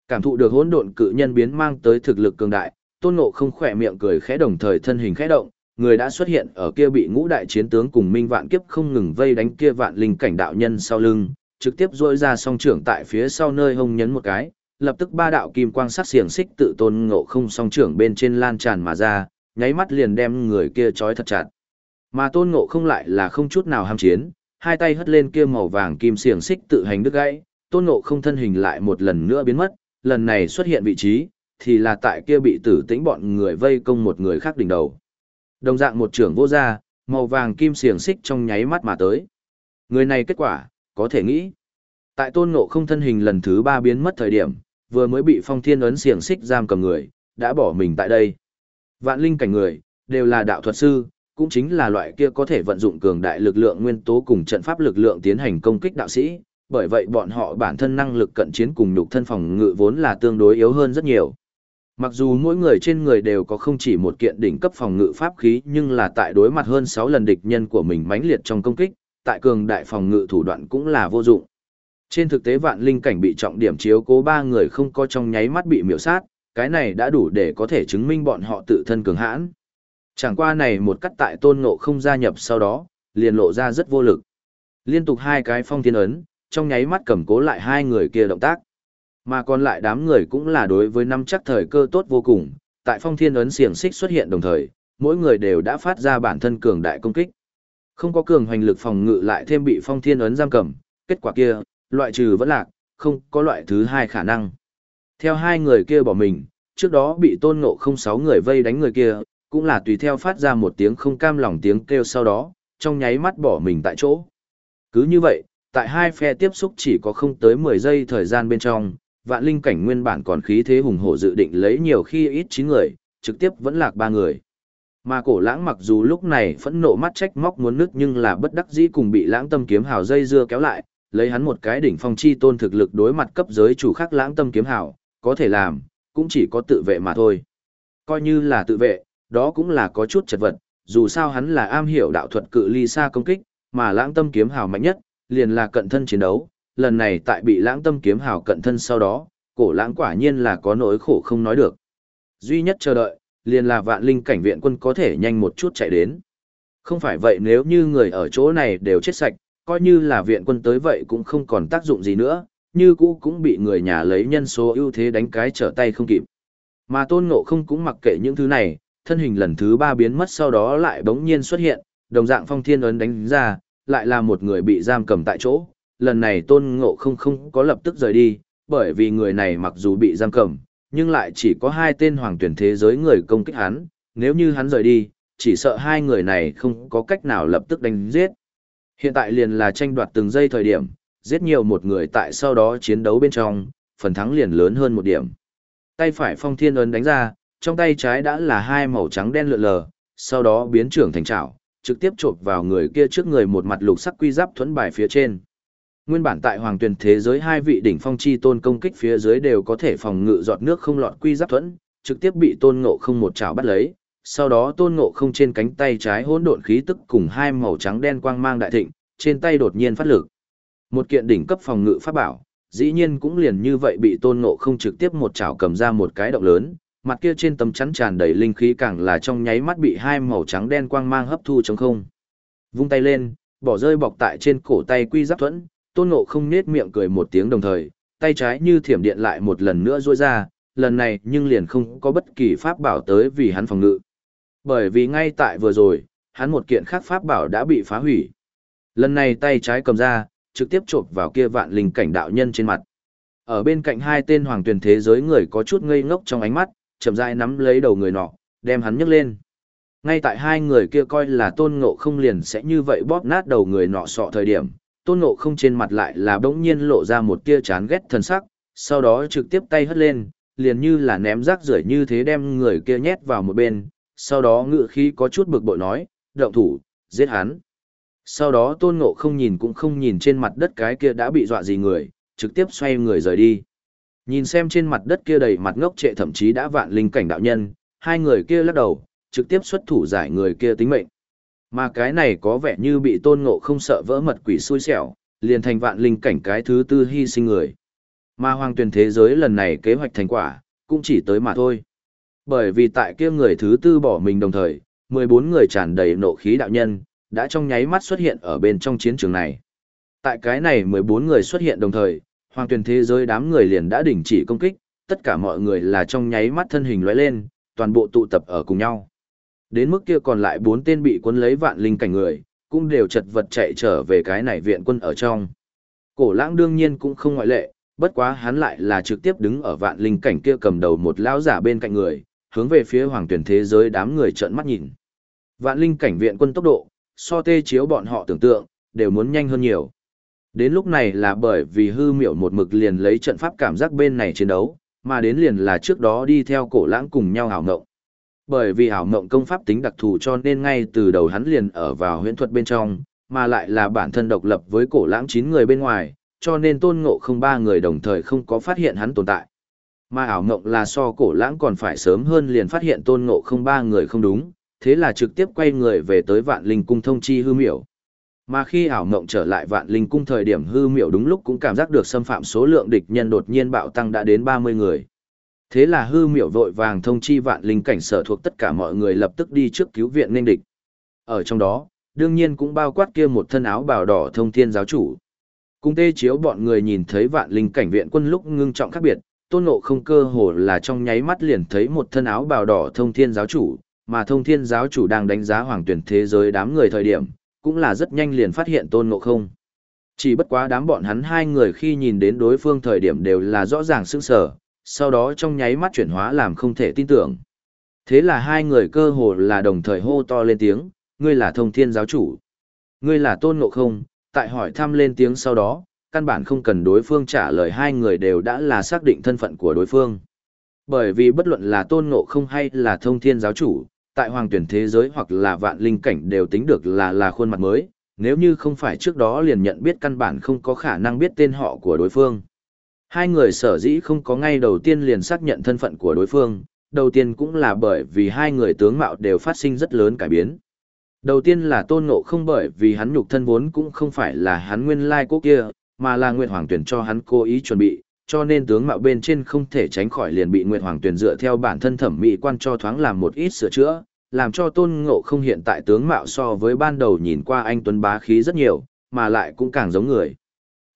Cảm thụ được hỗn độn cự nhân biến mang tới thực lực cường đại, tôn ngộ không khỏe miệng cười khẽ đồng thời thân hình khẽ động, người đã xuất hiện ở kia bị ngũ đại chiến tướng cùng minh vạn kiếp không ngừng vây đánh kia vạn linh cảnh đạo nhân sau lưng, trực tiếp duỗi ra song trưởng tại phía sau nơi hông nhấn một cái, lập tức ba đạo kim quang sắc xiềng xích tự tôn ngộ không song trưởng bên trên lan tràn mà ra, nháy mắt liền đem người kia trói thật chặt. Mà tôn ngộ không lại là không chút nào ham chiến, hai tay hất lên kia màu vàng kim xiềng xích tự hành đứt gãy, tôn ngộ không thân hình lại một lần nữa biến mất, lần này xuất hiện vị trí, thì là tại kia bị tử tĩnh bọn người vây công một người khác đỉnh đầu. Đồng dạng một trưởng vô gia, màu vàng kim xiềng xích trong nháy mắt mà tới. Người này kết quả, có thể nghĩ. Tại tôn ngộ không thân hình lần thứ ba biến mất thời điểm, vừa mới bị phong thiên ấn xiềng xích giam cầm người, đã bỏ mình tại đây. Vạn linh cảnh người, đều là đạo thuật sư, cũng chính là loại kia có thể vận dụng cường đại lực lượng nguyên tố cùng trận pháp lực lượng tiến hành công kích đạo sĩ, bởi vậy bọn họ bản thân năng lực cận chiến cùng nhục thân phòng ngự vốn là tương đối yếu hơn rất nhiều. Mặc dù mỗi người trên người đều có không chỉ một kiện đỉnh cấp phòng ngự pháp khí nhưng là tại đối mặt hơn 6 lần địch nhân của mình mãnh liệt trong công kích, tại cường đại phòng ngự thủ đoạn cũng là vô dụng. Trên thực tế vạn linh cảnh bị trọng điểm chiếu cố ba người không có trong nháy mắt bị miểu sát, cái này đã đủ để có thể chứng minh bọn họ tự thân cường hãn. Chẳng qua này một cắt tại tôn ngộ không gia nhập sau đó, liền lộ ra rất vô lực. Liên tục hai cái phong thiên ấn, trong nháy mắt cầm cố lại hai người kia động tác. Mà còn lại đám người cũng là đối với năm chắc thời cơ tốt vô cùng, tại phong thiên ấn xiềng xích xuất hiện đồng thời, mỗi người đều đã phát ra bản thân cường đại công kích. Không có cường hoành lực phòng ngự lại thêm bị phong thiên ấn giam cầm, kết quả kia, loại trừ vẫn lạc, không có loại thứ hai khả năng. Theo hai người kia bỏ mình, trước đó bị tôn ngộ không sáu người vây đánh người kia, cũng là tùy theo phát ra một tiếng không cam lòng tiếng kêu sau đó, trong nháy mắt bỏ mình tại chỗ. Cứ như vậy, tại hai phe tiếp xúc chỉ có không tới 10 giây thời gian bên trong, vạn linh cảnh nguyên bản còn khí thế hùng hổ dự định lấy nhiều khi ít 9 người, trực tiếp vẫn lạc ba người. Mà cổ lãng mặc dù lúc này phẫn nộ mắt trách móc muốn nứt nhưng là bất đắc dĩ cùng bị lãng tâm kiếm hào dây dưa kéo lại, lấy hắn một cái đỉnh phong chi tôn thực lực đối mặt cấp giới chủ khác lãng tâm kiếm hào, có thể làm, cũng chỉ có tự vệ mà thôi. Coi như là tự vệ, đó cũng là có chút chật vật, dù sao hắn là am hiểu đạo thuật cự ly xa công kích, mà lãng tâm kiếm hào mạnh nhất, liền là cận thân chiến đấu, lần này tại bị lãng tâm kiếm hào cận thân sau đó, cổ lãng quả nhiên là có nỗi khổ không nói được. Duy nhất chờ đợi, liền là vạn linh cảnh viện quân có thể nhanh một chút chạy đến. Không phải vậy nếu như người ở chỗ này đều chết sạch, coi như là viện quân tới vậy cũng không còn tác dụng gì nữa, như cũ cũng bị người nhà lấy nhân số ưu thế đánh cái trở tay không kịp. Mà tôn ngộ không cũng mặc kệ những thứ này, thân hình lần thứ ba biến mất sau đó lại bỗng nhiên xuất hiện, đồng dạng phong thiên ấn đánh ra, lại là một người bị giam cầm tại chỗ. Lần này tôn ngộ không không có lập tức rời đi, bởi vì người này mặc dù bị giam cầm, nhưng lại chỉ có hai tên hoàng tuyển thế giới người công kích hắn, nếu như hắn rời đi, chỉ sợ hai người này không có cách nào lập tức đánh giết. Hiện tại liền là tranh đoạt từng giây thời điểm, giết nhiều một người tại sau đó chiến đấu bên trong, phần thắng liền lớn hơn một điểm. Tay phải phong thiên ấn đánh ra, trong tay trái đã là hai màu trắng đen lượn lờ, sau đó biến trưởng thành trảo, trực tiếp chộp vào người kia trước người một mặt lục sắc quy giáp thuẫn bài phía trên. Nguyên bản tại hoàng tuyển thế giới hai vị đỉnh phong chi tôn công kích phía dưới đều có thể phòng ngự giọt nước không lọt quy giáp thuẫn, trực tiếp bị tôn ngộ không một chảo bắt lấy. Sau đó tôn ngộ không trên cánh tay trái hỗn độn khí tức cùng hai màu trắng đen quang mang đại thịnh, trên tay đột nhiên phát lực. Một kiện đỉnh cấp phòng ngự pháp bảo, dĩ nhiên cũng liền như vậy bị tôn ngộ không trực tiếp một chảo cầm ra một cái động lớn, mặt kia trên tấm chắn tràn đầy linh khí càng là trong nháy mắt bị hai màu trắng đen quang mang hấp thu trong không. Vung tay lên, bỏ rơi bọc tại trên cổ tay quy giáp thuẫn, tôn ngộ không nết miệng cười một tiếng đồng thời, tay trái như thiểm điện lại một lần nữa ruôi ra, lần này nhưng liền không có bất kỳ pháp bảo tới vì hắn phòng ngự. Bởi vì ngay tại vừa rồi, hắn một kiện khác pháp bảo đã bị phá hủy. Lần này tay trái cầm ra, trực tiếp chộp vào kia vạn linh cảnh đạo nhân trên mặt. Ở bên cạnh hai tên hoàng tuyển thế giới người có chút ngây ngốc trong ánh mắt, chậm rãi nắm lấy đầu người nọ, đem hắn nhấc lên. Ngay tại hai người kia coi là tôn ngộ không liền sẽ như vậy bóp nát đầu người nọ sọ thời điểm, tôn ngộ không trên mặt lại là bỗng nhiên lộ ra một tia chán ghét thần sắc, sau đó trực tiếp tay hất lên, liền như là ném rác rưởi như thế đem người kia nhét vào một bên, sau đó ngựa khí có chút bực bội nói, động thủ, giết hắn. Sau đó tôn ngộ không nhìn cũng không nhìn trên mặt đất cái kia đã bị dọa gì người, trực tiếp xoay người rời đi. Nhìn xem trên mặt đất kia đầy mặt ngốc trệ thậm chí đã vạn linh cảnh đạo nhân, hai người kia lắc đầu, trực tiếp xuất thủ giải người kia tính mệnh. Mà cái này có vẻ như bị tôn ngộ không sợ vỡ mật quỷ xui xẻo, liền thành vạn linh cảnh cái thứ tư hy sinh người. Mà hoàng tuyển thế giới lần này kế hoạch thành quả, cũng chỉ tới mà thôi. Bởi vì tại kia người thứ tư bỏ mình đồng thời, 14 người tràn đầy nộ khí đạo nhân, đã trong nháy mắt xuất hiện ở bên trong chiến trường này. Tại cái này 14 người xuất hiện đồng thời, hoàng tuyển thế giới đám người liền đã đình chỉ công kích, tất cả mọi người là trong nháy mắt thân hình lóe lên, toàn bộ tụ tập ở cùng nhau. Đến mức kia còn lại bốn tên bị cuốn lấy vạn linh cảnh người, cũng đều chật vật chạy trở về cái này viện quân ở trong. Cổ lãng đương nhiên cũng không ngoại lệ, bất quá hắn lại là trực tiếp đứng ở vạn linh cảnh kia cầm đầu một lão giả bên cạnh người, hướng về phía hoàng tuyển thế giới đám người trợn mắt nhìn. Vạn linh cảnh viện quân tốc độ, so tê chiếu bọn họ tưởng tượng, đều muốn nhanh hơn nhiều. Đến lúc này là bởi vì hư miểu một mực liền lấy trận pháp cảm giác bên này chiến đấu, mà đến liền là trước đó đi theo cổ lãng cùng nhau hảo ngộng. Bởi vì hảo ngộng công pháp tính đặc thù cho nên ngay từ đầu hắn liền ở vào huyễn thuật bên trong, mà lại là bản thân độc lập với cổ lãng 9 người bên ngoài, cho nên tôn ngộ không ba người đồng thời không có phát hiện hắn tồn tại. Mà ảo ngộng là so cổ lãng còn phải sớm hơn liền phát hiện tôn ngộ không ba người không đúng, thế là trực tiếp quay người về tới vạn linh cung thông chi hư miểu. Mà khi ảo mộng trở lại vạn linh cung thời điểm hư miểu đúng lúc cũng cảm giác được xâm phạm số lượng địch nhân đột nhiên bạo tăng đã đến 30 người. Thế là hư miểu vội vàng thông chi vạn linh cảnh sở thuộc tất cả mọi người lập tức đi trước cứu viện nên địch. Ở trong đó, đương nhiên cũng bao quát kia một thân áo bào đỏ thông thiên giáo chủ. Cung tê chiếu bọn người nhìn thấy vạn linh cảnh viện quân lúc ngưng trọng khác biệt, tôn ngộ không cơ hồ là trong nháy mắt liền thấy một thân áo bào đỏ thông thiên giáo chủ, mà thông thiên giáo chủ đang đánh giá hoàng tuyển thế giới đám người thời điểm, cũng là rất nhanh liền phát hiện tôn ngộ không. Chỉ bất quá đám bọn hắn hai người khi nhìn đến đối phương thời điểm đều là rõ ràng sững sờ, sau đó trong nháy mắt chuyển hóa làm không thể tin tưởng. Thế là hai người cơ hồ là đồng thời hô to lên tiếng, ngươi là thông thiên giáo chủ. Ngươi là tôn ngộ không, tại hỏi thăm lên tiếng sau đó, căn bản không cần đối phương trả lời hai người đều đã là xác định thân phận của đối phương. Bởi vì bất luận là tôn ngộ không hay là thông thiên giáo chủ, tại hoàng tuyển thế giới hoặc là vạn linh cảnh đều tính được là là khuôn mặt mới, nếu như không phải trước đó liền nhận biết căn bản không có khả năng biết tên họ của đối phương. Hai người sở dĩ không có ngay đầu tiên liền xác nhận thân phận của đối phương, đầu tiên cũng là bởi vì hai người tướng mạo đều phát sinh rất lớn cải biến. Đầu tiên là tôn ngộ không bởi vì hắn nhục thân vốn cũng không phải là hắn nguyên lai cố kia, mà là nguyện Hoàng Tuyển cho hắn cố ý chuẩn bị, cho nên tướng mạo bên trên không thể tránh khỏi liền bị Nguyệt Hoàng Tuyển dựa theo bản thân thẩm mỹ quan cho thoáng làm một ít sửa chữa, làm cho tôn ngộ không hiện tại tướng mạo so với ban đầu nhìn qua anh Tuấn bá khí rất nhiều, mà lại cũng càng giống người.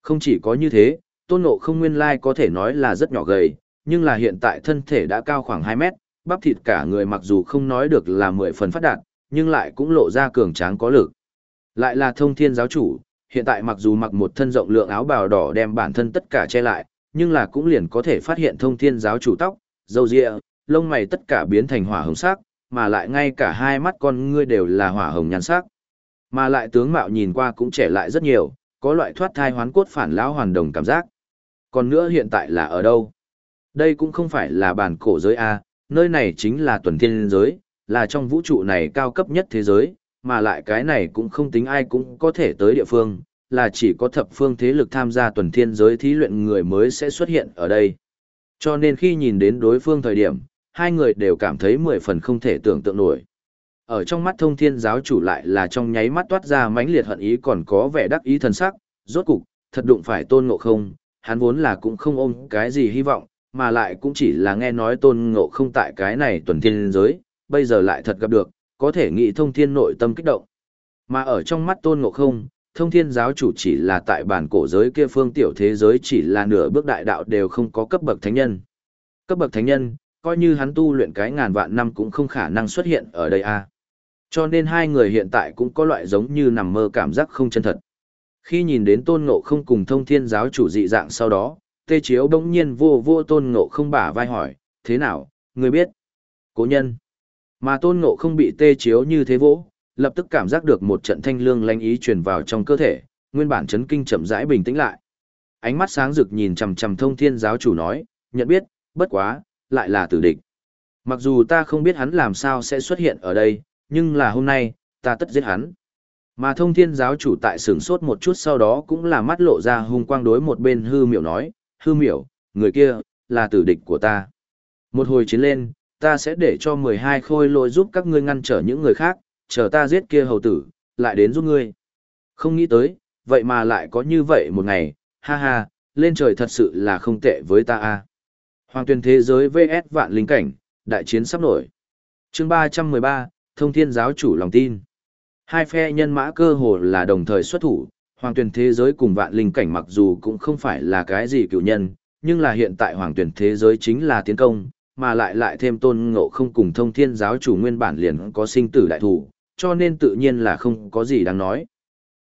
Không chỉ có như thế, tôn ngộ không nguyên lai có thể nói là rất nhỏ gầy, nhưng là hiện tại thân thể đã cao khoảng 2 mét, bắp thịt cả người mặc dù không nói được là 10 phần phát đạt, nhưng lại cũng lộ ra cường tráng có lực. Lại là thông thiên giáo chủ, hiện tại mặc dù mặc một thân rộng lượng áo bào đỏ đem bản thân tất cả che lại, nhưng là cũng liền có thể phát hiện thông thiên giáo chủ tóc, dâu ria, lông mày tất cả biến thành hỏa hồng sắc, mà lại ngay cả hai mắt con ngươi đều là hỏa hồng nhan sắc. Mà lại tướng mạo nhìn qua cũng trẻ lại rất nhiều, có loại thoát thai hoán cốt phản lão hoàn đồng cảm giác. Còn nữa hiện tại là ở đâu? Đây cũng không phải là bản cổ giới A, nơi này chính là tuần thiên giới, là trong vũ trụ này cao cấp nhất thế giới, mà lại cái này cũng không tính ai cũng có thể tới địa phương, là chỉ có thập phương thế lực tham gia tuần thiên giới thí luyện người mới sẽ xuất hiện ở đây. Cho nên khi nhìn đến đối phương thời điểm, hai người đều cảm thấy mười phần không thể tưởng tượng nổi. Ở trong mắt thông thiên giáo chủ lại là trong nháy mắt toát ra mãnh liệt hận ý còn có vẻ đắc ý thần sắc, rốt cục, thật đụng phải tôn ngộ không, hắn vốn là cũng không ôm cái gì hy vọng, mà lại cũng chỉ là nghe nói tôn ngộ không tại cái này tuần thiên giới, bây giờ lại thật gặp được, có thể nghĩ thông thiên nội tâm kích động. Mà ở trong mắt tôn ngộ không, thông thiên giáo chủ chỉ là tại bản cổ giới kia phương tiểu thế giới chỉ là nửa bước đại đạo đều không có cấp bậc thánh nhân. Cấp bậc thánh nhân, coi như hắn tu luyện cái ngàn vạn năm cũng không khả năng xuất hiện ở đây a. Cho nên hai người hiện tại cũng có loại giống như nằm mơ cảm giác không chân thật. Khi nhìn đến tôn ngộ không cùng thông thiên giáo chủ dị dạng sau đó, tê chiếu bỗng nhiên vô vô tôn ngộ không bả vai hỏi, thế nào, người biết? Cố nhân. Mà tôn ngộ không bị tê chiếu như thế vỗ, lập tức cảm giác được một trận thanh lương lanh ý truyền vào trong cơ thể, nguyên bản chấn kinh chậm rãi bình tĩnh lại. Ánh mắt sáng rực nhìn chằm chằm thông thiên giáo chủ nói, nhận biết, bất quá, lại là tử địch. Mặc dù ta không biết hắn làm sao sẽ xuất hiện ở đây, nhưng là hôm nay, ta tất giết hắn. Mà thông thiên giáo chủ tại sửng sốt một chút sau đó cũng là mắt lộ ra hung quang đối một bên hư miểu nói, hư miểu, người kia, là tử địch của ta. Một hồi chiến lên, ta sẽ để cho 12 khôi lôi giúp các ngươi ngăn trở những người khác, chờ ta giết kia hầu tử, lại đến giúp ngươi. Không nghĩ tới, vậy mà lại có như vậy một ngày, ha ha, lên trời thật sự là không tệ với ta a. Hoàng tuyên thế giới VS vạn linh cảnh, đại chiến sắp nổi. Chương 313, Thông Thiên giáo chủ lòng tin. Hai phe nhân mã cơ hồ là đồng thời xuất thủ, Hoàng tuyển thế giới cùng vạn linh cảnh mặc dù cũng không phải là cái gì cựu nhân, nhưng là hiện tại Hoàng tuyển thế giới chính là tiến công, mà lại lại thêm tôn ngộ không cùng thông thiên giáo chủ nguyên bản liền có sinh tử đại thủ, cho nên tự nhiên là không có gì đáng nói.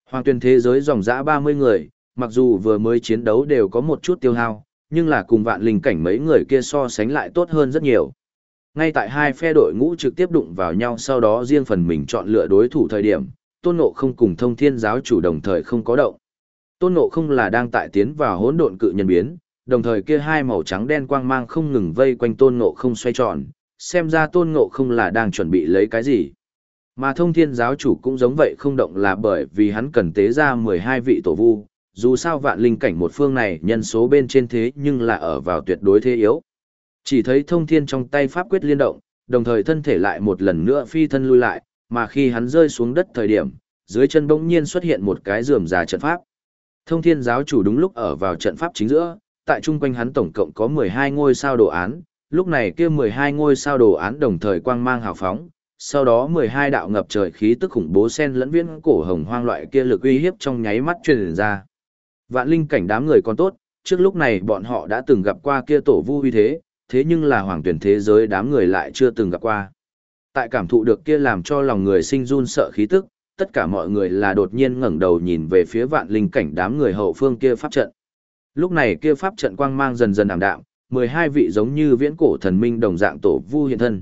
Hoàng tuyển thế giới dòng dã 30 người, mặc dù vừa mới chiến đấu đều có một chút tiêu hao, nhưng là cùng vạn linh cảnh mấy người kia so sánh lại tốt hơn rất nhiều. Ngay tại hai phe đội ngũ trực tiếp đụng vào nhau sau đó riêng phần mình chọn lựa đối thủ thời điểm, Tôn Ngộ không cùng thông thiên giáo chủ đồng thời không có động. Tôn Ngộ không là đang tại tiến vào hỗn độn cự nhân biến, đồng thời kia hai màu trắng đen quang mang không ngừng vây quanh Tôn Ngộ không xoay tròn, xem ra Tôn Ngộ không là đang chuẩn bị lấy cái gì. Mà thông thiên giáo chủ cũng giống vậy không động là bởi vì hắn cần tế ra 12 vị tổ vu, dù sao vạn linh cảnh một phương này nhân số bên trên thế nhưng là ở vào tuyệt đối thế yếu. Chỉ thấy thông thiên trong tay pháp quyết liên động, đồng thời thân thể lại một lần nữa phi thân lui lại, mà khi hắn rơi xuống đất thời điểm, dưới chân bỗng nhiên xuất hiện một cái rườm rà trận pháp. Thông thiên giáo chủ đúng lúc ở vào trận pháp chính giữa, tại trung quanh hắn tổng cộng có 12 ngôi sao đồ án, lúc này kia 12 ngôi sao đồ án đồng thời quang mang hào phóng, sau đó 12 đạo ngập trời khí tức khủng bố sen lẫn viễn cổ hồng hoang loại kia lực uy hiếp trong nháy mắt truyền ra. Vạn linh cảnh đám người còn tốt, trước lúc này bọn họ đã từng gặp qua kia tổ vu uy thế, thế nhưng là hoàng tuyển thế giới đám người lại chưa từng gặp qua. Tại cảm thụ được kia làm cho lòng người sinh run sợ khí tức, tất cả mọi người là đột nhiên ngẩng đầu nhìn về phía vạn linh cảnh đám người hậu phương kia pháp trận. Lúc này kia pháp trận quang mang dần dần ảm đạm, 12 vị giống như viễn cổ thần minh đồng dạng tổ vu hiện thân.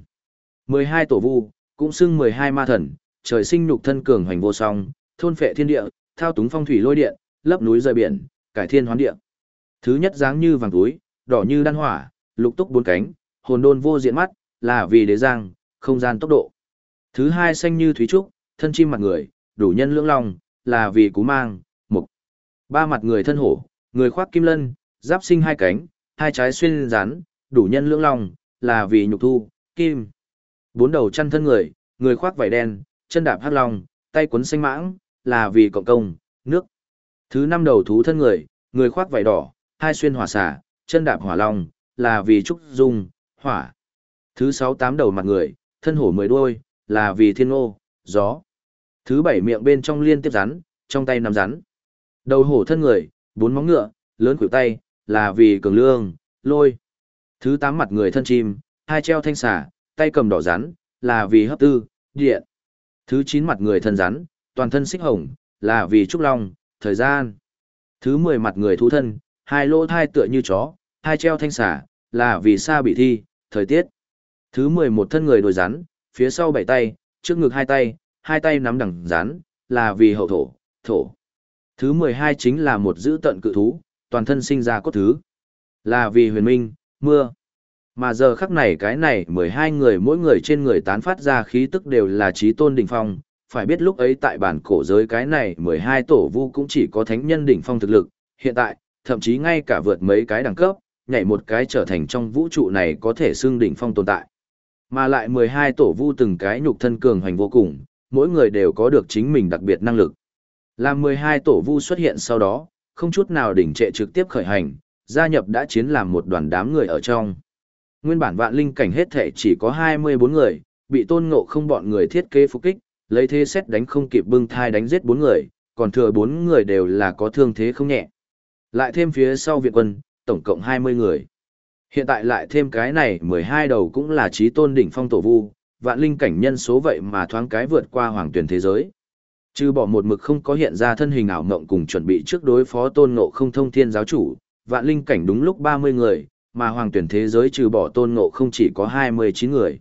12 tổ vu, cũng xưng 12 ma thần, trời sinh nhục thân cường hoành vô song, thôn phệ thiên địa, thao túng phong thủy lôi điện, lấp núi rời biển, cải thiên hoán địa. Thứ nhất dáng như vàng túi, đỏ như đan hỏa, lục túc bốn cánh, hồn đôn vô diện mắt, là vì đế giang, không gian tốc độ. Thứ hai xanh như thúy trúc, thân chim mặt người, đủ nhân lưỡng long, là vì cú mang, mục. Ba mặt người thân hổ, người khoác kim lân, giáp sinh hai cánh, hai trái xuyên rán, đủ nhân lưỡng long, là vì nhục thu, kim. Bốn đầu chăn thân người, người khoác vải đen, chân đạp hắc long, tay cuốn xanh mãng, là vì cộng công, nước. Thứ năm đầu thú thân người, người khoác vải đỏ, hai xuyên hỏa xả, chân đạp hỏa long, là vì trúc dung, hỏa. Thứ sáu tám đầu mặt người, thân hổ mười đuôi, là vì thiên ô, gió. Thứ bảy miệng bên trong liên tiếp rắn, trong tay nắm rắn. Đầu hổ thân người, bốn móng ngựa, lớn khuỷu tay, là vì cường lương, lôi. Thứ tám mặt người thân chim, hai treo thanh xả, tay cầm đỏ rắn, là vì hấp tư, điện. Thứ chín mặt người thân rắn, toàn thân xích hồng, là vì trúc long, thời gian. Thứ mười mặt người thú thân, hai lỗ thai tựa như chó, hai treo thanh xả, là vì sa bị thi, thời tiết. Thứ mười một thân người đồi rắn, phía sau bảy tay, trước ngực hai tay, hai tay nắm đằng rắn, là vì hậu thổ, thổ. Thứ mười hai chính là một giữ tận cự thú, toàn thân sinh ra cốt thứ. Là vì huyền minh, mưa. Mà giờ khắc này cái này mười hai người mỗi người trên người tán phát ra khí tức đều là trí tôn đỉnh phong. Phải biết lúc ấy tại bản cổ giới cái này mười hai tổ vu cũng chỉ có thánh nhân đỉnh phong thực lực. Hiện tại, thậm chí ngay cả vượt mấy cái đẳng cấp, nhảy một cái trở thành trong vũ trụ này có thể xưng đỉnh phong tồn tại. Mà lại 12 tổ vu từng cái nhục thân cường hành vô cùng, mỗi người đều có được chính mình đặc biệt năng lực. Làm 12 tổ vu xuất hiện sau đó, không chút nào đỉnh trệ trực tiếp khởi hành, gia nhập đã chiến làm một đoàn đám người ở trong. Nguyên bản vạn linh cảnh hết thể chỉ có 24 người, bị tôn ngộ không bọn người thiết kế phục kích, lấy thế xét đánh không kịp bưng thai đánh giết 4 người, còn thừa 4 người đều là có thương thế không nhẹ. Lại thêm phía sau viện quân, tổng cộng 20 người. Hiện tại lại thêm cái này 12 đầu cũng là trí tôn đỉnh phong tổ vu, vạn linh cảnh nhân số vậy mà thoáng cái vượt qua hoàng tuyển thế giới. Trừ bỏ một mực không có hiện ra thân hình ảo mộng cùng chuẩn bị trước đối phó tôn ngộ không thông thiên giáo chủ, vạn linh cảnh đúng lúc 30 người, mà hoàng tuyển thế giới trừ bỏ tôn ngộ không chỉ có 29 người.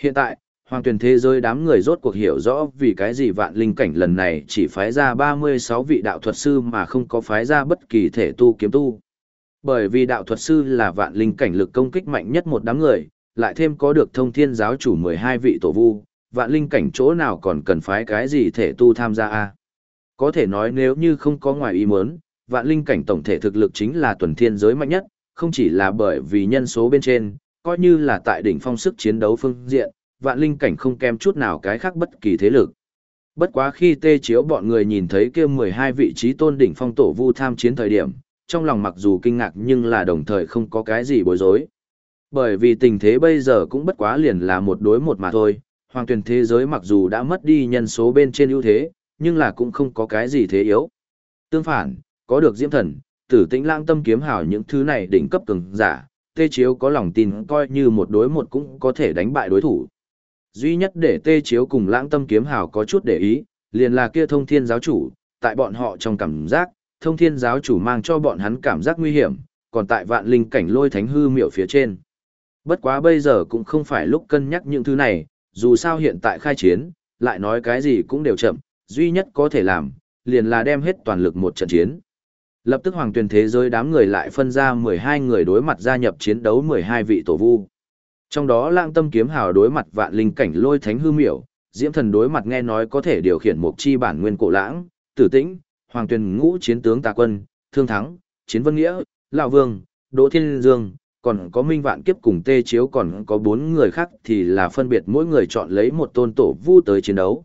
Hiện tại, hoàng tuyển thế giới đám người rốt cuộc hiểu rõ vì cái gì vạn linh cảnh lần này chỉ phái ra 36 vị đạo thuật sư mà không có phái ra bất kỳ thể tu kiếm tu. Bởi vì đạo thuật sư là vạn linh cảnh lực công kích mạnh nhất một đám người, lại thêm có được thông thiên giáo chủ 12 vị tổ vu, vạn linh cảnh chỗ nào còn cần phái cái gì thể tu tham gia a Có thể nói nếu như không có ngoài ý muốn, vạn linh cảnh tổng thể thực lực chính là tuần thiên giới mạnh nhất, không chỉ là bởi vì nhân số bên trên, coi như là tại đỉnh phong sức chiến đấu phương diện, vạn linh cảnh không kém chút nào cái khác bất kỳ thế lực. Bất quá khi tê chiếu bọn người nhìn thấy kia 12 vị trí tôn đỉnh phong tổ vu tham chiến thời điểm, trong lòng mặc dù kinh ngạc nhưng là đồng thời không có cái gì bối rối. Bởi vì tình thế bây giờ cũng bất quá liền là một đối một mà thôi, hoàng tuyển thế giới mặc dù đã mất đi nhân số bên trên ưu thế, nhưng là cũng không có cái gì thế yếu. Tương phản, có được diễm thần, tử tĩnh lang tâm kiếm hào những thứ này đỉnh cấp cường giả, tê chiếu có lòng tin coi như một đối một cũng có thể đánh bại đối thủ. Duy nhất để tê chiếu cùng lãng tâm kiếm hào có chút để ý, liền là kia thông thiên giáo chủ, tại bọn họ trong cảm giác, thông thiên giáo chủ mang cho bọn hắn cảm giác nguy hiểm, còn tại vạn linh cảnh lôi thánh hư miệu phía trên. Bất quá bây giờ cũng không phải lúc cân nhắc những thứ này, dù sao hiện tại khai chiến, lại nói cái gì cũng đều chậm, duy nhất có thể làm, liền là đem hết toàn lực một trận chiến. Lập tức hoàng tuyển thế giới đám người lại phân ra 12 người đối mặt gia nhập chiến đấu 12 vị tổ vu. Trong đó lãng tâm kiếm hào đối mặt vạn linh cảnh lôi thánh hư miểu, diễm thần đối mặt nghe nói có thể điều khiển một chi bản nguyên cổ lãng, tử tĩnh, hoàng tuyển ngũ chiến tướng tà quân, thương thắng, chiến vân nghĩa, lão vương, đỗ thiên dương, còn có minh vạn kiếp cùng tê chiếu còn có bốn người khác thì là phân biệt mỗi người chọn lấy một tôn tổ vu tới chiến đấu.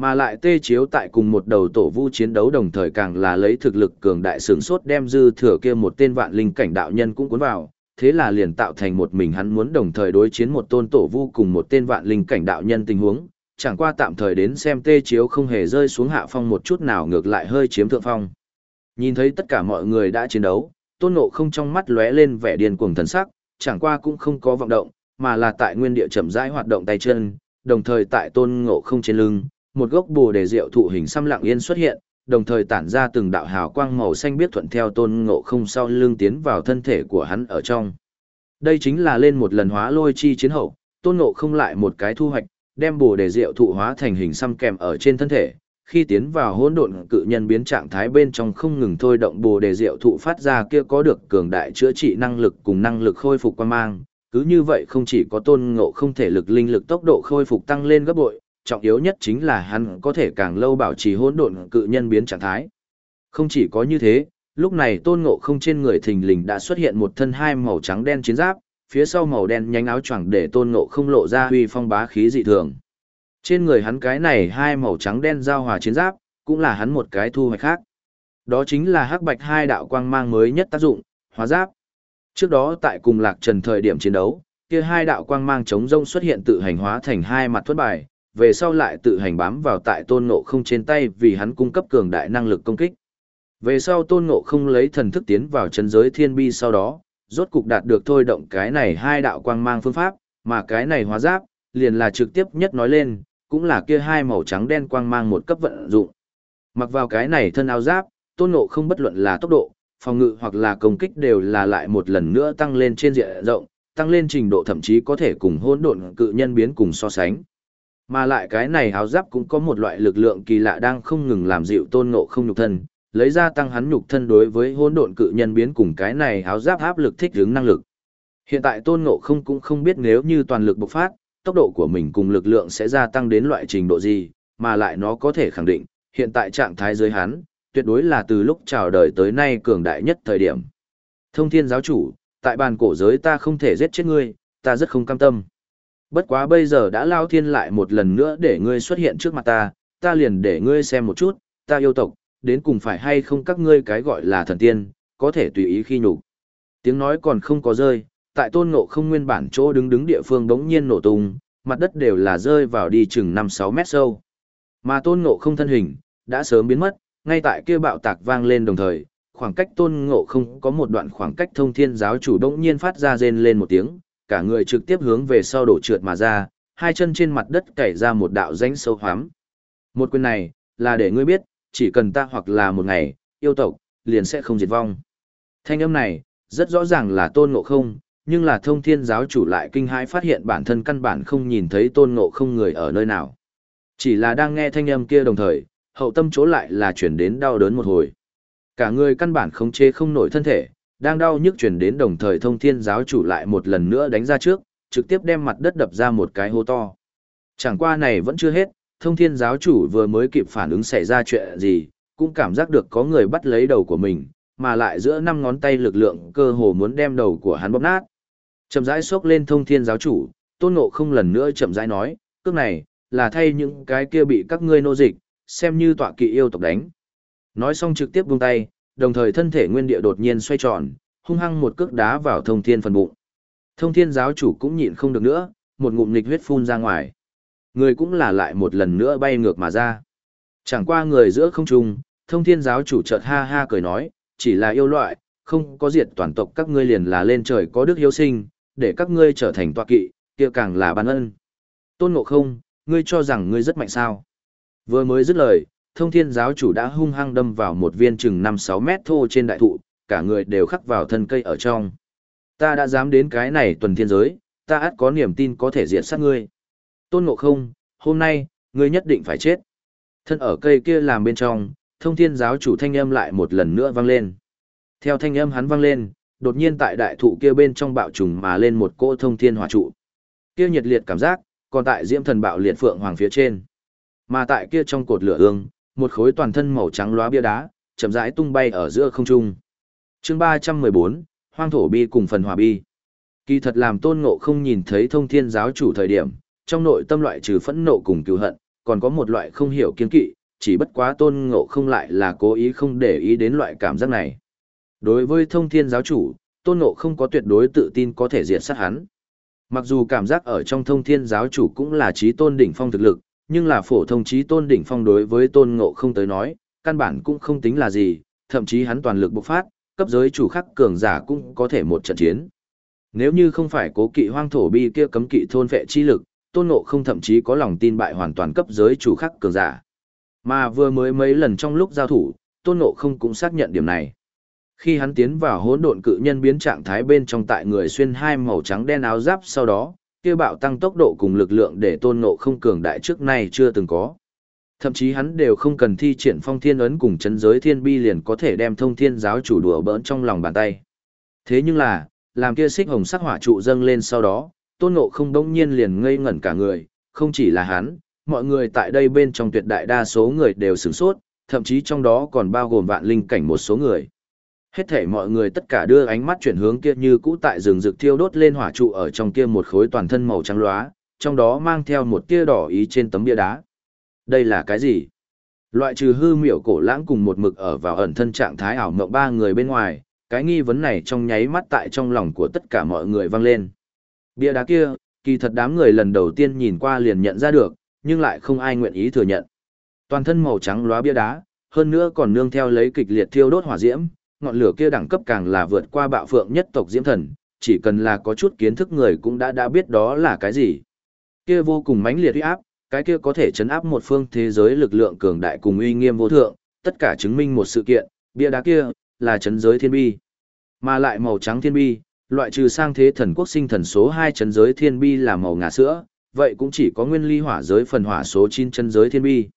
Mà lại tê chiếu tại cùng một đầu tổ vu chiến đấu đồng thời càng là lấy thực lực cường đại sướng sốt đem dư thừa kia một tên vạn linh cảnh đạo nhân cũng cuốn vào, thế là liền tạo thành một mình hắn muốn đồng thời đối chiến một tôn tổ vu cùng một tên vạn linh cảnh đạo nhân tình huống, chẳng qua tạm thời đến xem tê chiếu không hề rơi xuống hạ phong một chút nào ngược lại hơi chiếm thượng phong. Nhìn thấy tất cả mọi người đã chiến đấu, tôn ngộ không trong mắt lóe lên vẻ điên cuồng thần sắc, chẳng qua cũng không có vọng động, mà là tại nguyên địa chậm rãi hoạt động tay chân, đồng thời tại tôn ngộ không trên lưng, một gốc bồ đề rượu thụ hình xăm lặng yên xuất hiện, đồng thời tản ra từng đạo hào quang màu xanh biết thuận theo tôn ngộ không sau lưng tiến vào thân thể của hắn ở trong. Đây chính là lên một lần hóa lôi chi chiến hậu, tôn ngộ không lại một cái thu hoạch, đem bồ đề rượu thụ hóa thành hình xăm kèm ở trên thân thể. Khi tiến vào hỗn độn cự nhân biến trạng thái bên trong không ngừng thôi động bồ đề diệu thụ phát ra kia có được cường đại chữa trị năng lực cùng năng lực khôi phục quan mang, cứ như vậy không chỉ có tôn ngộ không thể lực linh lực tốc độ khôi phục tăng lên gấp bội, trọng yếu nhất chính là hắn có thể càng lâu bảo trì hỗn độn cự nhân biến trạng thái. Không chỉ có như thế, lúc này tôn ngộ không trên người thình lình đã xuất hiện một thân hai màu trắng đen chiến giáp, phía sau màu đen nhánh áo choàng để tôn ngộ không lộ ra huy phong bá khí dị thường. Trên người hắn cái này hai màu trắng đen giao hòa chiến giáp, cũng là hắn một cái thu hoạch khác. Đó chính là hắc bạch hai đạo quang mang mới nhất tác dụng, hóa giáp. Trước đó tại cùng lạc trần thời điểm chiến đấu, kia hai đạo quang mang chống rông xuất hiện tự hành hóa thành hai mặt thuất bài, về sau lại tự hành bám vào tại tôn ngộ không trên tay vì hắn cung cấp cường đại năng lực công kích. Về sau tôn ngộ không lấy thần thức tiến vào chân giới thiên bi sau đó, rốt cục đạt được thôi động cái này hai đạo quang mang phương pháp, mà cái này hóa giáp, liền là trực tiếp nhất nói lên, cũng là kia hai màu trắng đen quang mang một cấp vận dụng. Mặc vào cái này thân áo giáp, tôn ngộ không bất luận là tốc độ, phòng ngự hoặc là công kích đều là lại một lần nữa tăng lên trên diện rộng, tăng lên trình độ thậm chí có thể cùng hỗn độn cự nhân biến cùng so sánh. Mà lại cái này áo giáp cũng có một loại lực lượng kỳ lạ đang không ngừng làm dịu tôn ngộ không nhục thân, lấy ra tăng hắn nhục thân đối với hỗn độn cự nhân biến cùng cái này áo giáp áp lực thích ứng năng lực. Hiện tại tôn ngộ không cũng không biết nếu như toàn lực bộc phát, tốc độ của mình cùng lực lượng sẽ gia tăng đến loại trình độ gì, mà lại nó có thể khẳng định, hiện tại trạng thái dưới hắn, tuyệt đối là từ lúc chào đời tới nay cường đại nhất thời điểm. Thông thiên giáo chủ, tại bàn cổ giới ta không thể giết chết ngươi, ta rất không cam tâm. Bất quá bây giờ đã lao thiên lại một lần nữa để ngươi xuất hiện trước mặt ta, ta liền để ngươi xem một chút, ta yêu tộc, đến cùng phải hay không các ngươi cái gọi là thần tiên, có thể tùy ý khi nhục. Tiếng nói còn không có rơi, tại tôn ngộ không nguyên bản chỗ đứng đứng địa phương đống nhiên nổ tung, mặt đất đều là rơi vào đi chừng 5-6 mét sâu. Mà tôn ngộ không thân hình, đã sớm biến mất, ngay tại kia bạo tạc vang lên đồng thời, khoảng cách tôn ngộ không có một đoạn khoảng cách thông thiên giáo chủ đống nhiên phát ra rên lên một tiếng, cả người trực tiếp hướng về sau đổ trượt mà ra, hai chân trên mặt đất cày ra một đạo rãnh sâu hoắm. Một quyền này, là để ngươi biết, chỉ cần ta hoặc là một ngày, yêu tộc, liền sẽ không diệt vong. Thanh âm này, rất rõ ràng là tôn ngộ không, nhưng là thông thiên giáo chủ lại kinh hãi phát hiện bản thân căn bản không nhìn thấy tôn ngộ không người ở nơi nào. Chỉ là đang nghe thanh âm kia đồng thời, hậu tâm chỗ lại là chuyển đến đau đớn một hồi. Cả người căn bản không chế không nổi thân thể, đang đau nhức chuyển đến đồng thời thông thiên giáo chủ lại một lần nữa đánh ra trước, trực tiếp đem mặt đất đập ra một cái hố to. Chẳng qua này vẫn chưa hết, thông thiên giáo chủ vừa mới kịp phản ứng xảy ra chuyện gì, cũng cảm giác được có người bắt lấy đầu của mình, mà lại giữa năm ngón tay lực lượng cơ hồ muốn đem đầu của hắn bóp nát. Chậm rãi xốc lên thông thiên giáo chủ, tôn ngộ không lần nữa chậm rãi nói, cước này, là thay những cái kia bị các ngươi nô dịch, xem như tọa kỵ yêu tộc đánh. Nói xong trực tiếp buông tay, đồng thời thân thể nguyên địa đột nhiên xoay tròn, hung hăng một cước đá vào thông thiên phần bụng. Thông thiên giáo chủ cũng nhịn không được nữa, một ngụm nghịch huyết phun ra ngoài. Người cũng là lại một lần nữa bay ngược mà ra. Chẳng qua người giữa không trung, thông thiên giáo chủ chợt ha ha cười nói, chỉ là yêu loại, không có diệt toàn tộc các ngươi liền là lên trời có đức hiếu sinh, để các ngươi trở thành tọa kỵ, kia càng là ban ân. Tôn ngộ không, ngươi cho rằng ngươi rất mạnh sao. Vừa mới dứt lời, thông thiên giáo chủ đã hung hăng đâm vào một viên chừng 5-6 mét thô trên đại thụ, cả người đều khắc vào thân cây ở trong. Ta đã dám đến cái này tuần thiên giới, ta ắt có niềm tin có thể diệt sát ngươi. Tôn ngộ không, hôm nay, ngươi nhất định phải chết. Thân ở cây kia làm bên trong, thông thiên giáo chủ thanh âm lại một lần nữa vang lên. Theo thanh âm hắn vang lên, đột nhiên tại đại thụ kia bên trong bạo trùng mà lên một cỗ thông thiên hỏa trụ. Kia nhiệt liệt cảm giác, còn tại diễm thần bạo liệt phượng hoàng phía trên. Mà tại kia trong cột lửa ương, một khối toàn thân màu trắng lóa bia đá, chậm rãi tung bay ở giữa không trung. Chương 314, Hoang thổ bi cùng phần hòa bi. Kỳ thật làm Tôn Ngộ không nhìn thấy Thông Thiên giáo chủ thời điểm, trong nội tâm loại trừ phẫn nộ cùng cứu hận, còn có một loại không hiểu kiên kỵ, chỉ bất quá Tôn Ngộ không lại là cố ý không để ý đến loại cảm giác này. Đối với Thông Thiên giáo chủ, Tôn Ngộ không có tuyệt đối tự tin có thể diệt sát hắn. Mặc dù cảm giác ở trong Thông Thiên giáo chủ cũng là trí tôn đỉnh phong thực lực, nhưng là phổ thông trí tôn đỉnh phong đối với tôn ngộ không tới nói, căn bản cũng không tính là gì, thậm chí hắn toàn lực bộc phát, cấp giới chủ khắc cường giả cũng có thể một trận chiến. Nếu như không phải cố kỵ hoang thổ bi kia cấm kỵ thôn vệ chi lực, tôn ngộ không thậm chí có lòng tin bại hoàn toàn cấp giới chủ khắc cường giả. Mà vừa mới mấy lần trong lúc giao thủ, tôn ngộ không cũng xác nhận điểm này. Khi hắn tiến vào hỗn độn cự nhân biến trạng thái bên trong tại người xuyên hai màu trắng đen áo giáp sau đó, kia bạo tăng tốc độ cùng lực lượng để tôn ngộ không cường đại trước nay chưa từng có. Thậm chí hắn đều không cần thi triển phong thiên ấn cùng chấn giới thiên bi liền có thể đem thông thiên giáo chủ đùa bỡn trong lòng bàn tay. Thế nhưng là, làm kia xích hồng sắc hỏa trụ dâng lên sau đó, tôn ngộ không đông nhiên liền ngây ngẩn cả người, không chỉ là hắn, mọi người tại đây bên trong tuyệt đại đa số người đều sửng sốt, thậm chí trong đó còn bao gồm vạn linh cảnh một số người. Hết thể mọi người tất cả đưa ánh mắt chuyển hướng kia như cũ tại rừng rực thiêu đốt lên hỏa trụ ở trong kia một khối toàn thân màu trắng lóa, trong đó mang theo một tia đỏ ý trên tấm bia đá. Đây là cái gì? Loại trừ hư miểu cổ lãng cùng một mực ở vào ẩn thân trạng thái ảo mộng ba người bên ngoài, cái nghi vấn này trong nháy mắt tại trong lòng của tất cả mọi người vang lên. Bia đá kia, kỳ thật đám người lần đầu tiên nhìn qua liền nhận ra được, nhưng lại không ai nguyện ý thừa nhận. Toàn thân màu trắng lóa bia đá, hơn nữa còn nương theo lấy kịch liệt thiêu đốt hỏa diễm, ngọn lửa kia đẳng cấp càng là vượt qua bạo phượng nhất tộc diễm thần, chỉ cần là có chút kiến thức người cũng đã đã biết đó là cái gì. Kia vô cùng mãnh liệt uy áp, cái kia có thể chấn áp một phương thế giới lực lượng cường đại cùng uy nghiêm vô thượng, tất cả chứng minh một sự kiện, bia đá kia là chấn giới thiên bi. Mà lại màu trắng thiên bi, loại trừ sang thế thần quốc sinh thần số 2 chấn giới thiên bi là màu ngà sữa, vậy cũng chỉ có nguyên ly hỏa giới phần hỏa số 9 chấn giới thiên bi.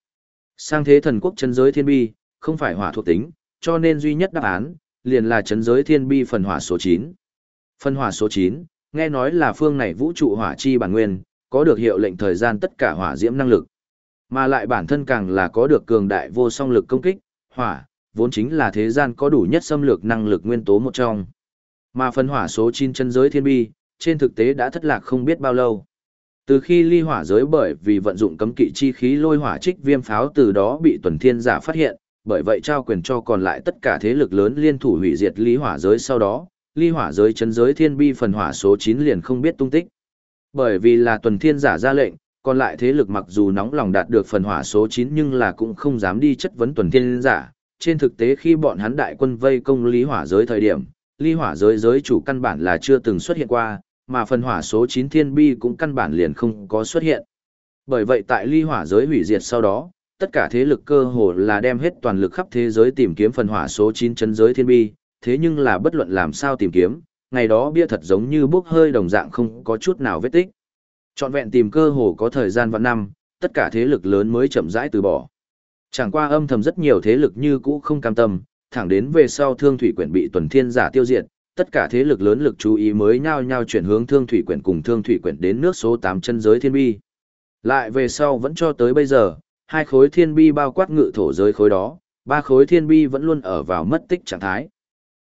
Sang thế thần quốc chấn giới thiên bi, không phải hỏa thuộc tính, cho nên duy nhất đáp án, liền là chấn giới thiên bi phần hỏa số 9. Phần hỏa số 9, nghe nói là phương này vũ trụ hỏa chi bản nguyên, có được hiệu lệnh thời gian tất cả hỏa diễm năng lực. Mà lại bản thân càng là có được cường đại vô song lực công kích, hỏa, vốn chính là thế gian có đủ nhất xâm lược năng lực nguyên tố một trong. Mà phần hỏa số 9 chân giới thiên bi, trên thực tế đã thất lạc không biết bao lâu. Từ khi ly hỏa giới bởi vì vận dụng cấm kỵ chi khí lôi hỏa trích viêm pháo từ đó bị tuần thiên giả phát hiện, bởi vậy trao quyền cho còn lại tất cả thế lực lớn liên thủ hủy diệt ly hỏa giới sau đó, ly hỏa giới chấn giới thiên bi phần hỏa số 9 liền không biết tung tích. Bởi vì là tuần thiên giả ra lệnh, còn lại thế lực mặc dù nóng lòng đạt được phần hỏa số 9 nhưng là cũng không dám đi chất vấn tuần thiên giả. Trên thực tế khi bọn hắn đại quân vây công ly hỏa giới thời điểm, ly hỏa giới giới chủ căn bản là chưa từng xuất hiện qua, mà phần hỏa số 9 thiên bi cũng căn bản liền không có xuất hiện. Bởi vậy tại ly hỏa giới hủy diệt sau đó, tất cả thế lực cơ hồ là đem hết toàn lực khắp thế giới tìm kiếm phần hỏa số 9 chân giới thiên bi, thế nhưng là bất luận làm sao tìm kiếm, ngày đó bia thật giống như bốc hơi đồng dạng không có chút nào vết tích. Chọn vẹn tìm cơ hồ có thời gian vạn năm, tất cả thế lực lớn mới chậm rãi từ bỏ. Chẳng qua âm thầm rất nhiều thế lực như cũ không cam tâm, thẳng đến về sau thương thủy quyển bị tuần thiên giả tiêu diệt, tất cả thế lực lớn lực chú ý mới nhao nhao chuyển hướng thương thủy quyển cùng thương thủy quyển đến nước số 8 chân giới thiên bi. Lại về sau vẫn cho tới bây giờ, hai khối thiên bi bao quát ngự thổ giới khối đó, ba khối thiên bi vẫn luôn ở vào mất tích trạng thái.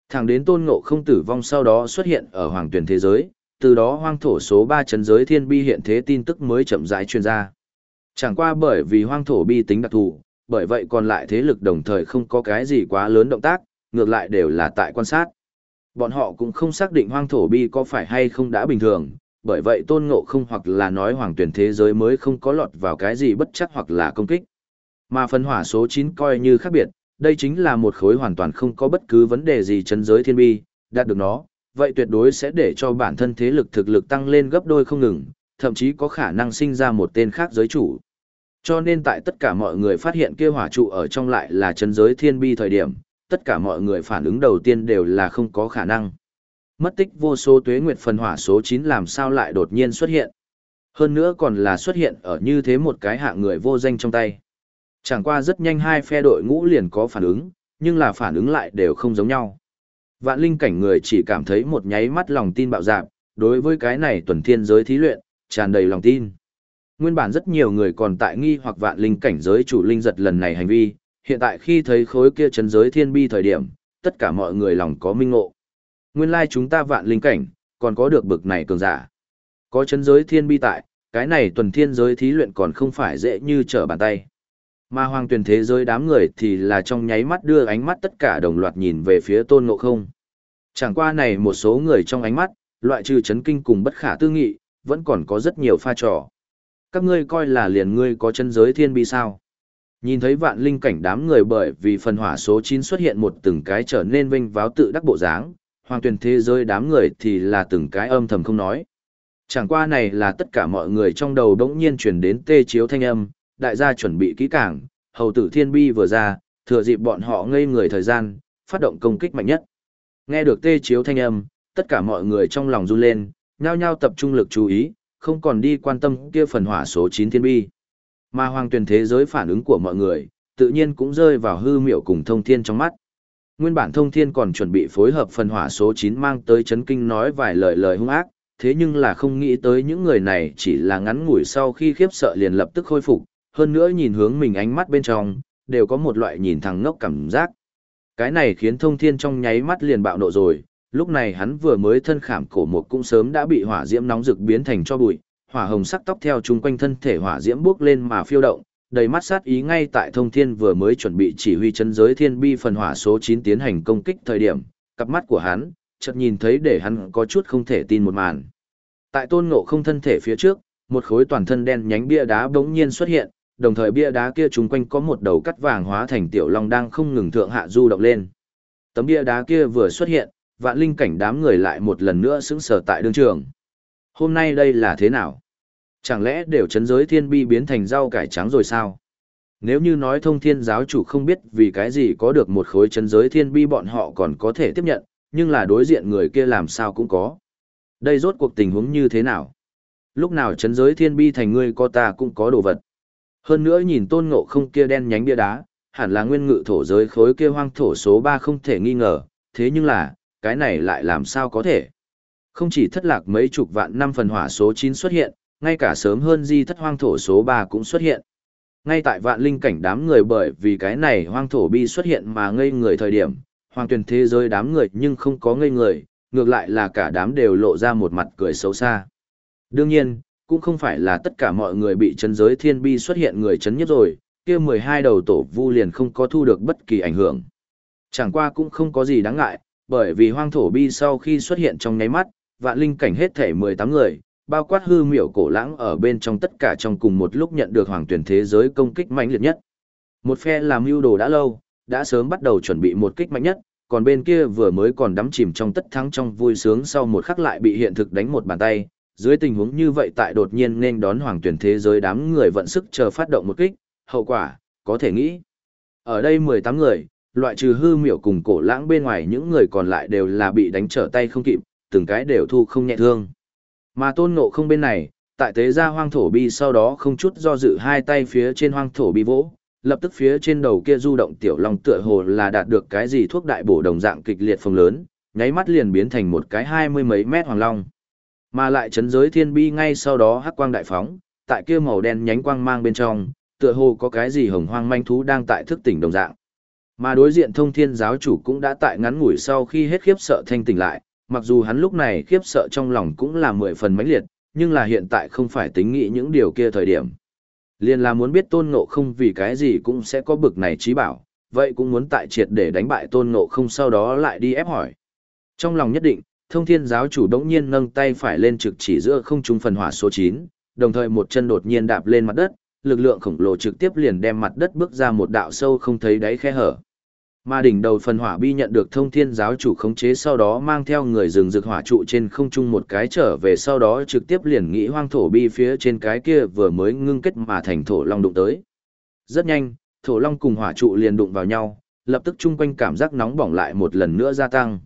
Thẳng đến tôn ngộ không tử vong sau đó xuất hiện ở hoàng tuyển thế giới, từ đó hoang thổ số 3 chân giới thiên bi hiện thế tin tức mới chậm rãi truyền ra. Chẳng qua bởi vì hoang thổ bi tính đặc thù, bởi vậy còn lại thế lực đồng thời không có cái gì quá lớn động tác, ngược lại đều là tại quan sát. Bọn họ cũng không xác định hoang thổ bi có phải hay không đã bình thường, bởi vậy tôn ngộ không hoặc là nói hoàng tuyển thế giới mới không có lọt vào cái gì bất chắc hoặc là công kích. Mà phân hỏa số 9 coi như khác biệt, đây chính là một khối hoàn toàn không có bất cứ vấn đề gì chấn giới thiên bi, đạt được nó, vậy tuyệt đối sẽ để cho bản thân thế lực thực lực tăng lên gấp đôi không ngừng, thậm chí có khả năng sinh ra một tên khác giới chủ. Cho nên tại tất cả mọi người phát hiện kia hỏa trụ ở trong lại là chân giới thiên bi thời điểm, tất cả mọi người phản ứng đầu tiên đều là không có khả năng. Mất tích vô số tuế nguyệt phần hỏa số 9 làm sao lại đột nhiên xuất hiện. Hơn nữa còn là xuất hiện ở như thế một cái hạng người vô danh trong tay. Chẳng qua rất nhanh hai phe đội ngũ liền có phản ứng, nhưng là phản ứng lại đều không giống nhau. Vạn linh cảnh người chỉ cảm thấy một nháy mắt lòng tin bạo dạp, đối với cái này tuần thiên giới thí luyện, tràn đầy lòng tin. Nguyên bản rất nhiều người còn tại nghi hoặc vạn linh cảnh giới chủ linh giật lần này hành vi, hiện tại khi thấy khối kia chấn giới thiên bi thời điểm, tất cả mọi người lòng có minh ngộ. Nguyên lai chúng ta vạn linh cảnh, còn có được bực này cường giả. Có chấn giới thiên bi tại, cái này tuần thiên giới thí luyện còn không phải dễ như trở bàn tay. Mà hoàng tuyển thế giới đám người thì là trong nháy mắt đưa ánh mắt tất cả đồng loạt nhìn về phía tôn ngộ không. Chẳng qua này một số người trong ánh mắt, loại trừ chấn kinh cùng bất khả tư nghị, vẫn còn có rất nhiều pha trò. Các ngươi coi là liền ngươi có chân giới thiên bi sao? Nhìn thấy vạn linh cảnh đám người bởi vì phần hỏa số 9 xuất hiện một từng cái trở nên vinh váo tự đắc bộ dáng, hoàng tuyển thế giới đám người thì là từng cái âm thầm không nói. Chẳng qua này là tất cả mọi người trong đầu đống nhiên chuyển đến tê chiếu thanh âm, đại gia chuẩn bị kỹ càng, hầu tử thiên bi vừa ra, thừa dịp bọn họ ngây người thời gian, phát động công kích mạnh nhất. Nghe được tê chiếu thanh âm, tất cả mọi người trong lòng run lên, nhao nhao tập trung lực chú ý, không còn đi quan tâm kia phần hỏa số 9 thiên bi. Mà hoàng tuyển thế giới phản ứng của mọi người, tự nhiên cũng rơi vào hư miểu cùng thông thiên trong mắt. Nguyên bản thông thiên còn chuẩn bị phối hợp phần hỏa số 9 mang tới chấn kinh nói vài lời lời hung ác, thế nhưng là không nghĩ tới những người này chỉ là ngắn ngủi sau khi khiếp sợ liền lập tức khôi phục, hơn nữa nhìn hướng mình ánh mắt bên trong, đều có một loại nhìn thẳng ngốc cảm giác. Cái này khiến thông thiên trong nháy mắt liền bạo nộ rồi, lúc này hắn vừa mới thân khảm cổ một cũng sớm đã bị hỏa diễm nóng rực biến thành cho bụi, hỏa hồng sắc tóc theo chung quanh thân thể hỏa diễm bước lên mà phiêu động, đầy mắt sát ý ngay tại thông thiên vừa mới chuẩn bị chỉ huy chân giới thiên bi phần hỏa số 9 tiến hành công kích thời điểm, cặp mắt của hắn, chợt nhìn thấy để hắn có chút không thể tin một màn. Tại tôn ngộ không thân thể phía trước, một khối toàn thân đen nhánh bia đá bỗng nhiên xuất hiện, đồng thời bia đá kia chung quanh có một đầu cắt vàng hóa thành tiểu long đang không ngừng thượng hạ du động lên. Tấm bia đá kia vừa xuất hiện, vạn linh cảnh đám người lại một lần nữa sững sờ tại đương trường. Hôm nay đây là thế nào? Chẳng lẽ đều chấn giới thiên bi biến thành rau cải trắng rồi sao? Nếu như nói thông thiên giáo chủ không biết vì cái gì có được một khối chấn giới thiên bi bọn họ còn có thể tiếp nhận, nhưng là đối diện người kia làm sao cũng có. Đây rốt cuộc tình huống như thế nào? Lúc nào chấn giới thiên bi thành ngươi có ta cũng có đồ vật. Hơn nữa nhìn tôn ngộ không kia đen nhánh bia đá, hẳn là nguyên ngự thổ giới khối kia hoang thổ số 3 không thể nghi ngờ, thế nhưng là, cái này lại làm sao có thể? Không chỉ thất lạc mấy chục vạn năm phần hỏa số 9 xuất hiện, ngay cả sớm hơn di thất hoang thổ số 3 cũng xuất hiện. Ngay tại vạn linh cảnh đám người bởi vì cái này hoang thổ bi xuất hiện mà ngây người thời điểm, hoàng tuyển thế giới đám người nhưng không có ngây người, ngược lại là cả đám đều lộ ra một mặt cười xấu xa. Đương nhiên, cũng không phải là tất cả mọi người bị chấn giới thiên bi xuất hiện người chấn nhất rồi, kia 12 đầu tổ vu liền không có thu được bất kỳ ảnh hưởng. Chẳng qua cũng không có gì đáng ngại, bởi vì hoang thổ bi sau khi xuất hiện trong nháy mắt, vạn linh cảnh hết thể 18 người, bao quát hư miểu cổ lãng ở bên trong tất cả trong cùng một lúc nhận được hoàng tuyển thế giới công kích mạnh liệt nhất. Một phe làm mưu đồ đã lâu, đã sớm bắt đầu chuẩn bị một kích mạnh nhất, còn bên kia vừa mới còn đắm chìm trong tất thắng trong vui sướng sau một khắc lại bị hiện thực đánh một bàn tay. Dưới tình huống như vậy tại đột nhiên nên đón hoàng tuyển thế giới đám người vận sức chờ phát động một kích, hậu quả, có thể nghĩ. Ở đây 18 người, loại trừ hư miểu cùng cổ lãng bên ngoài những người còn lại đều là bị đánh trở tay không kịp, từng cái đều thu không nhẹ thương. Mà tôn ngộ không bên này, tại tế ra hoang thổ bi sau đó không chút do dự hai tay phía trên hoang thổ bi vỗ, lập tức phía trên đầu kia du động tiểu long tựa hồ là đạt được cái gì thuốc đại bổ đồng dạng kịch liệt phồng lớn, nháy mắt liền biến thành một cái hai mươi mấy mét hoàng long. Mà lại chấn giới thiên bi ngay sau đó hắc quang đại phóng, tại kia màu đen nhánh quang mang bên trong, tựa hồ có cái gì hồng hoang manh thú đang tại thức tỉnh đồng dạng. Mà đối diện thông thiên giáo chủ cũng đã tại ngắn ngủi sau khi hết khiếp sợ thanh tỉnh lại, mặc dù hắn lúc này khiếp sợ trong lòng cũng là mười phần mãnh liệt, nhưng là hiện tại không phải tính nghĩ những điều kia thời điểm. Liên là muốn biết tôn ngộ không vì cái gì cũng sẽ có bực này trí bảo, vậy cũng muốn tại triệt để đánh bại tôn ngộ không sau đó lại đi ép hỏi. Trong lòng nhất định, thông thiên giáo chủ đống nhiên nâng tay phải lên trực chỉ giữa không trung phần hỏa số 9, đồng thời một chân đột nhiên đạp lên mặt đất, lực lượng khổng lồ trực tiếp liền đem mặt đất bước ra một đạo sâu không thấy đáy khe hở. Mà đỉnh đầu phần hỏa bi nhận được thông thiên giáo chủ khống chế sau đó mang theo người rừng rực hỏa trụ trên không trung một cái trở về sau đó trực tiếp liền nghĩ hoang thổ bi phía trên cái kia vừa mới ngưng kết mà thành thổ long đụng tới. Rất nhanh, thổ long cùng hỏa trụ liền đụng vào nhau, lập tức chung quanh cảm giác nóng bỏng lại một lần nữa gia tăng.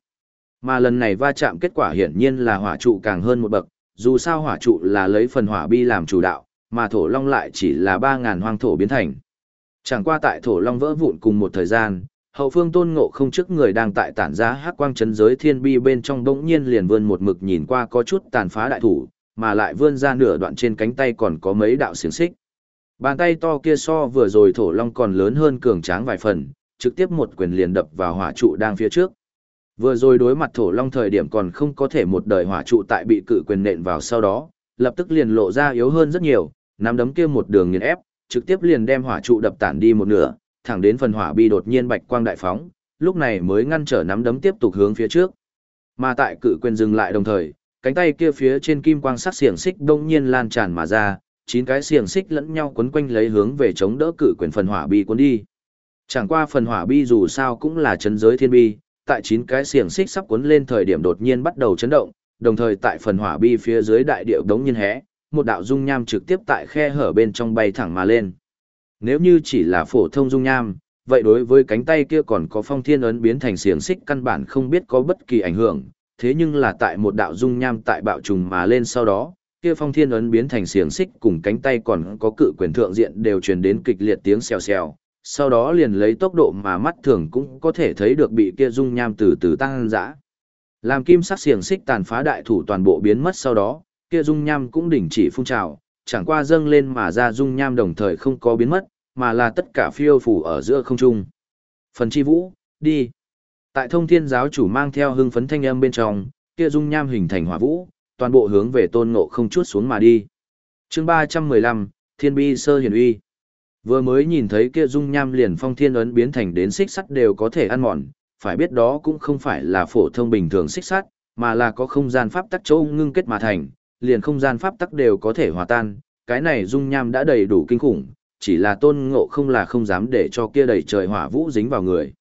Mà lần này va chạm kết quả hiển nhiên là hỏa trụ càng hơn một bậc, dù sao hỏa trụ là lấy phần hỏa bi làm chủ đạo, mà thổ long lại chỉ là 3.000 hoang thổ biến thành. Chẳng qua tại thổ long vỡ vụn cùng một thời gian, hậu phương tôn ngộ không trước người đang tại tản ra hắc quang chấn giới thiên bi bên trong bỗng nhiên liền vươn một mực nhìn qua có chút tàn phá đại thủ, mà lại vươn ra nửa đoạn trên cánh tay còn có mấy đạo xiềng xích. Bàn tay to kia so vừa rồi thổ long còn lớn hơn cường tráng vài phần, trực tiếp một quyền liền đập vào hỏa trụ đang phía trước. Vừa rồi đối mặt thổ long thời điểm còn không có thể một đời hỏa trụ tại bị cự quyền nện vào sau đó, lập tức liền lộ ra yếu hơn rất nhiều, nắm đấm kia một đường nghiền ép, trực tiếp liền đem hỏa trụ đập tản đi một nửa, thẳng đến phần hỏa bi đột nhiên bạch quang đại phóng, lúc này mới ngăn trở nắm đấm tiếp tục hướng phía trước. Mà tại cự quyền dừng lại đồng thời, cánh tay kia phía trên kim quang sắc xiềng xích đông nhiên lan tràn mà ra, chín cái xiềng xích lẫn nhau quấn quanh lấy hướng về chống đỡ cự quyền phần hỏa bi cuốn đi. Chẳng qua phần hỏa bi dù sao cũng là chấn giới thiên bi, tại chín cái xiềng xích sắp cuốn lên thời điểm đột nhiên bắt đầu chấn động, đồng thời tại phần hỏa bi phía dưới đại điệu đống nhiên hé, một đạo dung nham trực tiếp tại khe hở bên trong bay thẳng mà lên. Nếu như chỉ là phổ thông dung nham, vậy đối với cánh tay kia còn có phong thiên ấn biến thành xiềng xích căn bản không biết có bất kỳ ảnh hưởng, thế nhưng là tại một đạo dung nham tại bạo trùng mà lên sau đó, kia phong thiên ấn biến thành xiềng xích cùng cánh tay còn có cự quyền thượng diện đều truyền đến kịch liệt tiếng xèo xèo, sau đó liền lấy tốc độ mà mắt thường cũng có thể thấy được bị kia dung nham từ từ tăng dã. Làm kim sắc xiềng xích tàn phá đại thủ toàn bộ biến mất sau đó, kia dung nham cũng đình chỉ phun trào, chẳng qua dâng lên mà ra dung nham đồng thời không có biến mất, mà là tất cả phiêu phủ ở giữa không trung. Phần chi vũ, đi. Tại thông thiên giáo chủ mang theo hưng phấn thanh âm bên trong, kia dung nham hình thành hỏa vũ, toàn bộ hướng về tôn ngộ không chút xuống mà đi. chương 315, Thiên bi sơ hiển uy. Vừa mới nhìn thấy kia dung nham liền phong thiên ấn biến thành đến xích sắt đều có thể ăn mòn, phải biết đó cũng không phải là phổ thông bình thường xích sắt, mà là có không gian pháp tắc châu ngưng kết mà thành, liền không gian pháp tắc đều có thể hòa tan, cái này dung nham đã đầy đủ kinh khủng, chỉ là tôn ngộ không là không dám để cho kia đầy trời hỏa vũ dính vào người.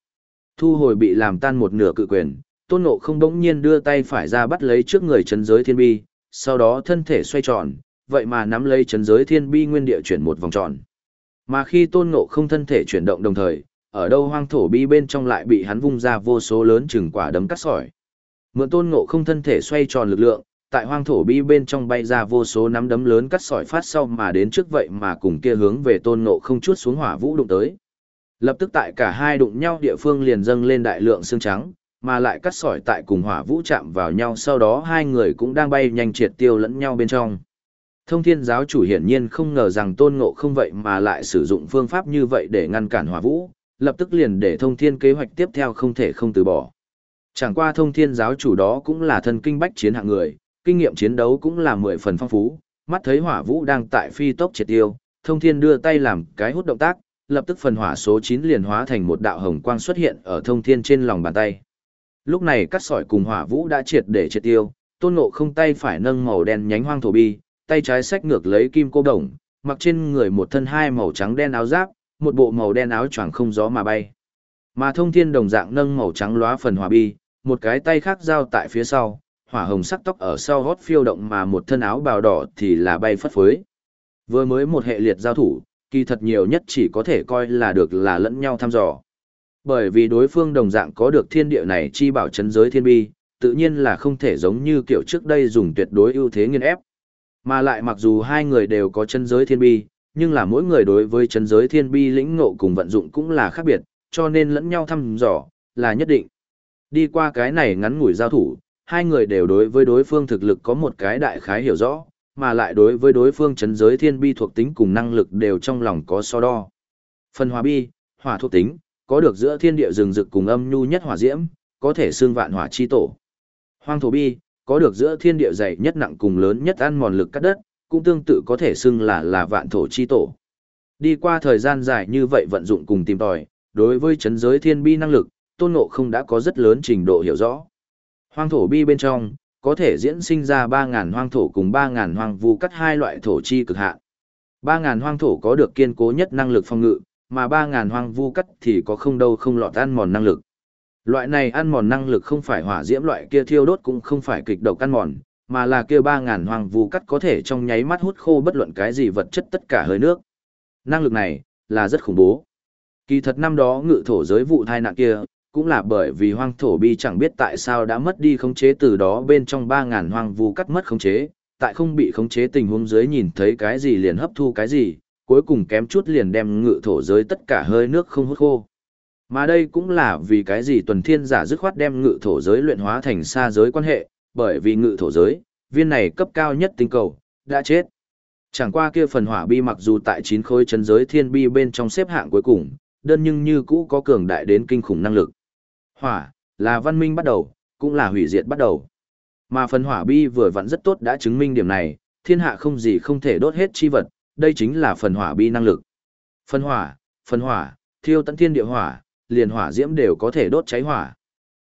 Thu hồi bị làm tan một nửa cự quyền, tôn ngộ không đống nhiên đưa tay phải ra bắt lấy trước người chấn giới thiên bi, sau đó thân thể xoay tròn, vậy mà nắm lấy chấn giới thiên bi nguyên địa chuyển một vòng tròn. Mà khi tôn ngộ không thân thể chuyển động đồng thời, ở đâu hoang thổ bi bên trong lại bị hắn vung ra vô số lớn chừng quả đấm cắt sỏi. Mượn tôn ngộ không thân thể xoay tròn lực lượng, tại hoang thổ bi bên trong bay ra vô số nắm đấm lớn cắt sỏi phát sau mà đến trước vậy mà cùng kia hướng về tôn ngộ không chút xuống hỏa vũ đụng tới. Lập tức tại cả hai đụng nhau địa phương liền dâng lên đại lượng xương trắng, mà lại cắt sỏi tại cùng hỏa vũ chạm vào nhau sau đó hai người cũng đang bay nhanh triệt tiêu lẫn nhau bên trong. Thông thiên giáo chủ hiển nhiên không ngờ rằng tôn ngộ không vậy mà lại sử dụng phương pháp như vậy để ngăn cản hỏa vũ, lập tức liền để thông thiên kế hoạch tiếp theo không thể không từ bỏ. Chẳng qua thông thiên giáo chủ đó cũng là thân kinh bách chiến hạng người, kinh nghiệm chiến đấu cũng là mười phần phong phú, mắt thấy hỏa vũ đang tại phi tốc triệt tiêu, thông thiên đưa tay làm cái hút động tác, lập tức phần hỏa số 9 liền hóa thành một đạo hồng quang xuất hiện ở thông thiên trên lòng bàn tay. Lúc này cắt sỏi cùng hỏa vũ đã triệt để triệt tiêu, tôn ngộ không tay phải nâng màu đen nhánh hoang thổ bi, tay trái xách ngược lấy kim cô đồng, mặc trên người một thân hai màu trắng đen áo giáp, một bộ màu đen áo choàng không gió mà bay. Mà thông thiên đồng dạng nâng màu trắng lóa phần hỏa bi, một cái tay khác giao tại phía sau, hỏa hồng sắc tóc ở sau gót phiêu động mà một thân áo bào đỏ thì là bay phất phới. Vừa mới một hệ liệt giao thủ, kỳ thật nhiều nhất chỉ có thể coi là được là lẫn nhau thăm dò. Bởi vì đối phương đồng dạng có được thiên địa này chi bảo chấn giới thiên bi, tự nhiên là không thể giống như kiểu trước đây dùng tuyệt đối ưu thế nghiên ép. Mà lại mặc dù hai người đều có chân giới thiên bi, nhưng là mỗi người đối với chân giới thiên bi lĩnh ngộ cùng vận dụng cũng là khác biệt, cho nên lẫn nhau thăm dò, là nhất định. Đi qua cái này ngắn ngủi giao thủ, hai người đều đối với đối phương thực lực có một cái đại khái hiểu rõ, mà lại đối với đối phương chấn giới thiên bi thuộc tính cùng năng lực đều trong lòng có so đo. Phần hỏa bi, hỏa thuộc tính, có được giữa thiên địa rừng rực cùng âm nhu nhất hỏa diễm, có thể xương vạn hỏa chi tổ. Hoang thổ bi, có được giữa thiên địa dày nhất nặng cùng lớn nhất ăn mòn lực cắt đất, cũng tương tự có thể xưng là là vạn thổ chi tổ. Đi qua thời gian dài như vậy vận dụng cùng tìm tòi, đối với chấn giới thiên bi năng lực, tôn ngộ không đã có rất lớn trình độ hiểu rõ. Hoang thổ bi bên trong, có thể diễn sinh ra 3.000 hoang thổ cùng 3.000 hoang vu cắt hai loại thổ chi cực hạn. 3.000 hoang thổ có được kiên cố nhất năng lực phòng ngự, mà 3.000 hoang vu cắt thì có không đâu không lọt ăn mòn năng lực. Loại này ăn mòn năng lực không phải hỏa diễm loại kia thiêu đốt cũng không phải kịch độc ăn mòn, mà là kia 3.000 hoang vu cắt có thể trong nháy mắt hút khô bất luận cái gì vật chất tất cả hơi nước. Năng lực này, là rất khủng bố. Kỳ thật năm đó ngự thổ giới vụ thai nạn kia, cũng là bởi vì hoang thổ bi chẳng biết tại sao đã mất đi khống chế từ đó bên trong 3.000 hoang vu cắt mất khống chế, tại không bị khống chế tình huống dưới nhìn thấy cái gì liền hấp thu cái gì, cuối cùng kém chút liền đem ngự thổ giới tất cả hơi nước không hút khô. Mà đây cũng là vì cái gì tuần thiên giả dứt khoát đem ngự thổ giới luyện hóa thành xa giới quan hệ, bởi vì ngự thổ giới, viên này cấp cao nhất tinh cầu, đã chết. Chẳng qua kia phần hỏa bi mặc dù tại chín khối chân giới thiên bi bên trong xếp hạng cuối cùng, đơn nhưng như cũ có cường đại đến kinh khủng năng lực. Hỏa, là văn minh bắt đầu, cũng là hủy diệt bắt đầu. Mà phần hỏa bi vừa vặn rất tốt đã chứng minh điểm này, thiên hạ không gì không thể đốt hết chi vật, đây chính là phần hỏa bi năng lực. Phần hỏa, phần hỏa, thiêu tận thiên địa hỏa, liền hỏa diễm đều có thể đốt cháy hỏa.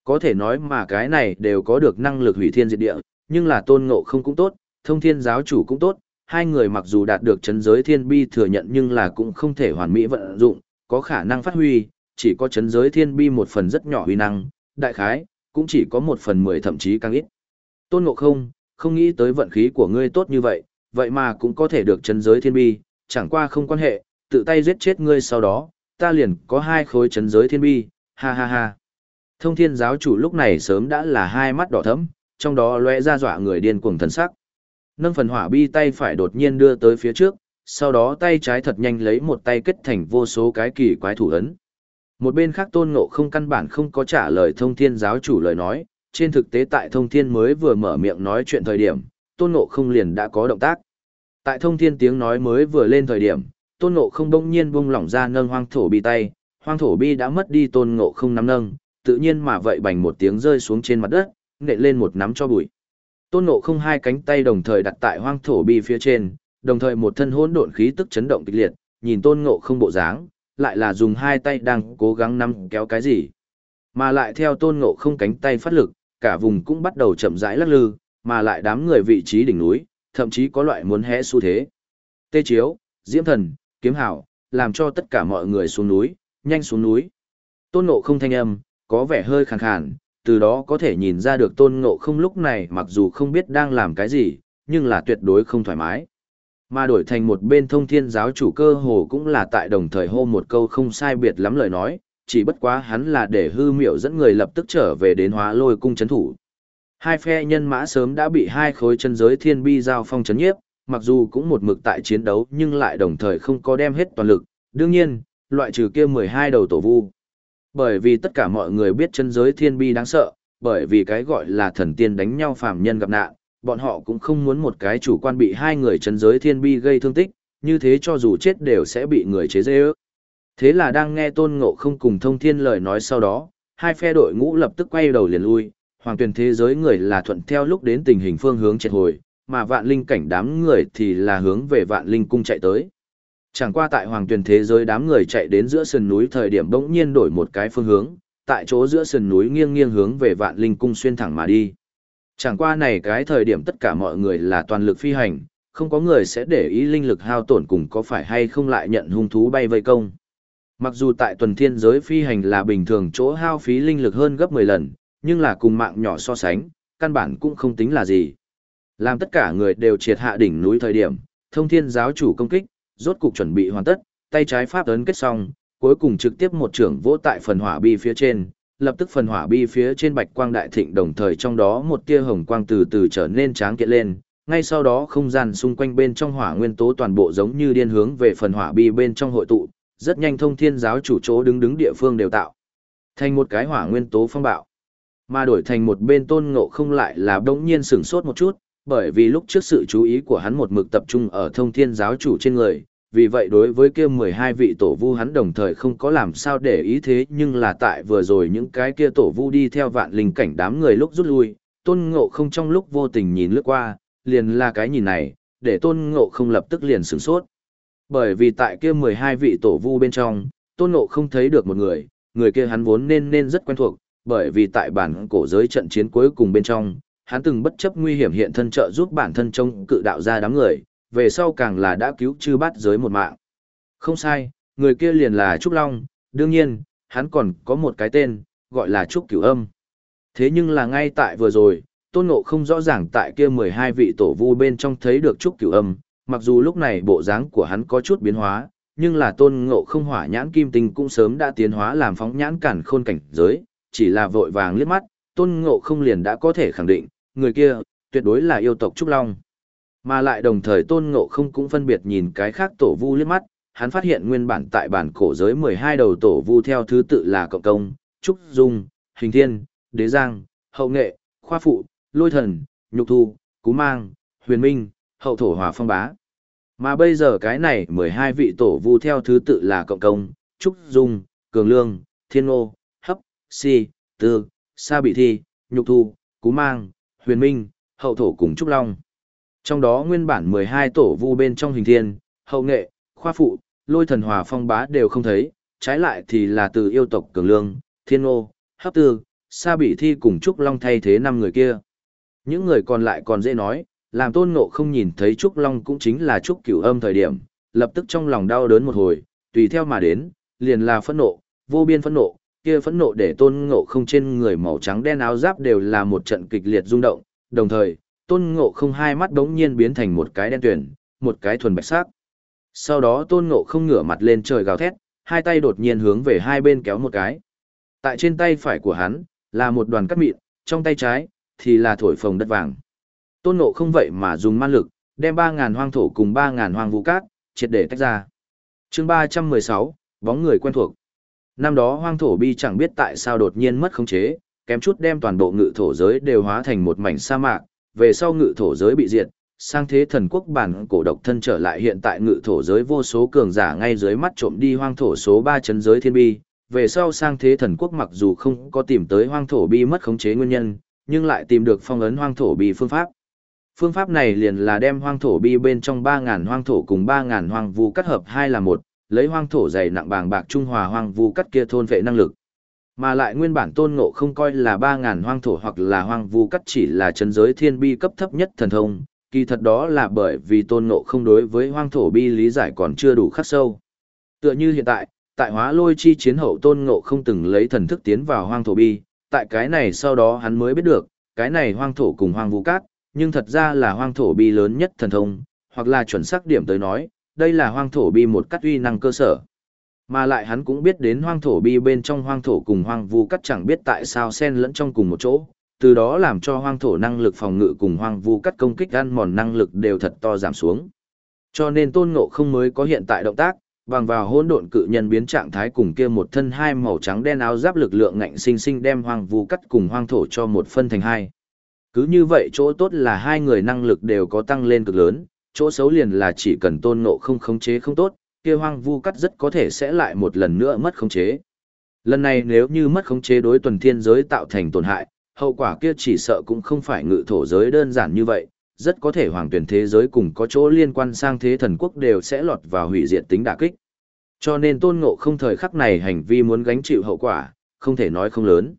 Có thể nói mà cái này đều có được năng lực hủy thiên diệt địa, nhưng là tôn ngộ không cũng tốt, thông thiên giáo chủ cũng tốt, hai người mặc dù đạt được chấn giới thiên bi thừa nhận nhưng là cũng không thể hoàn mỹ vận dụng, có khả năng phát huy, chỉ có chấn giới thiên bi một phần rất nhỏ huy năng, đại khái, cũng chỉ có một phần mười thậm chí càng ít. Tôn ngộ không, không nghĩ tới vận khí của ngươi tốt như vậy, vậy mà cũng có thể được chấn giới thiên bi, chẳng qua không quan hệ, tự tay giết chết ngươi sau đó, ta liền có hai khối chấn giới thiên bi, ha ha ha. Thông thiên giáo chủ lúc này sớm đã là hai mắt đỏ thẫm, trong đó lóe ra dọa người điên cuồng thần sắc. Nâng phần hỏa bi tay phải đột nhiên đưa tới phía trước, sau đó tay trái thật nhanh lấy một tay kết thành vô số cái kỳ quái thủ ấn. Một bên khác tôn ngộ không căn bản không có trả lời thông thiên giáo chủ lời nói, trên thực tế tại thông thiên mới vừa mở miệng nói chuyện thời điểm, tôn ngộ không liền đã có động tác. Tại thông thiên tiếng nói mới vừa lên thời điểm, tôn ngộ không bỗng nhiên buông lỏng ra nâng hoang thổ bi tay, hoang thổ bi đã mất đi tôn ngộ không nắm nâng, tự nhiên mà vậy bành một tiếng rơi xuống trên mặt đất, nện lên một nắm cho bụi. Tôn ngộ không hai cánh tay đồng thời đặt tại hoang thổ bi phía trên, đồng thời một thân hỗn độn khí tức chấn động kịch liệt, nhìn tôn ngộ không bộ dáng, lại là dùng hai tay đang cố gắng nắm kéo cái gì. Mà lại theo tôn ngộ không cánh tay phát lực, cả vùng cũng bắt đầu chậm rãi lắc lư, mà lại đám người vị trí đỉnh núi, thậm chí có loại muốn hẽ xu thế. Tê chiếu, diễm thần, kiếm hảo, làm cho tất cả mọi người xuống núi, nhanh xuống núi. Tôn ngộ không thanh âm, có vẻ hơi khàn khàn, từ đó có thể nhìn ra được tôn ngộ không lúc này mặc dù không biết đang làm cái gì, nhưng là tuyệt đối không thoải mái. Mà đổi thành một bên thông thiên giáo chủ cơ hồ cũng là tại đồng thời hô một câu không sai biệt lắm lời nói, chỉ bất quá hắn là để hư miệu dẫn người lập tức trở về đến hóa lôi cung chấn thủ. Hai phe nhân mã sớm đã bị hai khối chân giới thiên bi giao phong chấn nhiếp, mặc dù cũng một mực tại chiến đấu nhưng lại đồng thời không có đem hết toàn lực, đương nhiên, loại trừ kia 12 đầu tổ vu. Bởi vì tất cả mọi người biết chân giới thiên bi đáng sợ, bởi vì cái gọi là thần tiên đánh nhau phàm nhân gặp nạn, bọn họ cũng không muốn một cái chủ quan bị hai người chân giới thiên bi gây thương tích, như thế cho dù chết đều sẽ bị người chế dê ước. Thế là đang nghe tôn ngộ không cùng thông thiên lời nói sau đó, hai phe đội ngũ lập tức quay đầu liền lui, hoàng tuyển thế giới người là thuận theo lúc đến tình hình phương hướng triệt hồi, mà vạn linh cảnh đám người thì là hướng về vạn linh cung chạy tới. Chẳng qua tại hoàng tuyển thế giới đám người chạy đến giữa sườn núi thời điểm bỗng nhiên đổi một cái phương hướng, tại chỗ giữa sườn núi nghiêng nghiêng hướng về vạn linh cung xuyên thẳng mà đi. Chẳng qua này cái thời điểm tất cả mọi người là toàn lực phi hành, không có người sẽ để ý linh lực hao tổn cùng có phải hay không lại nhận hung thú bay vây công. Mặc dù tại tuần thiên giới phi hành là bình thường chỗ hao phí linh lực hơn gấp 10 lần, nhưng là cùng mạng nhỏ so sánh, căn bản cũng không tính là gì. Làm tất cả người đều triệt hạ đỉnh núi thời điểm, thông thiên giáo chủ công kích, rốt cục chuẩn bị hoàn tất, tay trái pháp ấn kết xong, cuối cùng trực tiếp một trưởng vỗ tại phần hỏa bi phía trên, lập tức phần hỏa bi phía trên bạch quang đại thịnh đồng thời trong đó một tia hồng quang từ từ trở nên tráng kiện lên, ngay sau đó không gian xung quanh bên trong hỏa nguyên tố toàn bộ giống như điên hướng về phần hỏa bi bên trong hội tụ, rất nhanh thông thiên giáo chủ chỗ đứng đứng địa phương đều tạo thành một cái hỏa nguyên tố phong bạo. Mà đổi thành một bên tôn ngộ không lại là đống nhiên sửng sốt một chút, bởi vì lúc trước sự chú ý của hắn một mực tập trung ở thông thiên giáo chủ trên người, vì vậy đối với kia 12 vị tổ vu hắn đồng thời không có làm sao để ý thế nhưng là tại vừa rồi những cái kia tổ vu đi theo vạn linh cảnh đám người lúc rút lui, tôn ngộ không trong lúc vô tình nhìn lướt qua, liền là cái nhìn này, để tôn ngộ không lập tức liền sửng sốt. Bởi vì tại kia 12 vị tổ vu bên trong, tôn ngộ không thấy được một người, người kia hắn vốn nên nên rất quen thuộc, bởi vì tại bản cổ giới trận chiến cuối cùng bên trong, hắn từng bất chấp nguy hiểm hiện thân trợ giúp bản thân trong cự đạo ra đám người, về sau càng là đã cứu chư bát giới một mạng. Không sai, người kia liền là Trúc Long, đương nhiên, hắn còn có một cái tên, gọi là Trúc Cửu Âm. Thế nhưng là ngay tại vừa rồi, Tôn Ngộ không rõ ràng tại kia 12 vị tổ vu bên trong thấy được Trúc Cửu Âm, mặc dù lúc này bộ dáng của hắn có chút biến hóa, nhưng là Tôn Ngộ không hỏa nhãn kim tinh cũng sớm đã tiến hóa làm phóng nhãn cản khôn cảnh giới, chỉ là vội vàng liếc mắt, Tôn Ngộ không liền đã có thể khẳng định, người kia, tuyệt đối là yêu tộc Trúc Long. Mà lại đồng thời tôn ngộ không cũng phân biệt nhìn cái khác tổ vu liếc mắt, hắn phát hiện nguyên bản tại bản cổ giới 12 đầu tổ vu theo thứ tự là cộng công, trúc dung, hình thiên, đế giang, hậu nghệ, khoa phụ, lôi thần, nhục thu, cú mang, huyền minh, hậu thổ hòa phong bá. Mà bây giờ cái này 12 vị tổ vu theo thứ tự là cộng công, trúc dung, cường lương, thiên ngô, hấp, si, tư, sa bị thi, nhục thu, cú mang, huyền minh, hậu thổ cùng trúc long. Trong đó nguyên bản 12 tổ vu bên trong hình thiên, hậu nghệ, khoa phụ, lôi thần hòa phong bá đều không thấy, trái lại thì là từ yêu tộc cường lương, thiên ô, hấp tư, sa bị thi cùng Trúc Long thay thế năm người kia. Những người còn lại còn dễ nói, làm tôn ngộ không nhìn thấy Trúc Long cũng chính là Trúc cửu âm thời điểm, lập tức trong lòng đau đớn một hồi, tùy theo mà đến, liền là phẫn nộ, vô biên phẫn nộ, kia phẫn nộ để tôn ngộ không trên người màu trắng đen áo giáp đều là một trận kịch liệt rung động, đồng thời, tôn ngộ không hai mắt đống nhiên biến thành một cái đen tuyển, một cái thuần bạch sắc. Sau đó tôn ngộ không ngửa mặt lên trời gào thét, hai tay đột nhiên hướng về hai bên kéo một cái. Tại trên tay phải của hắn, là một đoàn cắt mịn, trong tay trái, thì là thổi phồng đất vàng. Tôn ngộ không vậy mà dùng man lực, đem 3.000 hoang thổ cùng 3.000 hoang vũ cát, triệt để tách ra. chương 316, bóng người quen thuộc. Năm đó hoang thổ bi chẳng biết tại sao đột nhiên mất khống chế, kém chút đem toàn bộ ngự thổ giới đều hóa thành một mảnh sa mạc, về sau ngự thổ giới bị diệt, sang thế thần quốc bản cổ độc thân trở lại hiện tại ngự thổ giới vô số cường giả ngay dưới mắt trộm đi hoang thổ số 3 chấn giới thiên bi. Về sau sang thế thần quốc mặc dù không có tìm tới hoang thổ bi mất khống chế nguyên nhân, nhưng lại tìm được phong ấn hoang thổ bi phương pháp. Phương pháp này liền là đem hoang thổ bi bên trong 3.000 hoang thổ cùng 3.000 hoang vu cắt hợp hai là một, lấy hoang thổ dày nặng bàng bạc trung hòa hoang vu cắt kia thôn vệ năng lực. Mà lại nguyên bản tôn ngộ không coi là 3.000 hoang thổ hoặc là hoang vu cắt chỉ là chân giới thiên bi cấp thấp nhất thần thông, kỳ thật đó là bởi vì tôn ngộ không đối với hoang thổ bi lý giải còn chưa đủ khắc sâu. Tựa như hiện tại, tại hóa lôi chi chiến hậu tôn ngộ không từng lấy thần thức tiến vào hoang thổ bi, tại cái này sau đó hắn mới biết được, cái này hoang thổ cùng hoang vu cát, nhưng thật ra là hoang thổ bi lớn nhất thần thông, hoặc là chuẩn xác điểm tới nói, đây là hoang thổ bi một cắt uy năng cơ sở. Mà lại hắn cũng biết đến hoang thổ bi bên trong hoang thổ cùng hoang vu cắt chẳng biết tại sao xen lẫn trong cùng một chỗ, từ đó làm cho hoang thổ năng lực phòng ngự cùng hoang vu cắt công kích ăn mòn năng lực đều thật to giảm xuống. Cho nên tôn ngộ không mới có hiện tại động tác, bằng vào hỗn độn cự nhân biến trạng thái cùng kia một thân hai màu trắng đen áo giáp lực lượng ngạnh sinh sinh đem hoang vu cắt cùng hoang thổ cho một phân thành hai. Cứ như vậy chỗ tốt là hai người năng lực đều có tăng lên cực lớn, chỗ xấu liền là chỉ cần tôn ngộ không khống chế không tốt, kia hoang vu cắt rất có thể sẽ lại một lần nữa mất khống chế. Lần này nếu như mất khống chế đối tuần thiên giới tạo thành tổn hại, hậu quả kia chỉ sợ cũng không phải ngự thổ giới đơn giản như vậy, rất có thể hoàng tuyển thế giới cùng có chỗ liên quan sang thế thần quốc đều sẽ lọt vào hủy diệt tính đả kích. Cho nên tôn ngộ không thời khắc này hành vi muốn gánh chịu hậu quả, không thể nói không lớn.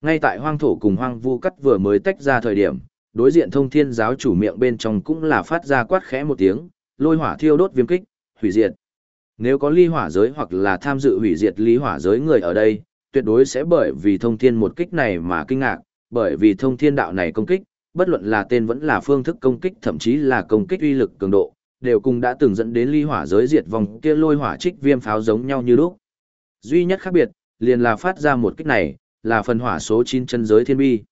Ngay tại hoang thổ cùng hoang vu cắt vừa mới tách ra thời điểm, đối diện thông thiên giáo chủ miệng bên trong cũng là phát ra quát khẽ một tiếng, lôi hỏa thiêu đốt viêm kích, hủy diệt. Nếu có ly hỏa giới hoặc là tham dự hủy diệt ly hỏa giới người ở đây, tuyệt đối sẽ bởi vì thông thiên một kích này mà kinh ngạc, bởi vì thông thiên đạo này công kích, bất luận là tên vẫn là phương thức công kích thậm chí là công kích uy lực cường độ, đều cùng đã từng dẫn đến ly hỏa giới diệt vòng kia lôi hỏa trích viêm pháo giống nhau như lúc. Duy nhất khác biệt, liền là phát ra một kích này, là phần hỏa số 9 chân giới thiên bi.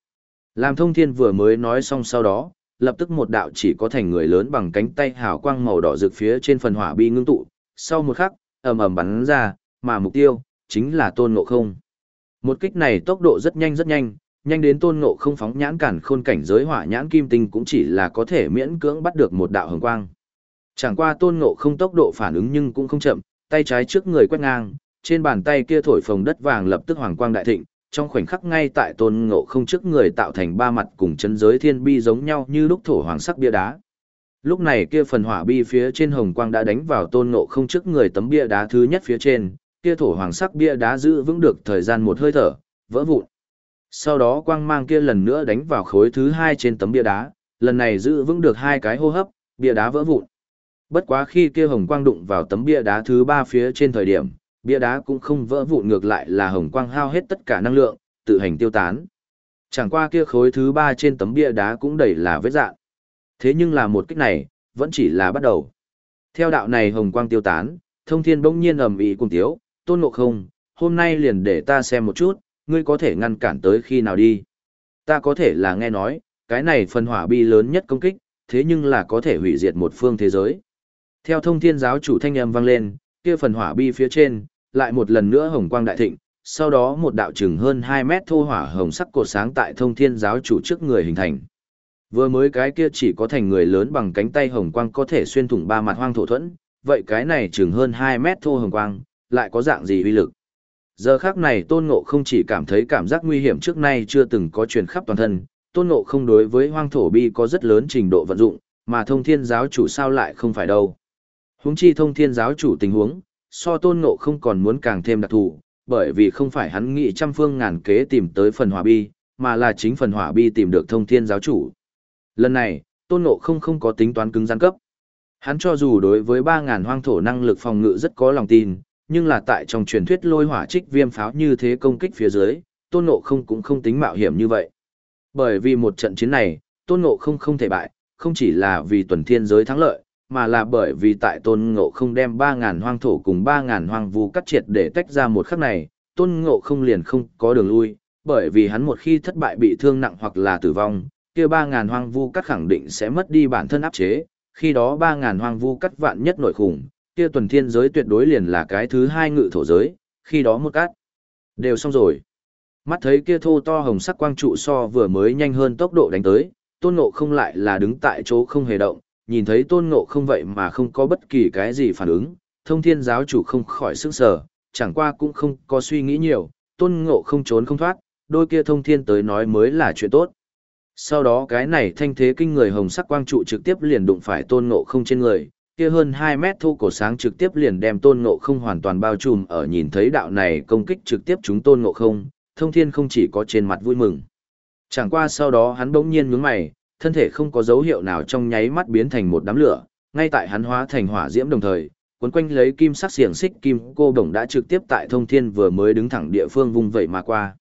Làm thông thiên vừa mới nói xong sau đó, lập tức một đạo chỉ có thành người lớn bằng cánh tay hào quang màu đỏ rực phía trên phần hỏa bi ngưng tụ, sau một khắc, ầm ầm bắn ra, mà mục tiêu chính là Tôn Ngộ Không. Một kích này tốc độ rất nhanh rất nhanh, nhanh đến Tôn Ngộ Không phóng nhãn cản khôn cảnh giới hỏa nhãn kim tinh cũng chỉ là có thể miễn cưỡng bắt được một đạo hồng quang. Chẳng qua Tôn Ngộ Không tốc độ phản ứng nhưng cũng không chậm, tay trái trước người quét ngang, trên bàn tay kia thổi phồng đất vàng lập tức hoàng quang đại thịnh, trong khoảnh khắc ngay tại tôn ngộ không trước người tạo thành ba mặt cùng chân giới thiên bi giống nhau như lúc thổ hoàng sắc bia đá. Lúc này kia phần hỏa bi phía trên hồng quang đã đánh vào tôn ngộ không trước người tấm bia đá thứ nhất phía trên, kia thổ hoàng sắc bia đá giữ vững được thời gian một hơi thở, vỡ vụn. Sau đó quang mang kia lần nữa đánh vào khối thứ hai trên tấm bia đá, lần này giữ vững được hai cái hô hấp, bia đá vỡ vụn. Bất quá khi kia hồng quang đụng vào tấm bia đá thứ ba phía trên thời điểm, bia đá cũng không vỡ vụn ngược lại là hồng quang hao hết tất cả năng lượng, tự hành tiêu tán. Chẳng qua kia khối thứ ba trên tấm bia đá cũng đầy là vết dạng. Thế nhưng là một kích này, vẫn chỉ là bắt đầu. Theo đạo này hồng quang tiêu tán, thông thiên bỗng nhiên ầm ĩ cùng tiếu, tôn ngộ không, hôm nay liền để ta xem một chút, ngươi có thể ngăn cản tới khi nào đi. Ta có thể là nghe nói, cái này phần hỏa bi lớn nhất công kích, thế nhưng là có thể hủy diệt một phương thế giới. Theo thông thiên giáo chủ thanh âm vang lên, kia phần hỏa bi phía trên, lại một lần nữa hồng quang đại thịnh, sau đó một đạo chừng hơn 2 mét thô hỏa hồng sắc cột sáng tại thông thiên giáo chủ trước người hình thành. Vừa mới cái kia chỉ có thành người lớn bằng cánh tay hồng quang có thể xuyên thủng ba mặt hoang thổ thuẫn, vậy cái này chừng hơn 2 mét thô hồng quang, lại có dạng gì uy lực. Giờ khác này tôn ngộ không chỉ cảm thấy cảm giác nguy hiểm trước nay chưa từng có truyền khắp toàn thân, tôn ngộ không đối với hoang thổ bi có rất lớn trình độ vận dụng, mà thông thiên giáo chủ sao lại không phải đâu. Huống chi thông thiên giáo chủ tình huống, so tôn ngộ không còn muốn càng thêm đặc thù, bởi vì không phải hắn nghĩ trăm phương ngàn kế tìm tới phần hỏa bi, mà là chính phần hỏa bi tìm được thông thiên giáo chủ. Lần này, tôn ngộ không không có tính toán cứng gian cấp. Hắn cho dù đối với 3.000 hoang thổ năng lực phòng ngự rất có lòng tin, nhưng là tại trong truyền thuyết lôi hỏa trích viêm pháo như thế công kích phía dưới, tôn ngộ không cũng không tính mạo hiểm như vậy. Bởi vì một trận chiến này, tôn ngộ không không thể bại, không chỉ là vì tuần thiên giới thắng lợi, mà là bởi vì tại tôn ngộ không đem 3.000 hoang thổ cùng 3.000 hoang vu cắt triệt để tách ra một khắc này, tôn ngộ không liền không có đường lui, bởi vì hắn một khi thất bại bị thương nặng hoặc là tử vong, kia ba ngàn hoang vu cắt khẳng định sẽ mất đi bản thân áp chế, khi đó ba ngàn hoang vu cắt vạn nhất nội khủng, kia tuần thiên giới tuyệt đối liền là cái thứ hai ngự thổ giới, khi đó một cắt đều xong rồi. Mắt thấy kia thô to hồng sắc quang trụ so vừa mới nhanh hơn tốc độ đánh tới, tôn ngộ không lại là đứng tại chỗ không hề động, nhìn thấy tôn ngộ không vậy mà không có bất kỳ cái gì phản ứng, thông thiên giáo chủ không khỏi sức sở, chẳng qua cũng không có suy nghĩ nhiều, tôn ngộ không trốn không thoát, đôi kia thông thiên tới nói mới là chuyện tốt. Sau đó cái này thanh thế kinh người hồng sắc quang trụ trực tiếp liền đụng phải tôn ngộ không trên người, kia hơn 2 mét thu cổ sáng trực tiếp liền đem tôn ngộ không hoàn toàn bao trùm ở nhìn thấy đạo này công kích trực tiếp chúng tôn ngộ không, thông thiên không chỉ có trên mặt vui mừng. Chẳng qua sau đó hắn bỗng nhiên nhướng mày, thân thể không có dấu hiệu nào trong nháy mắt biến thành một đám lửa, ngay tại hắn hóa thành hỏa diễm đồng thời, cuốn quanh lấy kim sắc xiềng xích kim cô đồng đã trực tiếp tại thông thiên vừa mới đứng thẳng địa phương vung vẩy mà qua.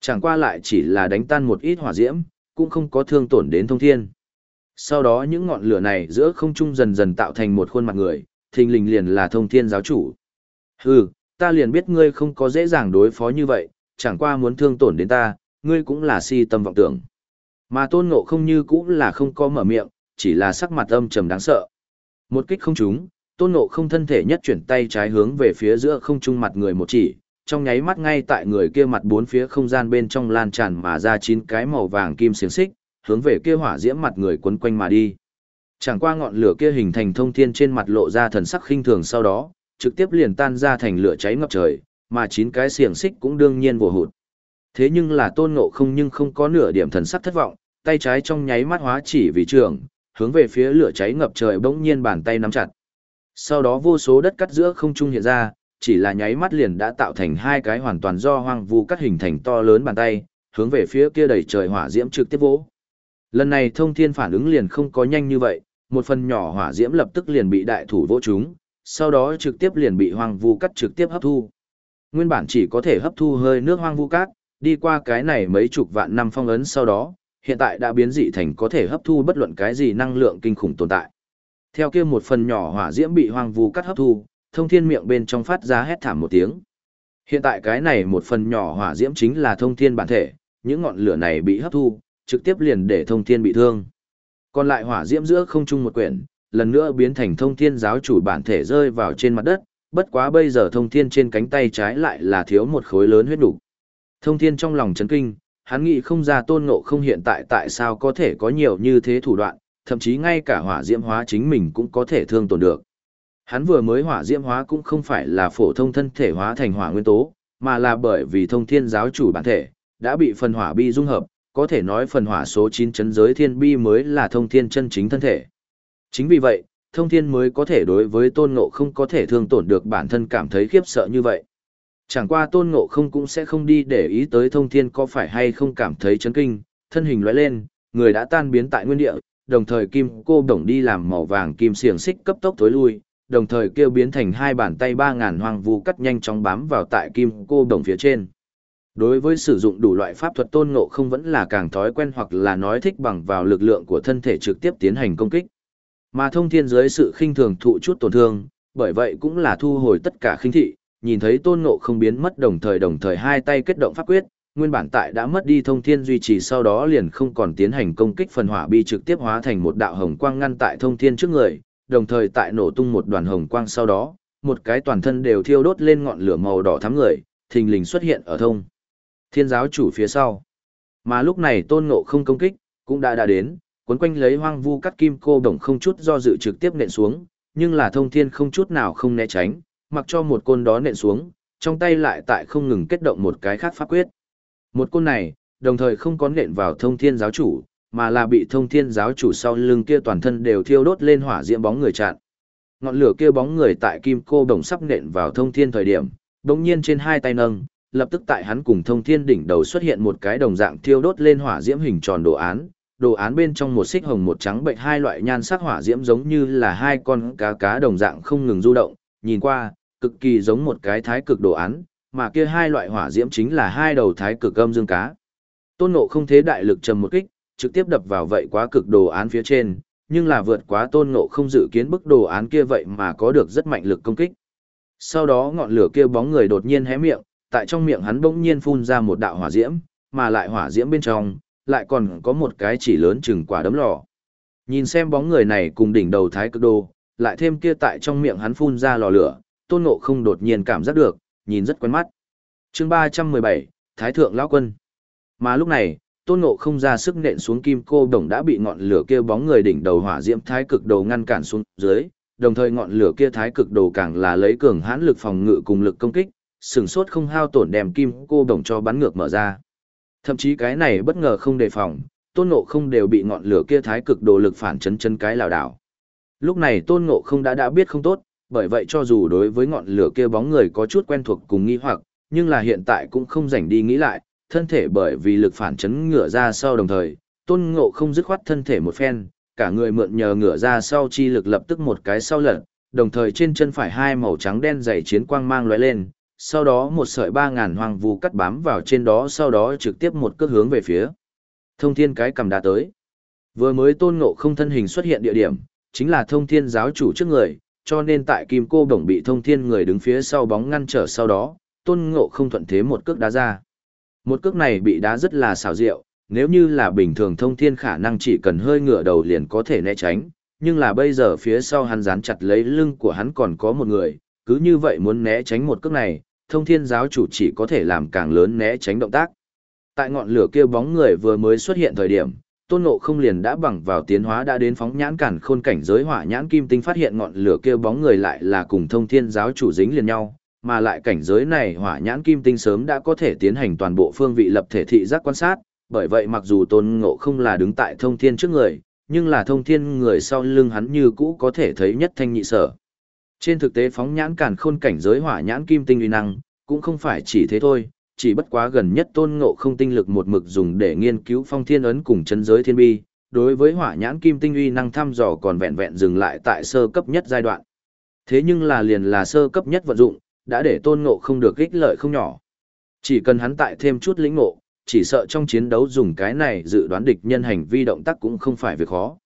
Chẳng qua lại chỉ là đánh tan một ít hỏa diễm, cũng không có thương tổn đến thông thiên. Sau đó những ngọn lửa này giữa không trung dần dần tạo thành một khuôn mặt người, thình lình liền là thông thiên giáo chủ. Hừ, ta liền biết ngươi không có dễ dàng đối phó như vậy, chẳng qua muốn thương tổn đến ta, ngươi cũng là si tâm vọng tưởng. Mà tôn ngộ không như cũng là không có mở miệng, chỉ là sắc mặt âm trầm đáng sợ. Một kích không trúng, tôn ngộ không thân thể nhất chuyển tay trái hướng về phía giữa không trung mặt người một chỉ, trong nháy mắt ngay tại người kia mặt bốn phía không gian bên trong lan tràn mà ra chín cái màu vàng kim xiềng xích, hướng về kia hỏa diễm mặt người quấn quanh mà đi. Chẳng qua ngọn lửa kia hình thành thông thiên trên mặt lộ ra thần sắc khinh thường sau đó, trực tiếp liền tan ra thành lửa cháy ngập trời, mà chín cái xiềng xích cũng đương nhiên vồ hụt. Thế nhưng là tôn ngộ không nhưng không có nửa điểm thần sắc thất vọng, tay trái trong nháy mắt hóa chỉ vì trường, hướng về phía lửa cháy ngập trời bỗng nhiên bàn tay nắm chặt. Sau đó vô số đất cắt giữa không trung hiện ra, chỉ là nháy mắt liền đã tạo thành hai cái hoàn toàn do hoang vu cắt hình thành to lớn bàn tay, hướng về phía kia đầy trời hỏa diễm trực tiếp vỗ. Lần này thông thiên phản ứng liền không có nhanh như vậy, một phần nhỏ hỏa diễm lập tức liền bị đại thủ vỗ chúng, sau đó trực tiếp liền bị hoang vu cắt trực tiếp hấp thu. Nguyên bản chỉ có thể hấp thu hơi nước hoang vu cát, đi qua cái này mấy chục vạn năm phong ấn sau đó, hiện tại đã biến dị thành có thể hấp thu bất luận cái gì năng lượng kinh khủng tồn tại. Theo kia một phần nhỏ hỏa diễm bị hoang vu cắt hấp thu, thông thiên miệng bên trong phát ra hét thảm một tiếng. Hiện tại cái này một phần nhỏ hỏa diễm chính là thông thiên bản thể, những ngọn lửa này bị hấp thu, trực tiếp liền để thông thiên bị thương. Còn lại hỏa diễm giữa không chung một quyển, lần nữa biến thành thông thiên giáo chủ bản thể rơi vào trên mặt đất, bất quá bây giờ thông thiên trên cánh tay trái lại là thiếu một khối lớn huyết đủ. Thông thiên trong lòng chấn kinh, hắn nghĩ không ra tôn ngộ không hiện tại tại sao có thể có nhiều như thế thủ đoạn, thậm chí ngay cả hỏa diễm hóa chính mình cũng có thể thương tổn được. Hắn vừa mới hỏa diễm hóa cũng không phải là phổ thông thân thể hóa thành hỏa nguyên tố, mà là bởi vì thông thiên giáo chủ bản thể, đã bị phần hỏa bi dung hợp, có thể nói phần hỏa số 9 chấn giới thiên bi mới là thông thiên chân chính thân thể. Chính vì vậy, thông thiên mới có thể đối với tôn ngộ không có thể thương tổn được bản thân cảm thấy khiếp sợ như vậy. Chẳng qua tôn ngộ không cũng sẽ không đi để ý tới thông thiên có phải hay không cảm thấy chấn kinh, thân hình lóe lên, người đã tan biến tại nguyên địa, đồng thời kim cô đồng đi làm màu vàng kim xiềng xích cấp tốc tối lui, đồng thời kêu biến thành hai bàn tay ba ngàn hoang vu cắt nhanh chóng bám vào tại kim cô đồng phía trên. Đối với sử dụng đủ loại pháp thuật tôn ngộ không vẫn là càng thói quen hoặc là nói thích bằng vào lực lượng của thân thể trực tiếp tiến hành công kích. Mà thông thiên dưới sự khinh thường thụ chút tổn thương, bởi vậy cũng là thu hồi tất cả khinh thị, nhìn thấy tôn ngộ không biến mất đồng thời đồng thời hai tay kết động pháp quyết, nguyên bản tại đã mất đi thông thiên duy trì sau đó liền không còn tiến hành công kích phần hỏa bi trực tiếp hóa thành một đạo hồng quang ngăn tại thông thiên trước người, đồng thời tại nổ tung một đoàn hồng quang sau đó, một cái toàn thân đều thiêu đốt lên ngọn lửa màu đỏ thắm người, thình lình xuất hiện ở thông. Thiên giáo chủ phía sau. Mà lúc này tôn ngộ không công kích, cũng đã đã đến, cuốn quanh lấy hoang vu cắt kim cô đồng không chút do dự trực tiếp nện xuống, nhưng là thông thiên không chút nào không né tránh, mặc cho một côn đó nện xuống, trong tay lại tại không ngừng kết động một cái khác pháp quyết. Một côn này, đồng thời không có nện vào thông thiên giáo chủ, mà là bị thông thiên giáo chủ sau lưng kia toàn thân đều thiêu đốt lên hỏa diễm bóng người chặn. Ngọn lửa kia bóng người tại kim cô đồng sắp nện vào thông thiên thời điểm, đồng nhiên trên hai tay nâng, lập tức tại hắn cùng thông thiên đỉnh đầu xuất hiện một cái đồng dạng thiêu đốt lên hỏa diễm hình tròn đồ án, đồ án bên trong một xích hồng một trắng bệnh hai loại nhan sắc hỏa diễm giống như là hai con cá cá đồng dạng không ngừng du động, nhìn qua, cực kỳ giống một cái thái cực đồ án, mà kia hai loại hỏa diễm chính là hai đầu thái cực âm dương cá. Tôn Ngộ không thế đại lực trầm một kích, trực tiếp đập vào vậy quá cực đồ án phía trên, nhưng là vượt quá Tôn Ngộ không dự kiến bức đồ án kia vậy mà có được rất mạnh lực công kích. Sau đó ngọn lửa kia bóng người đột nhiên hé miệng, tại trong miệng hắn bỗng nhiên phun ra một đạo hỏa diễm, mà lại hỏa diễm bên trong, lại còn có một cái chỉ lớn chừng quả đấm lò. Nhìn xem bóng người này cùng đỉnh đầu thái cực đồ, lại thêm kia tại trong miệng hắn phun ra lò lửa, tôn ngộ không đột nhiên cảm giác được, nhìn rất quen mắt. chương 317, Thái Thượng Lão Quân. Mà lúc này, tôn ngộ không ra sức nện xuống kim cô đồng đã bị ngọn lửa kia bóng người đỉnh đầu hỏa diễm thái cực đồ ngăn cản xuống dưới, đồng thời ngọn lửa kia thái cực đồ càng là lấy cường hãn lực phòng ngự cùng lực công kích, sừng sốt không hao tổn đèm kim cô đồng cho bắn ngược mở ra. Thậm chí cái này bất ngờ không đề phòng, tôn ngộ không đều bị ngọn lửa kia thái cực đồ lực phản chấn chân cái lảo đảo. Lúc này tôn ngộ không đã đã biết không tốt, bởi vậy cho dù đối với ngọn lửa kia bóng người có chút quen thuộc cùng nghi hoặc, nhưng là hiện tại cũng không rảnh đi nghĩ lại, thân thể bởi vì lực phản chấn ngửa ra sau đồng thời, tôn ngộ không dứt khoát thân thể một phen, cả người mượn nhờ ngửa ra sau chi lực lập tức một cái sau lật, đồng thời trên chân phải hai màu trắng đen dày chiến quang mang lóe lên, sau đó một sợi ba ngàn hoàng vù cắt bám vào trên đó sau đó trực tiếp một cước hướng về phía. Thông thiên cái cầm đá tới. Vừa mới tôn ngộ không thân hình xuất hiện địa điểm, chính là thông thiên giáo chủ trước người, cho nên tại kim cô đồng bị thông thiên người đứng phía sau bóng ngăn trở sau đó, tôn ngộ không thuận thế một cước đá ra. Một cước này bị đá rất là xảo diệu, nếu như là bình thường thông thiên khả năng chỉ cần hơi ngửa đầu liền có thể né tránh, nhưng là bây giờ phía sau hắn dán chặt lấy lưng của hắn còn có một người, cứ như vậy muốn né tránh một cước này, thông thiên giáo chủ chỉ có thể làm càng lớn né tránh động tác. Tại ngọn lửa kia bóng người vừa mới xuất hiện thời điểm, tôn ngộ không liền đã bằng vào tiến hóa đã đến phóng nhãn cản khôn cảnh giới hỏa nhãn kim tinh phát hiện ngọn lửa kia bóng người lại là cùng thông thiên giáo chủ dính liền nhau, mà lại cảnh giới này hỏa nhãn kim tinh sớm đã có thể tiến hành toàn bộ phương vị lập thể thị giác quan sát, bởi vậy mặc dù tôn ngộ không là đứng tại thông thiên trước người, nhưng là thông thiên người sau lưng hắn như cũ có thể thấy nhất thanh nhị sở. Trên thực tế phóng nhãn cản khôn cảnh giới hỏa nhãn kim tinh uy năng, cũng không phải chỉ thế thôi, chỉ bất quá gần nhất tôn ngộ không tinh lực một mực dùng để nghiên cứu phong thiên ấn cùng chân giới thiên bi, đối với hỏa nhãn kim tinh uy năng thăm dò còn vẹn vẹn dừng lại tại sơ cấp nhất giai đoạn. Thế nhưng là liền là sơ cấp nhất vận dụng, đã để tôn ngộ không được ích lợi không nhỏ. Chỉ cần hắn tại thêm chút lĩnh ngộ, chỉ sợ trong chiến đấu dùng cái này dự đoán địch nhân hành vi động tác cũng không phải việc khó.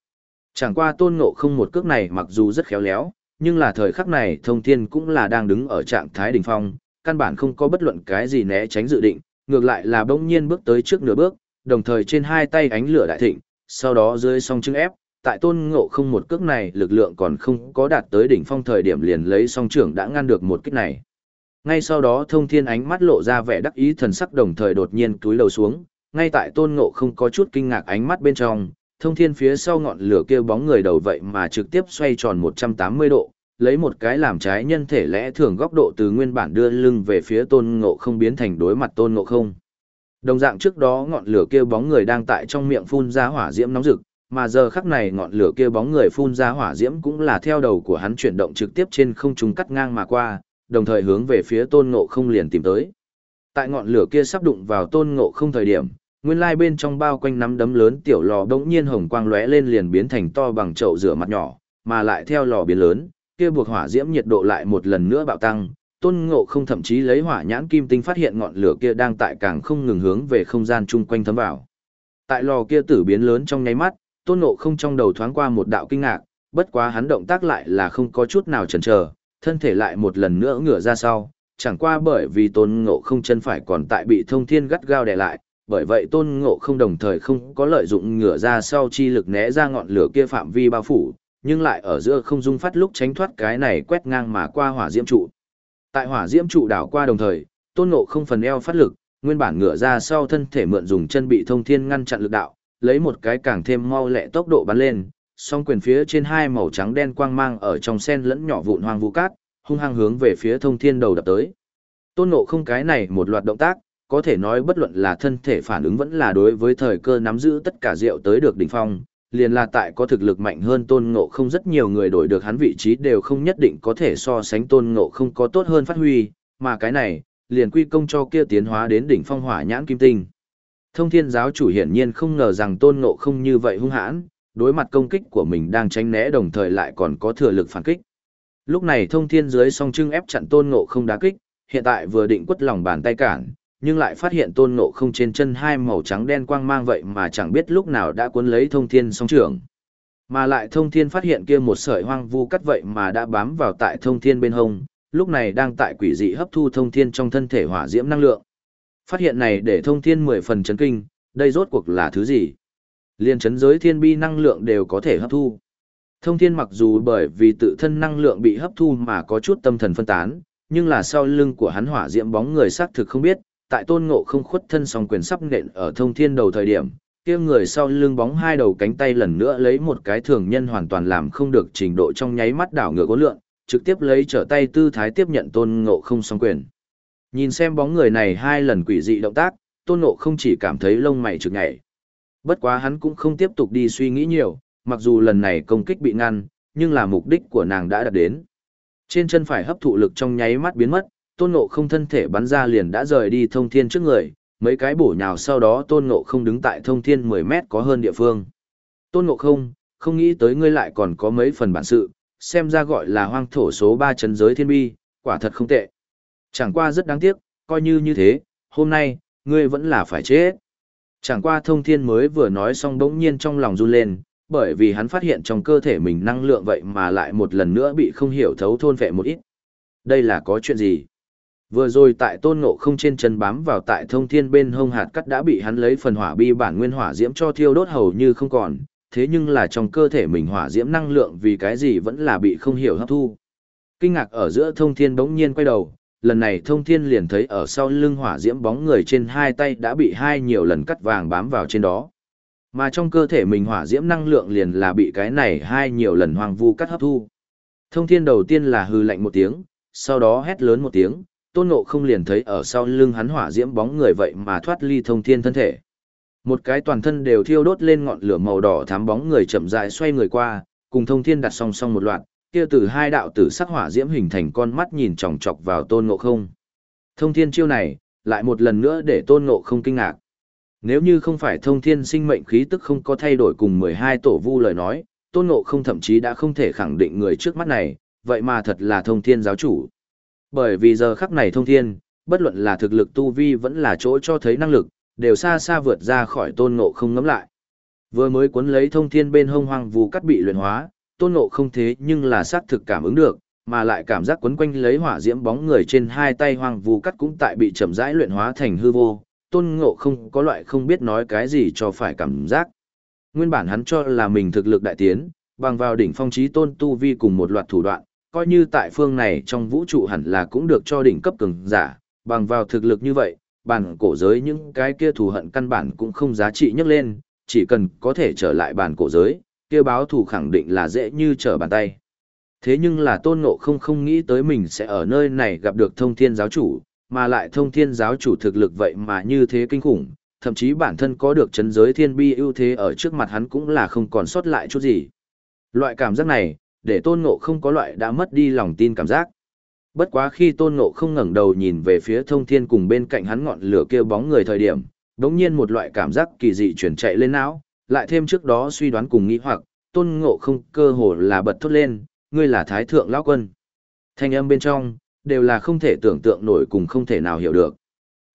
Chẳng qua tôn ngộ không một cước này mặc dù rất khéo léo, nhưng là thời khắc này thông thiên cũng là đang đứng ở trạng thái đỉnh phong, căn bản không có bất luận cái gì né tránh dự định, ngược lại là bỗng nhiên bước tới trước nửa bước, đồng thời trên hai tay ánh lửa đại thịnh, sau đó rơi song chưng ép, tại tôn ngộ không một cước này lực lượng còn không có đạt tới đỉnh phong thời điểm liền lấy song trưởng đã ngăn được một kích này. Ngay sau đó thông thiên ánh mắt lộ ra vẻ đắc ý thần sắc đồng thời đột nhiên túi lầu xuống, ngay tại tôn ngộ không có chút kinh ngạc ánh mắt bên trong, thông thiên phía sau ngọn lửa kêu bóng người đầu vậy mà trực tiếp xoay tròn 180 độ, lấy một cái làm trái nhân thể lẽ thường góc độ từ nguyên bản đưa lưng về phía tôn ngộ không biến thành đối mặt tôn ngộ không. Đồng dạng trước đó ngọn lửa kia bóng người đang tại trong miệng phun ra hỏa diễm nóng rực, mà giờ khắc này ngọn lửa kia bóng người phun ra hỏa diễm cũng là theo đầu của hắn chuyển động trực tiếp trên không trung cắt ngang mà qua, đồng thời hướng về phía tôn ngộ không liền tìm tới. Tại ngọn lửa kia sắp đụng vào tôn ngộ không thời điểm, nguyên lai bên trong bao quanh nắm đấm lớn tiểu lò đống nhiên hồng quang lóe lên liền biến thành to bằng chậu rửa mặt nhỏ, mà lại theo lò biến lớn, kia buộc hỏa diễm nhiệt độ lại một lần nữa bạo tăng, tôn ngộ không thậm chí lấy hỏa nhãn kim tinh phát hiện ngọn lửa kia đang tại càng không ngừng hướng về không gian chung quanh thấm vào. Tại lò kia tử biến lớn trong nháy mắt, tôn ngộ không trong đầu thoáng qua một đạo kinh ngạc, bất quá hắn động tác lại là không có chút nào chần chờ, thân thể lại một lần nữa ngửa ra sau, chẳng qua bởi vì tôn ngộ không chân phải còn tại bị thông thiên gắt gao đè lại, bởi vậy tôn ngộ không đồng thời không có lợi dụng ngửa ra sau chi lực né ra ngọn lửa kia phạm vi bao phủ, nhưng lại ở giữa không dung phát lúc tránh thoát cái này quét ngang mà qua hỏa diễm trụ. Tại hỏa diễm trụ đảo qua đồng thời, tôn ngộ không phần eo phát lực, nguyên bản ngửa ra sau thân thể mượn dùng chân bị thông thiên ngăn chặn lực đạo, lấy một cái càng thêm mau lẹ tốc độ bắn lên, song quyền phía trên hai màu trắng đen quang mang ở trong sen lẫn nhỏ vụn hoang vu cát, hung hăng hướng về phía thông thiên đầu đập tới. Tôn ngộ không cái này một loạt động tác, có thể nói bất luận là thân thể phản ứng vẫn là đối với thời cơ nắm giữ tất cả rượu tới được đỉnh phong, liền là tại có thực lực mạnh hơn tôn ngộ không rất nhiều người đổi được hắn vị trí đều không nhất định có thể so sánh tôn ngộ không có tốt hơn phát huy, mà cái này, liền quy công cho kia tiến hóa đến đỉnh phong hỏa nhãn kim tinh. Thông thiên giáo chủ hiển nhiên không ngờ rằng tôn ngộ không như vậy hung hãn, đối mặt công kích của mình đang tránh né đồng thời lại còn có thừa lực phản kích. Lúc này thông thiên dưới song trưng ép chặn tôn ngộ không đá kích, hiện tại vừa định quất lòng bàn tay cản, nhưng lại phát hiện tôn ngộ không trên chân hai màu trắng đen quang mang vậy mà chẳng biết lúc nào đã cuốn lấy thông thiên song trưởng. Mà lại thông thiên phát hiện kia một sợi hoang vu cắt vậy mà đã bám vào tại thông thiên bên hông, lúc này đang tại quỷ dị hấp thu thông thiên trong thân thể hỏa diễm năng lượng. Phát hiện này để thông thiên mười phần chấn kinh, đây rốt cuộc là thứ gì? Liên chấn giới thiên bi năng lượng đều có thể hấp thu. Thông thiên mặc dù bởi vì tự thân năng lượng bị hấp thu mà có chút tâm thần phân tán, nhưng là sau lưng của hắn hỏa diễm bóng người xác thực không biết, tại tôn ngộ không khuất thân song quyền sắp nện ở thông thiên đầu thời điểm, kia người sau lưng bóng hai đầu cánh tay lần nữa lấy một cái thường nhân hoàn toàn làm không được trình độ trong nháy mắt đảo ngược cố lượng, trực tiếp lấy trở tay tư thái tiếp nhận tôn ngộ không song quyền. Nhìn xem bóng người này hai lần quỷ dị động tác, tôn ngộ không chỉ cảm thấy lông mày trực nhảy. Bất quá hắn cũng không tiếp tục đi suy nghĩ nhiều, mặc dù lần này công kích bị ngăn, nhưng là mục đích của nàng đã đạt đến. Trên chân phải hấp thụ lực trong nháy mắt biến mất, tôn ngộ không thân thể bắn ra liền đã rời đi thông thiên trước người, mấy cái bổ nhào sau đó tôn ngộ không đứng tại thông thiên 10 mét có hơn địa phương. Tôn ngộ không, không nghĩ tới ngươi lại còn có mấy phần bản sự, xem ra gọi là hoang thổ số 3 chấn giới thiên bi, quả thật không tệ. Chẳng qua rất đáng tiếc, coi như như thế, hôm nay, ngươi vẫn là phải chết. Chẳng qua thông thiên mới vừa nói xong đống nhiên trong lòng run lên, bởi vì hắn phát hiện trong cơ thể mình năng lượng vậy mà lại một lần nữa bị không hiểu thấu thôn vẹ một ít. Đây là có chuyện gì? Vừa rồi tại tôn ngộ không trên chân bám vào tại thông thiên bên hông hạt cắt đã bị hắn lấy phần hỏa bi bản nguyên hỏa diễm cho thiêu đốt hầu như không còn, thế nhưng là trong cơ thể mình hỏa diễm năng lượng vì cái gì vẫn là bị không hiểu hấp thu. Kinh ngạc ở giữa thông thiên bỗng nhiên quay đầu, lần này thông thiên liền thấy ở sau lưng hỏa diễm bóng người trên hai tay đã bị hai nhiều lần cắt vàng bám vào trên đó. Mà trong cơ thể mình hỏa diễm năng lượng liền là bị cái này hai nhiều lần hoang vu cắt hấp thu. Thông thiên đầu tiên là hư lạnh một tiếng, sau đó hét lớn một tiếng, tôn ngộ không liền thấy ở sau lưng hắn hỏa diễm bóng người vậy mà thoát ly thông thiên thân thể. Một cái toàn thân đều thiêu đốt lên ngọn lửa màu đỏ thám bóng người chậm rãi xoay người qua, cùng thông thiên đặt song song một loạt, kia từ hai đạo tử sắc hỏa diễm hình thành con mắt nhìn chòng chọc vào tôn ngộ không. Thông thiên chiêu này, lại một lần nữa để tôn ngộ không kinh ngạc. Nếu như không phải thông thiên sinh mệnh khí tức không có thay đổi cùng 12 tổ vu lời nói, tôn ngộ không thậm chí đã không thể khẳng định người trước mắt này, vậy mà thật là thông thiên giáo chủ. Bởi vì giờ khắc này thông thiên, bất luận là thực lực tu vi vẫn là chỗ cho thấy năng lực, đều xa xa vượt ra khỏi tôn ngộ không ngấm lại. Vừa mới cuốn lấy thông thiên bên hông hoang vu cắt bị luyện hóa, tôn ngộ không thế nhưng là xác thực cảm ứng được, mà lại cảm giác quấn quanh lấy hỏa diễm bóng người trên hai tay hoang vu cắt cũng tại bị chậm rãi luyện hóa thành hư vô, tôn ngộ không có loại không biết nói cái gì cho phải cảm giác. Nguyên bản hắn cho là mình thực lực đại tiến, bằng vào đỉnh phong trí tôn tu vi cùng một loạt thủ đoạn, coi như tại phương này trong vũ trụ hẳn là cũng được cho đỉnh cấp cường giả, bằng vào thực lực như vậy, bản cổ giới những cái kia thù hận căn bản cũng không giá trị nhấc lên, chỉ cần có thể trở lại bản cổ giới, kia báo thù khẳng định là dễ như trở bàn tay. Thế nhưng là tôn ngộ không không nghĩ tới mình sẽ ở nơi này gặp được thông thiên giáo chủ, mà lại thông thiên giáo chủ thực lực vậy mà như thế kinh khủng, thậm chí bản thân có được chấn giới thiên bi ưu thế ở trước mặt hắn cũng là không còn sót lại chút gì. Loại cảm giác này, để tôn ngộ không có loại đã mất đi lòng tin cảm giác. Bất quá khi tôn ngộ không ngẩng đầu nhìn về phía thông thiên cùng bên cạnh hắn ngọn lửa kêu bóng người thời điểm, đống nhiên một loại cảm giác kỳ dị chuyển chạy lên não, lại thêm trước đó suy đoán cùng nghĩ hoặc, tôn ngộ không cơ hồ là bật thốt lên, ngươi là thái thượng lão quân. Thanh âm bên trong, đều là không thể tưởng tượng nổi cùng không thể nào hiểu được.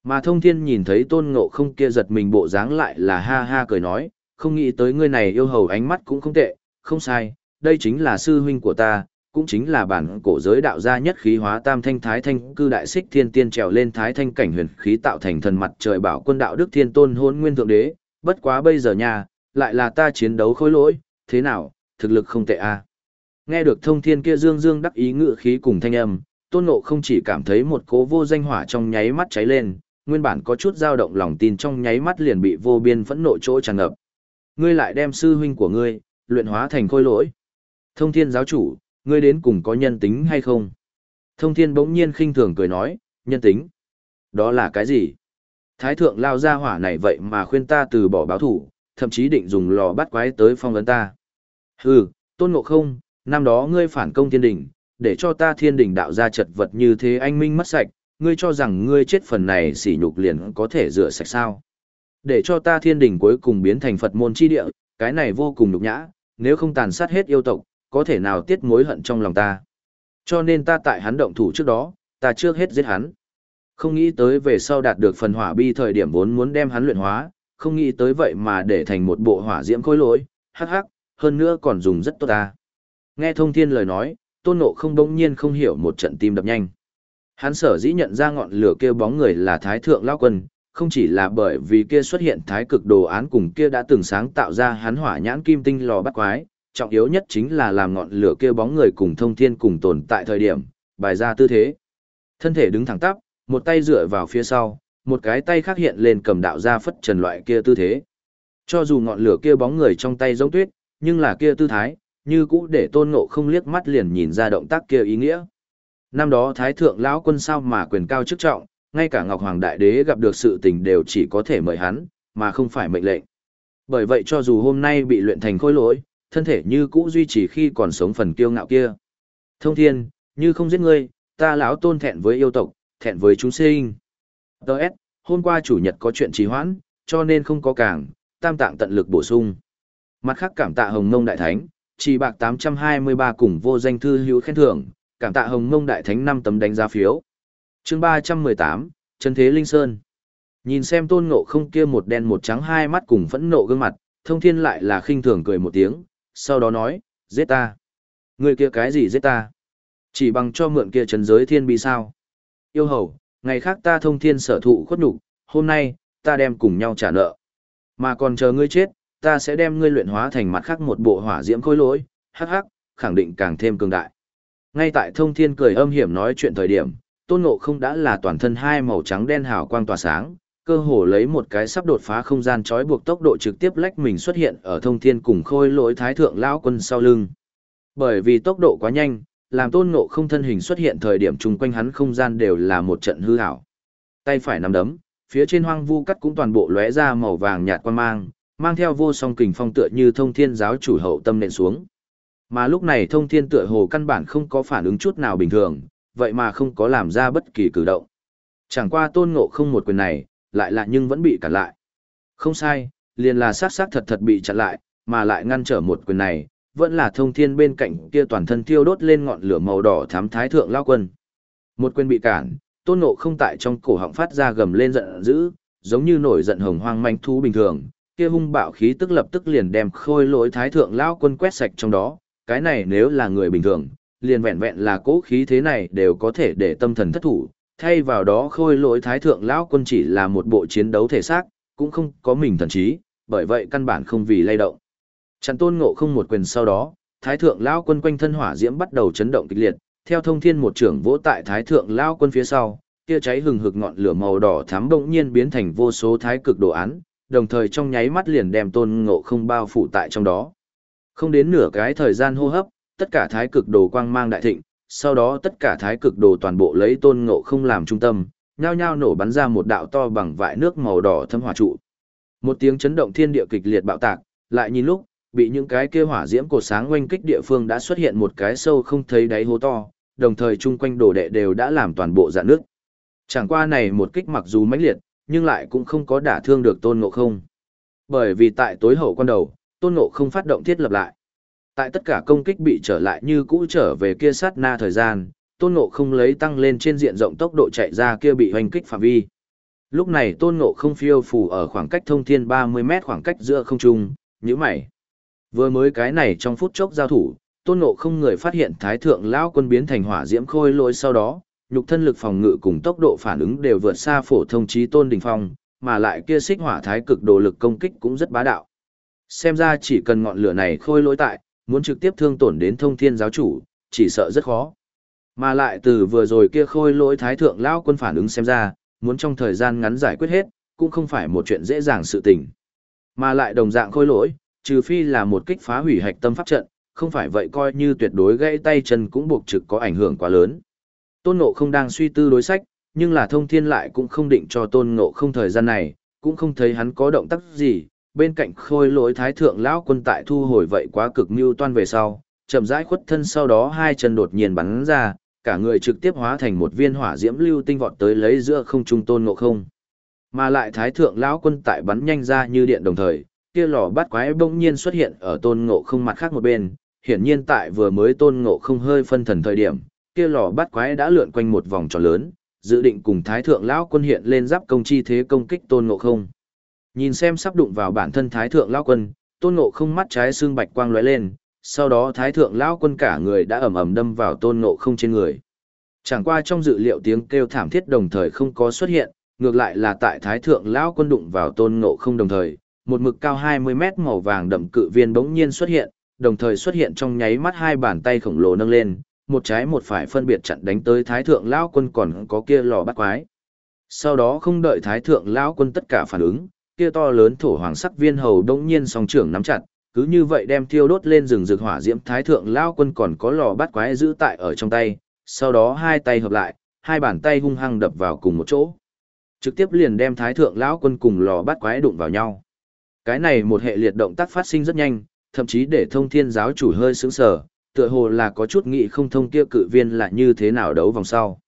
Mà thông thiên nhìn thấy tôn ngộ không kia giật mình bộ dáng lại là ha ha cười nói, không nghĩ tới ngươi này yêu hầu ánh mắt cũng không tệ, không sai, đây chính là sư huynh của ta, cũng chính là bản cổ giới đạo gia nhất khí hóa tam thanh thái thanh cư đại xích thiên tiên trèo lên thái thanh cảnh huyền khí tạo thành thần mặt trời bảo quân đạo đức thiên tôn hôn nguyên thượng đế, bất quá bây giờ nha, lại là ta chiến đấu khối lỗi, thế nào, thực lực không tệ a. À. Nghe được thông thiên kia dương dương đắc ý ngự khí cùng thanh âm, tôn ngộ không chỉ cảm thấy một cố vô danh hỏa trong nháy mắt cháy lên, nguyên bản có chút dao động lòng tin trong nháy mắt liền bị vô biên phẫn nộ chỗ tràn ngập. Ngươi lại đem sư huynh của ngươi, luyện hóa thành khôi lỗi. Thông thiên giáo chủ, ngươi đến cùng có nhân tính hay không? Thông thiên bỗng nhiên khinh thường cười nói, nhân tính. Đó là cái gì? Thái thượng lao ra hỏa này vậy mà khuyên ta từ bỏ báo thủ, thậm chí định dùng lò bắt quái tới phong ấn ta. Hừ, tôn ngộ không, năm đó ngươi phản công thiên đình, để cho ta thiên đình đạo ra chật vật như thế anh minh mất sạch, ngươi cho rằng ngươi chết phần này sỉ nhục liền có thể rửa sạch sao. Để cho ta thiên đình cuối cùng biến thành Phật môn chi địa, cái này vô cùng nhục nhã, nếu không tàn sát hết yêu tộc, có thể nào tiết mối hận trong lòng ta. Cho nên ta tại hắn động thủ trước đó, ta trước hết giết hắn. Không nghĩ tới về sau đạt được phần hỏa bi thời điểm vốn muốn đem hắn luyện hóa, không nghĩ tới vậy mà để thành một bộ hỏa diễm khối lỗi, hắc hắc, hơn nữa còn dùng rất tốt ta. Nghe thông thiên lời nói, tôn nộ không đông nhiên không hiểu một trận tim đập nhanh. Hắn sở dĩ nhận ra ngọn lửa kia bóng người là thái thượng lao quân, không chỉ là bởi vì kia xuất hiện thái cực đồ án cùng kia đã từng sáng tạo ra hắn hỏa nhãn kim tinh lò bắt quái, trọng yếu nhất chính là làm ngọn lửa kia bóng người cùng thông thiên cùng tồn tại thời điểm, bài ra tư thế. Thân thể đứng thẳng tắp, một tay dựa vào phía sau, một cái tay khác hiện lên cầm đạo ra phất trần loại kia tư thế. Cho dù ngọn lửa kia bóng người trong tay giống tuyết, nhưng là kia tư thái, như cũ để tôn ngộ không liếc mắt liền nhìn ra động tác kia ý nghĩa. Năm đó Thái Thượng lão quân sao mà quyền cao chức trọng, ngay cả Ngọc Hoàng Đại Đế gặp được sự tình đều chỉ có thể mời hắn, mà không phải mệnh lệnh. Bởi vậy cho dù hôm nay bị luyện thành khối lỗi, thân thể như cũ duy trì khi còn sống phần kiêu ngạo kia. Thông thiên, như không giết ngươi, ta lão tôn thẹn với yêu tộc, thẹn với chúng sinh. Đợt, hôm qua chủ nhật có chuyện trì hoãn, cho nên không có cảng, tam tạng tận lực bổ sung. Mặt khác cảm tạ hồng mông đại thánh, chỉ bạc 823 cùng vô danh thư hữu khen thưởng, cảm tạ hồng mông đại thánh 5 tấm đánh giá phiếu. chương 318, Trần Thế Linh Sơn. Nhìn xem tôn ngộ không kia một đen một trắng hai mắt cùng phẫn nộ gương mặt, thông thiên lại là khinh thường cười một tiếng, sau đó nói, giết ta. Người kia cái gì giết ta? Chỉ bằng cho mượn kia trần giới thiên bị sao? Yêu hầu, ngày khác ta thông thiên sở thụ khuất nhục, hôm nay, ta đem cùng nhau trả nợ. Mà còn chờ ngươi chết, ta sẽ đem ngươi luyện hóa thành mặt khác một bộ hỏa diễm khối lỗi, hắc hắc, khẳng định càng thêm cường đại. Ngay tại thông thiên cười âm hiểm nói chuyện thời điểm, tôn ngộ không đã là toàn thân hai màu trắng đen hào quang tỏa sáng, cơ hồ lấy một cái sắp đột phá không gian trói buộc tốc độ trực tiếp lách mình xuất hiện ở thông thiên cùng khôi lỗi thái thượng lão quân sau lưng. Bởi vì tốc độ quá nhanh, làm tôn ngộ không thân hình xuất hiện thời điểm chung quanh hắn không gian đều là một trận hư ảo. Tay phải nắm đấm, phía trên hoang vu cắt cũng toàn bộ lóe ra màu vàng nhạt quan mang, mang theo vô song kình phong tựa như thông thiên giáo chủ hậu tâm nện xuống. Mà lúc này thông thiên tựa hồ căn bản không có phản ứng chút nào bình thường, vậy mà không có làm ra bất kỳ cử động. Chẳng qua tôn ngộ không một quyền này, lại lại nhưng vẫn bị cản lại. Không sai, liền là sát sát thật thật bị chặn lại, mà lại ngăn trở một quyền này, vẫn là thông thiên bên cạnh kia toàn thân thiêu đốt lên ngọn lửa màu đỏ thám thái thượng lao quân. Một quyền bị cản, tôn ngộ không tại trong cổ họng phát ra gầm lên giận dữ, giống như nổi giận hồng hoang manh thú bình thường, kia hung bạo khí tức lập tức liền đem khôi lỗi thái thượng lao quân quét sạch trong đó, cái này nếu là người bình thường, liền vẹn vẹn là cố khí thế này đều có thể để tâm thần thất thủ, thay vào đó khôi lỗi thái thượng lão quân chỉ là một bộ chiến đấu thể xác, cũng không có mình thần trí, bởi vậy căn bản không vì lay động. Chặn tôn ngộ không một quyền sau đó, thái thượng lão quân quanh thân hỏa diễm bắt đầu chấn động kịch liệt, theo thông thiên một trưởng vỗ tại thái thượng lão quân phía sau, kia cháy hừng hực ngọn lửa màu đỏ thắm bỗng nhiên biến thành vô số thái cực đồ án, đồng thời trong nháy mắt liền đem tôn ngộ không bao phủ tại trong đó. Không đến nửa cái thời gian hô hấp, tất cả thái cực đồ quang mang đại thịnh, sau đó tất cả thái cực đồ toàn bộ lấy tôn ngộ không làm trung tâm, nhao nhao nổ bắn ra một đạo to bằng vại nước màu đỏ thâm hỏa trụ. Một tiếng chấn động thiên địa kịch liệt bạo tạc, lại nhìn lúc, bị những cái kia hỏa diễm cột sáng oanh kích địa phương đã xuất hiện một cái sâu không thấy đáy hố to, đồng thời chung quanh đồ đệ đều đã làm toàn bộ dạn nước. Chẳng qua này một kích mặc dù mãnh liệt, nhưng lại cũng không có đả thương được tôn ngộ không. Bởi vì tại tối hậu quan đầu, tôn ngộ không phát động thiết lập lại. Tại tất cả công kích bị trở lại như cũ trở về kia sát na thời gian, tôn ngộ không lấy tăng lên trên diện rộng tốc độ chạy ra kia bị hoành kích phạm vi. Lúc này tôn ngộ không phiêu phù ở khoảng cách thông thiên 30 mét khoảng cách giữa không trung, như mày. Vừa mới cái này trong phút chốc giao thủ, tôn ngộ không người phát hiện thái thượng lão quân biến thành hỏa diễm khôi lỗi sau đó, nhục thân lực phòng ngự cùng tốc độ phản ứng đều vượt xa phổ thông trí tôn đình phong, mà lại kia xích hỏa thái cực độ lực công kích cũng rất bá đạo. Xem ra chỉ cần ngọn lửa này khôi lỗi tại, muốn trực tiếp thương tổn đến thông thiên giáo chủ, chỉ sợ rất khó. Mà lại từ vừa rồi kia khôi lỗi thái thượng lão quân phản ứng xem ra, muốn trong thời gian ngắn giải quyết hết, cũng không phải một chuyện dễ dàng sự tình. Mà lại đồng dạng khôi lỗi, trừ phi là một kích phá hủy hạch tâm pháp trận, không phải vậy coi như tuyệt đối gãy tay chân cũng buộc trực có ảnh hưởng quá lớn. Tôn Ngộ không đang suy tư đối sách, nhưng là thông thiên lại cũng không định cho Tôn Ngộ không thời gian này, cũng không thấy hắn có động tác gì, bên cạnh khôi lỗi thái thượng lão quân tại thu hồi vậy quá cực mưu toan về sau, chậm rãi khuất thân sau đó hai chân đột nhiên bắn ra, cả người trực tiếp hóa thành một viên hỏa diễm lưu tinh vọt tới lấy giữa không trung Tôn Ngộ không. Mà lại thái thượng lão quân tại bắn nhanh ra như điện đồng thời, kia lò bắt quái bỗng nhiên xuất hiện ở Tôn Ngộ không mặt khác một bên, hiển nhiên tại vừa mới Tôn Ngộ không hơi phân thần thời điểm kia lò bắt quái đã lượn quanh một vòng tròn lớn, dự định cùng thái thượng lão quân hiện lên giáp công chi thế công kích tôn ngộ không. Nhìn xem sắp đụng vào bản thân thái thượng lão quân, tôn ngộ không mắt trái xương bạch quang lóe lên, sau đó thái thượng lão quân cả người đã ầm ầm đâm vào tôn ngộ không trên người. Chẳng qua trong dự liệu tiếng kêu thảm thiết đồng thời không có xuất hiện, ngược lại là tại thái thượng lão quân đụng vào tôn ngộ không đồng thời, một mực cao 20 mét màu vàng đậm cự viên bỗng nhiên xuất hiện, đồng thời xuất hiện trong nháy mắt hai bàn tay khổng lồ nâng lên, một trái một phải phân biệt chặn đánh tới thái thượng lão quân còn có kia lò bắt quái. Sau đó không đợi thái thượng lão quân tất cả phản ứng, kia to lớn thổ hoàng sắc viên hầu đống nhiên song trưởng nắm chặt, cứ như vậy đem thiêu đốt lên rừng rực hỏa diễm thái thượng lão quân còn có lò bắt quái giữ tại ở trong tay, sau đó hai tay hợp lại, hai bàn tay hung hăng đập vào cùng một chỗ. Trực tiếp liền đem thái thượng lão quân cùng lò bắt quái đụng vào nhau. Cái này một hệ liệt động tác phát sinh rất nhanh, thậm chí để thông thiên giáo chủ hơi sướng sở, tựa hồ là có chút nghĩ không thông kia cự viên là như thế nào đấu vòng sau.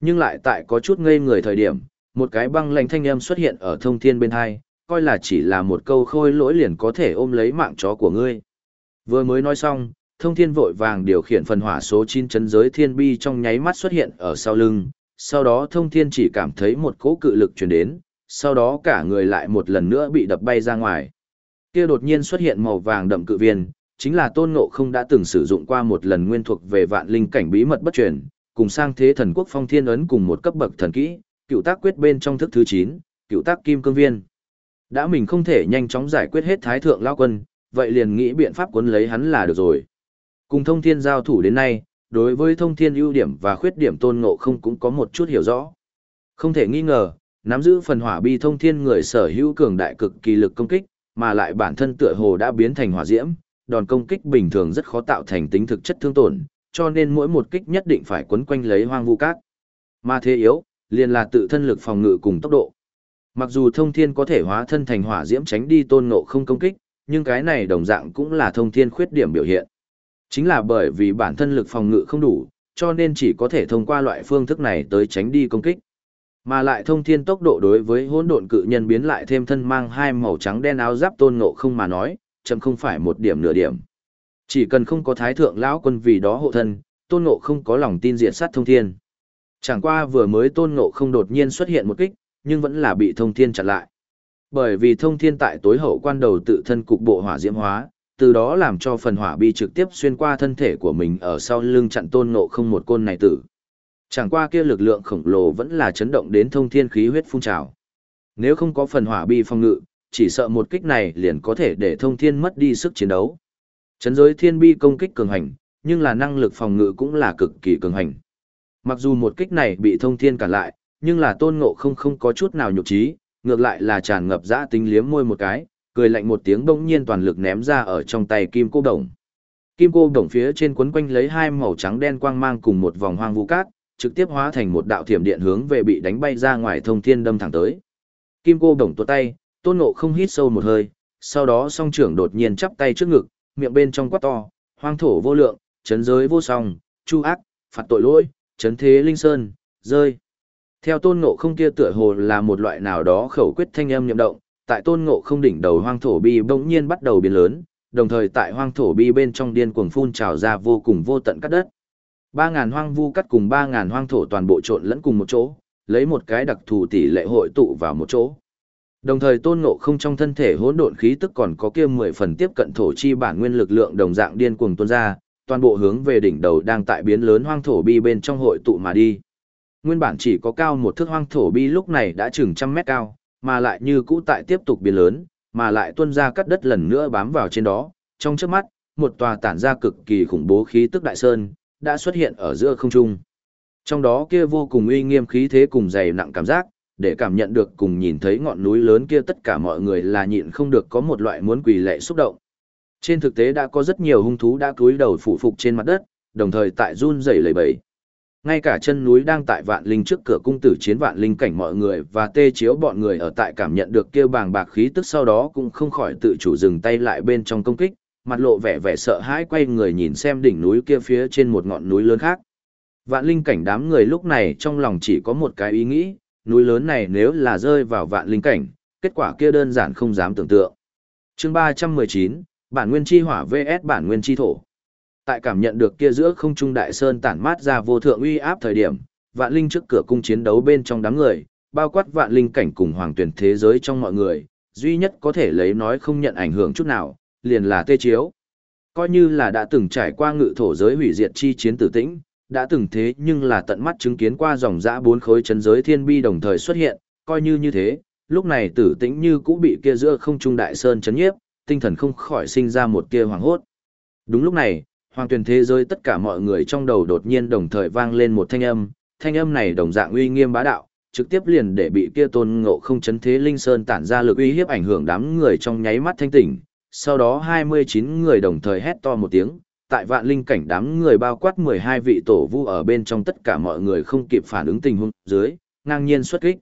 Nhưng lại tại có chút ngây người thời điểm, một cái băng lạnh thanh âm xuất hiện ở thông thiên bên hai, coi là chỉ là một câu khôi lỗi liền có thể ôm lấy mạng chó của ngươi. Vừa mới nói xong, thông thiên vội vàng điều khiển phần hỏa số 9 chấn giới thiên bi trong nháy mắt xuất hiện ở sau lưng, sau đó thông thiên chỉ cảm thấy một cỗ cự lực truyền đến, sau đó cả người lại một lần nữa bị đập bay ra ngoài. Kia đột nhiên xuất hiện màu vàng đậm cự viên, chính là tôn ngộ không đã từng sử dụng qua một lần nguyên thuộc về vạn linh cảnh bí mật bất truyền, cùng sang thế thần quốc phong thiên ấn cùng một cấp bậc thần kỹ, cựu tác quyết bên trong thức thứ 9, cựu tác kim cương viên. Đã mình không thể nhanh chóng giải quyết hết thái thượng lao quân, vậy liền nghĩ biện pháp cuốn lấy hắn là được rồi. Cùng thông thiên giao thủ đến nay, đối với thông thiên ưu điểm và khuyết điểm tôn ngộ không cũng có một chút hiểu rõ. Không thể nghi ngờ, nắm giữ phần hỏa bi thông thiên người sở hữu cường đại cực kỳ lực công kích, mà lại bản thân tựa hồ đã biến thành hỏa diễm, đòn công kích bình thường rất khó tạo thành tính thực chất thương tổn, cho nên mỗi một kích nhất định phải quấn quanh lấy hoang vu cát. Mà thế yếu, liền là tự thân lực phòng ngự cùng tốc độ. Mặc dù thông thiên có thể hóa thân thành hỏa diễm tránh đi tôn ngộ không công kích, nhưng cái này đồng dạng cũng là thông thiên khuyết điểm biểu hiện. Chính là bởi vì bản thân lực phòng ngự không đủ, cho nên chỉ có thể thông qua loại phương thức này tới tránh đi công kích. Mà lại thông thiên tốc độ đối với hỗn độn cự nhân biến lại thêm thân mang hai màu trắng đen áo giáp tôn ngộ không mà nói, chấm không phải một điểm nửa điểm. Chỉ cần không có thái thượng lão quân vì đó hộ thân, tôn ngộ không có lòng tin diện sát thông thiên. Chẳng qua vừa mới tôn ngộ không đột nhiên xuất hiện một kích, nhưng vẫn là bị thông thiên chặn lại. Bởi vì thông thiên tại tối hậu quan đầu tự thân cục bộ hỏa diễm hóa, từ đó làm cho phần hỏa bi trực tiếp xuyên qua thân thể của mình ở sau lưng chặn tôn ngộ không một côn này tử. Chẳng qua kia lực lượng khổng lồ vẫn là chấn động đến thông thiên khí huyết phun trào. Nếu không có phần hỏa bi phong ngự, chỉ sợ một kích này liền có thể để thông thiên mất đi sức chiến đấu. Chấn giới thiên bi công kích cường hành, nhưng là năng lực phòng ngự cũng là cực kỳ cường hành. Mặc dù một kích này bị thông thiên cản lại, nhưng là tôn ngộ không không có chút nào nhục trí, ngược lại là tràn ngập dã tính liếm môi một cái, cười lạnh một tiếng bỗng nhiên toàn lực ném ra ở trong tay kim cô đồng. Kim cô đồng phía trên quấn quanh lấy hai màu trắng đen quang mang cùng một vòng hoang vu cát, trực tiếp hóa thành một đạo thiểm điện hướng về bị đánh bay ra ngoài thông thiên đâm thẳng tới. Kim cô đồng tuột tay, tôn ngộ không hít sâu một hơi, sau đó song trưởng đột nhiên chắp tay trước ngực, miệng bên trong quát to, hoang thổ vô lượng, chấn giới vô song, chu ác, phạt tội lỗi, chấn thế linh sơn, rơi. Theo tôn ngộ không kia tựa hồ là một loại nào đó khẩu quyết thanh âm nhậm động, tại tôn ngộ không đỉnh đầu hoang thổ bi bỗng nhiên bắt đầu biến lớn, đồng thời tại hoang thổ bi bên trong điên cuồng phun trào ra vô cùng vô tận cắt đất. Ba ngàn hoang vu cắt cùng ba ngàn hoang thổ toàn bộ trộn lẫn cùng một chỗ, lấy một cái đặc thù tỷ lệ hội tụ vào một chỗ. Đồng thời tôn ngộ không trong thân thể hỗn độn khí tức còn có kia mười phần tiếp cận thổ chi bản nguyên lực lượng đồng dạng điên cuồng tuôn ra, toàn bộ hướng về đỉnh đầu đang tại biến lớn hoang thổ bi bên trong hội tụ mà đi. Nguyên bản chỉ có cao một thước hoang thổ bi lúc này đã chừng trăm mét cao, mà lại như cũ tại tiếp tục biến lớn, mà lại tuôn ra cắt đất lần nữa bám vào trên đó, trong trước mắt, một tòa tản ra cực kỳ khủng bố khí tức đại sơn, đã xuất hiện ở giữa không trung. Trong đó kia vô cùng uy nghiêm khí thế cùng dày nặng cảm giác, để cảm nhận được cùng nhìn thấy ngọn núi lớn kia tất cả mọi người là nhịn không được có một loại muốn quỳ lệ xúc động. Trên thực tế đã có rất nhiều hung thú đã cúi đầu phủ phục trên mặt đất, đồng thời tại run rẩy lầy bẩy. Ngay cả chân núi đang tại vạn linh trước cửa cung tử chiến vạn linh cảnh mọi người và tê chiếu bọn người ở tại cảm nhận được kêu bàng bạc khí tức sau đó cũng không khỏi tự chủ dừng tay lại bên trong công kích, mặt lộ vẻ vẻ sợ hãi quay người nhìn xem đỉnh núi kia phía trên một ngọn núi lớn khác. Vạn linh cảnh đám người lúc này trong lòng chỉ có một cái ý nghĩ, núi lớn này nếu là rơi vào vạn linh cảnh, kết quả kia đơn giản không dám tưởng tượng. chương 319, bản nguyên chi hỏa vs bản nguyên chi thổ. Tại cảm nhận được kia giữa không trung đại sơn tản mát ra vô thượng uy áp thời điểm, vạn linh trước cửa cung chiến đấu bên trong đám người, bao quát vạn linh cảnh cùng hoàng tuyển thế giới trong mọi người, duy nhất có thể lấy nói không nhận ảnh hưởng chút nào, liền là tê chiếu. Coi như là đã từng trải qua ngự thổ giới hủy diệt chi chiến tử tĩnh, đã từng thế nhưng là tận mắt chứng kiến qua dòng dã bốn khối chấn giới thiên bi đồng thời xuất hiện, coi như như thế, lúc này tử tĩnh như cũ bị kia giữa không trung đại sơn chấn nhiếp, tinh thần không khỏi sinh ra một kia hoàng hốt. Đúng lúc này, hoàng tuyển thế giới tất cả mọi người trong đầu đột nhiên đồng thời vang lên một thanh âm, thanh âm này đồng dạng uy nghiêm bá đạo, trực tiếp liền để bị kia tôn ngộ không chấn thế linh sơn tản ra lực uy hiếp ảnh hưởng đám người trong nháy mắt thanh tỉnh. Sau đó 29 người đồng thời hét to một tiếng, tại vạn linh cảnh đám người bao quát 12 vị tổ vu ở bên trong tất cả mọi người không kịp phản ứng tình huống dưới, ngang nhiên xuất kích.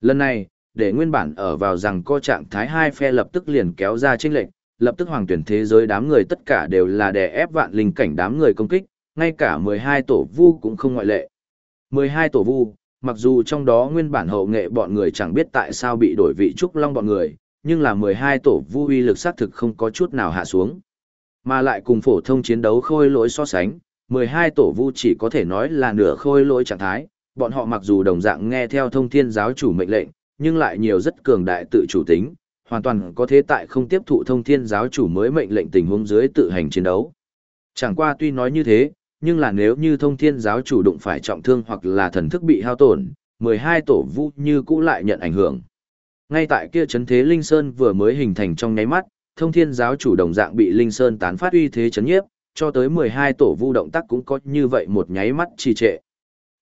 Lần này, để nguyên bản ở vào rằng co trạng thái hai phe lập tức liền kéo ra chênh lệnh, lập tức hoàng tuyển thế giới đám người tất cả đều là đè ép vạn linh cảnh đám người công kích, ngay cả 12 tổ vu cũng không ngoại lệ. 12 tổ vu, mặc dù trong đó nguyên bản hậu nghệ bọn người chẳng biết tại sao bị đổi vị trúc long bọn người, nhưng là 12 tổ vu uy lực xác thực không có chút nào hạ xuống. Mà lại cùng phổ thông chiến đấu khôi lỗi so sánh, 12 tổ vu chỉ có thể nói là nửa khôi lỗi trạng thái, bọn họ mặc dù đồng dạng nghe theo thông thiên giáo chủ mệnh lệnh, nhưng lại nhiều rất cường đại tự chủ tính, hoàn toàn có thế tại không tiếp thụ thông thiên giáo chủ mới mệnh lệnh tình huống dưới tự hành chiến đấu. Chẳng qua tuy nói như thế, nhưng là nếu như thông thiên giáo chủ đụng phải trọng thương hoặc là thần thức bị hao tổn, 12 tổ vu như cũ lại nhận ảnh hưởng. Ngay tại kia chấn thế Linh Sơn vừa mới hình thành trong nháy mắt, thông thiên giáo chủ đồng dạng bị Linh Sơn tán phát uy thế chấn nhiếp, cho tới 12 tổ vu động tác cũng có như vậy một nháy mắt trì trệ.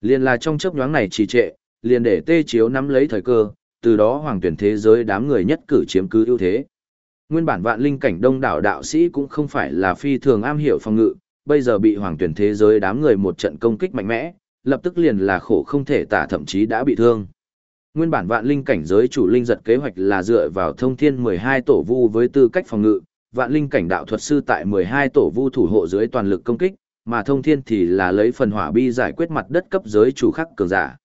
Liên là trong chớp nhoáng này trì trệ, liền để tê chiếu nắm lấy thời cơ, từ đó hoàng tuyển thế giới đám người nhất cử chiếm cứ ưu thế. Nguyên bản vạn linh cảnh đông đảo đạo sĩ cũng không phải là phi thường am hiểu phòng ngự, bây giờ bị hoàng tuyển thế giới đám người một trận công kích mạnh mẽ, lập tức liền là khổ không thể tả thậm chí đã bị thương. Nguyên bản vạn linh cảnh giới chủ linh giật kế hoạch là dựa vào thông thiên 12 tổ vu với tư cách phòng ngự, vạn linh cảnh đạo thuật sư tại 12 tổ vu thủ hộ dưới toàn lực công kích, mà thông thiên thì là lấy phần hỏa bi giải quyết mặt đất cấp giới chủ khắc cường giả.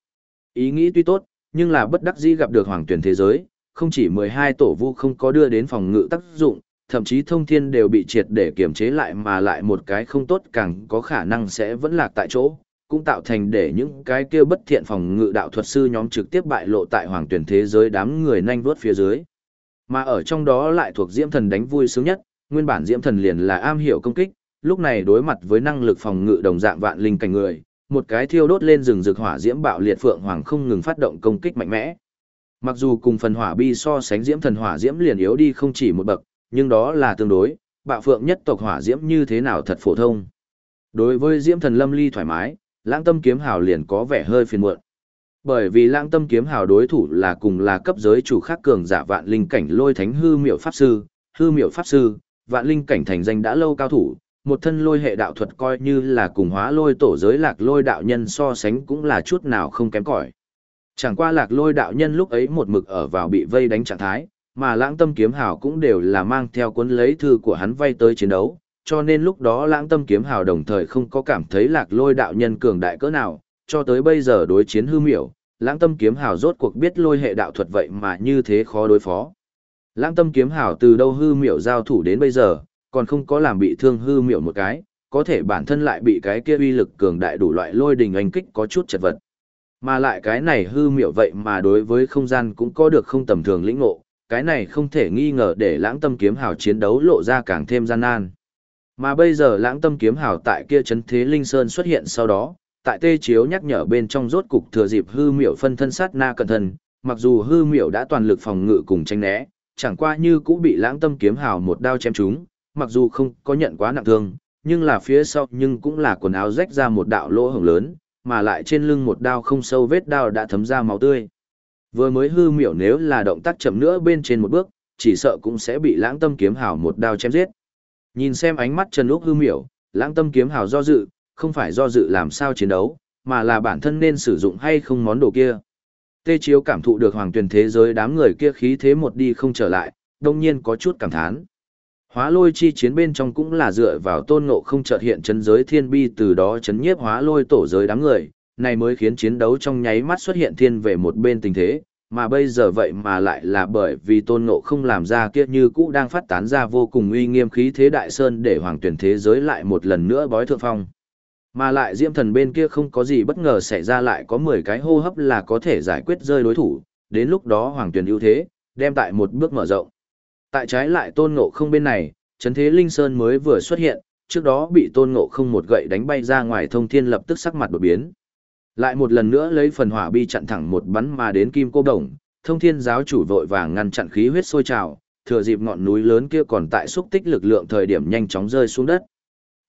Ý nghĩ tuy tốt, nhưng là bất đắc dĩ gặp được hoàng tuyển thế giới, không chỉ 12 tổ vu không có đưa đến phòng ngự tác dụng, thậm chí thông thiên đều bị triệt để kiểm chế lại mà lại một cái không tốt càng có khả năng sẽ vẫn lạc tại chỗ, cũng tạo thành để những cái kia bất thiện phòng ngự đạo thuật sư nhóm trực tiếp bại lộ tại hoàng tuyển thế giới đám người nhanh vuốt phía dưới. Mà ở trong đó lại thuộc diễm thần đánh vui sướng nhất, nguyên bản diễm thần liền là am hiểu công kích, lúc này đối mặt với năng lực phòng ngự đồng dạng vạn linh cảnh người, một cái thiêu đốt lên rừng rực hỏa diễm bạo liệt phượng hoàng không ngừng phát động công kích mạnh mẽ. Mặc dù cùng phần hỏa bi so sánh diễm thần hỏa diễm liền yếu đi không chỉ một bậc, nhưng đó là tương đối, bạo phượng nhất tộc hỏa diễm như thế nào thật phổ thông. Đối với diễm thần lâm ly thoải mái, lãng tâm kiếm hào liền có vẻ hơi phiền muộn. Bởi vì lãng tâm kiếm hào đối thủ là cùng là cấp giới chủ khác cường giả vạn linh cảnh lôi thánh hư miệu pháp sư, hư miệu pháp sư, vạn linh cảnh thành danh đã lâu cao thủ, một thân lôi hệ đạo thuật coi như là cùng hóa lôi tổ giới lạc lôi đạo nhân so sánh cũng là chút nào không kém cỏi. Chẳng qua lạc lôi đạo nhân lúc ấy một mực ở vào bị vây đánh trạng thái, mà lãng tâm kiếm hào cũng đều là mang theo cuốn lấy thư của hắn vay tới chiến đấu, cho nên lúc đó lãng tâm kiếm hào đồng thời không có cảm thấy lạc lôi đạo nhân cường đại cỡ nào, cho tới bây giờ đối chiến hư miểu, lãng tâm kiếm hào rốt cuộc biết lôi hệ đạo thuật vậy mà như thế khó đối phó. Lãng tâm kiếm hào từ đâu hư miểu giao thủ đến bây giờ, còn không có làm bị thương hư miểu một cái, có thể bản thân lại bị cái kia uy lực cường đại đủ loại lôi đình anh kích có chút chật vật. Mà lại cái này hư miểu vậy mà đối với không gian cũng có được không tầm thường lĩnh ngộ, cái này không thể nghi ngờ để lãng tâm kiếm hào chiến đấu lộ ra càng thêm gian nan. Mà bây giờ lãng tâm kiếm hào tại kia chấn thế linh sơn xuất hiện sau đó, tại tê chiếu nhắc nhở bên trong rốt cục thừa dịp hư miểu phân thân sát na cẩn thận, mặc dù hư miểu đã toàn lực phòng ngự cùng tranh né, chẳng qua như cũng bị lãng tâm kiếm hào một đao chém trúng, mặc dù không có nhận quá nặng thương, nhưng là phía sau nhưng cũng là quần áo rách ra một đạo lỗ hổng lớn, mà lại trên lưng một đao không sâu vết đao đã thấm ra máu tươi. Vừa mới hư miểu nếu là động tác chậm nữa bên trên một bước, chỉ sợ cũng sẽ bị lãng tâm kiếm hào một đao chém giết. Nhìn xem ánh mắt Trần Úc hư miểu, lãng tâm kiếm hào do dự, không phải do dự làm sao chiến đấu, mà là bản thân nên sử dụng hay không món đồ kia. Tê Chiếu cảm thụ được hoàng tuyển thế giới đám người kia khí thế một đi không trở lại, đồng nhiên có chút cảm thán. Hóa lôi chi chiến bên trong cũng là dựa vào tôn ngộ không chợt hiện chân giới thiên bi từ đó chấn nhiếp hóa lôi tổ giới đám người, này mới khiến chiến đấu trong nháy mắt xuất hiện thiên về một bên tình thế, mà bây giờ vậy mà lại là bởi vì tôn ngộ không làm ra kia như cũ đang phát tán ra vô cùng uy nghiêm khí thế đại sơn để hoàng tuyển thế giới lại một lần nữa bói thượng phong. Mà lại diễm thần bên kia không có gì bất ngờ xảy ra lại có 10 cái hô hấp là có thể giải quyết rơi đối thủ, đến lúc đó hoàng tuyển ưu thế, đem tại một bước mở rộng. Tại trái lại tôn ngộ không bên này, chấn thế linh sơn mới vừa xuất hiện, trước đó bị tôn ngộ không một gậy đánh bay ra ngoài thông thiên lập tức sắc mặt đột biến. Lại một lần nữa lấy phần hỏa bi chặn thẳng một bắn mà đến kim cô đồng, thông thiên giáo chủ vội vàng ngăn chặn khí huyết sôi trào, thừa dịp ngọn núi lớn kia còn tại xúc tích lực lượng thời điểm nhanh chóng rơi xuống đất.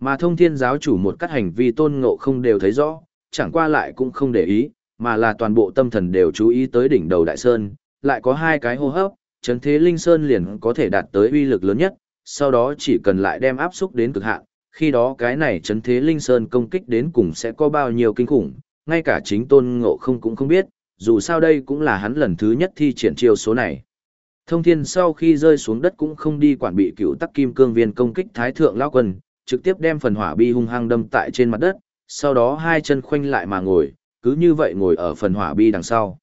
Mà thông thiên giáo chủ một các hành vi tôn ngộ không đều thấy rõ, chẳng qua lại cũng không để ý, mà là toàn bộ tâm thần đều chú ý tới đỉnh đầu đại sơn, lại có hai cái hô hấp, chấn thế linh sơn liền có thể đạt tới uy lực lớn nhất, sau đó chỉ cần lại đem áp xúc đến cực hạn, khi đó cái này chấn thế linh sơn công kích đến cùng sẽ có bao nhiêu kinh khủng, ngay cả chính tôn ngộ không cũng không biết, dù sao đây cũng là hắn lần thứ nhất thi triển chiêu số này. Thông thiên sau khi rơi xuống đất cũng không đi quản bị cựu tắc kim cương viên công kích thái thượng lao quân, trực tiếp đem phần hỏa bi hung hăng đâm tại trên mặt đất, sau đó hai chân khoanh lại mà ngồi, cứ như vậy ngồi ở phần hỏa bi đằng sau.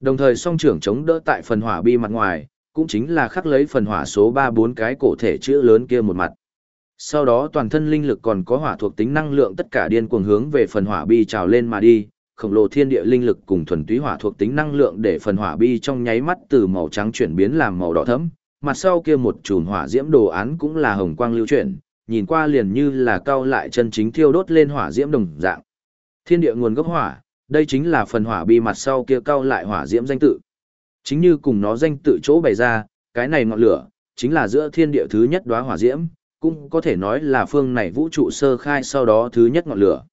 Đồng thời song trưởng chống đỡ tại phần hỏa bi mặt ngoài, cũng chính là khắc lấy phần hỏa số 3-4 cái cổ thể chữ lớn kia một mặt. Sau đó toàn thân linh lực còn có hỏa thuộc tính năng lượng tất cả điên cuồng hướng về phần hỏa bi trào lên mà đi, khổng lồ thiên địa linh lực cùng thuần túy hỏa thuộc tính năng lượng để phần hỏa bi trong nháy mắt từ màu trắng chuyển biến làm màu đỏ thẫm, mặt sau kia một chùm hỏa diễm đồ án cũng là hồng quang lưu chuyển, nhìn qua liền như là cao lại chân chính thiêu đốt lên hỏa diễm đồng dạng. Thiên địa nguồn gốc hỏa, đây chính là phần hỏa bi mặt sau kia cao lại hỏa diễm danh tự. Chính như cùng nó danh tự chỗ bày ra, cái này ngọn lửa, chính là giữa thiên địa thứ nhất đóa hỏa diễm, cũng có thể nói là phương này vũ trụ sơ khai sau đó thứ nhất ngọn lửa.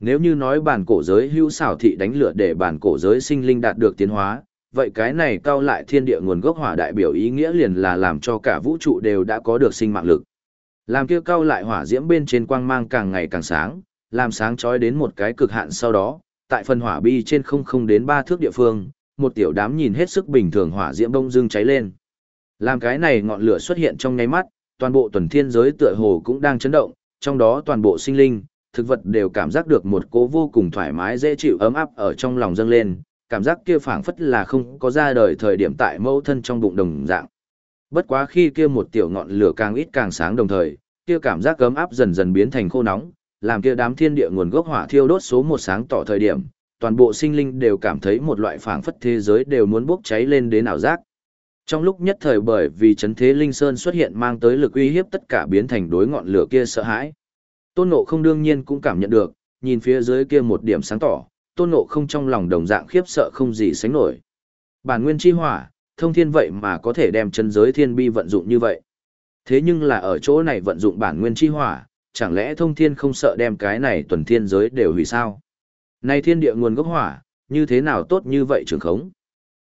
Nếu như nói bản cổ giới hữu xảo thị đánh lửa để bản cổ giới sinh linh đạt được tiến hóa, vậy cái này cao lại thiên địa nguồn gốc hỏa đại biểu ý nghĩa liền là làm cho cả vũ trụ đều đã có được sinh mạng lực. Làm kia cao lại hỏa diễm bên trên quang mang càng ngày càng sáng, làm sáng chói đến một cái cực hạn sau đó, tại phần hỏa bi trên không không đến ba thước địa phương, một tiểu đám nhìn hết sức bình thường hỏa diễm bông dưng cháy lên. Làm cái này ngọn lửa xuất hiện trong nháy mắt, toàn bộ tuần thiên giới tựa hồ cũng đang chấn động, trong đó toàn bộ sinh linh, thực vật đều cảm giác được một cố vô cùng thoải mái dễ chịu ấm áp ở trong lòng dâng lên, cảm giác kia phảng phất là không có ra đời thời điểm tại mẫu thân trong bụng đồng dạng. Bất quá khi kia một tiểu ngọn lửa càng ít càng sáng đồng thời, kia cảm giác ấm áp dần dần biến thành khô nóng, làm kia đám thiên địa nguồn gốc hỏa thiêu đốt số một sáng tỏ thời điểm, toàn bộ sinh linh đều cảm thấy một loại phảng phất thế giới đều muốn bốc cháy lên đến ảo giác. Trong lúc nhất thời bởi vì chấn thế linh sơn xuất hiện mang tới lực uy hiếp tất cả biến thành đối ngọn lửa kia sợ hãi. Tôn Ngộ không đương nhiên cũng cảm nhận được, nhìn phía dưới kia một điểm sáng tỏ, Tôn Ngộ không trong lòng đồng dạng khiếp sợ không gì sánh nổi. Bản nguyên chi hỏa, thông thiên vậy mà có thể đem chân giới thiên bi vận dụng như vậy. Thế nhưng là ở chỗ này vận dụng bản nguyên chi hỏa, chẳng lẽ thông thiên không sợ đem cái này tuần thiên giới đều hủy sao? nay thiên địa nguồn gốc hỏa, như thế nào tốt như vậy trường khống?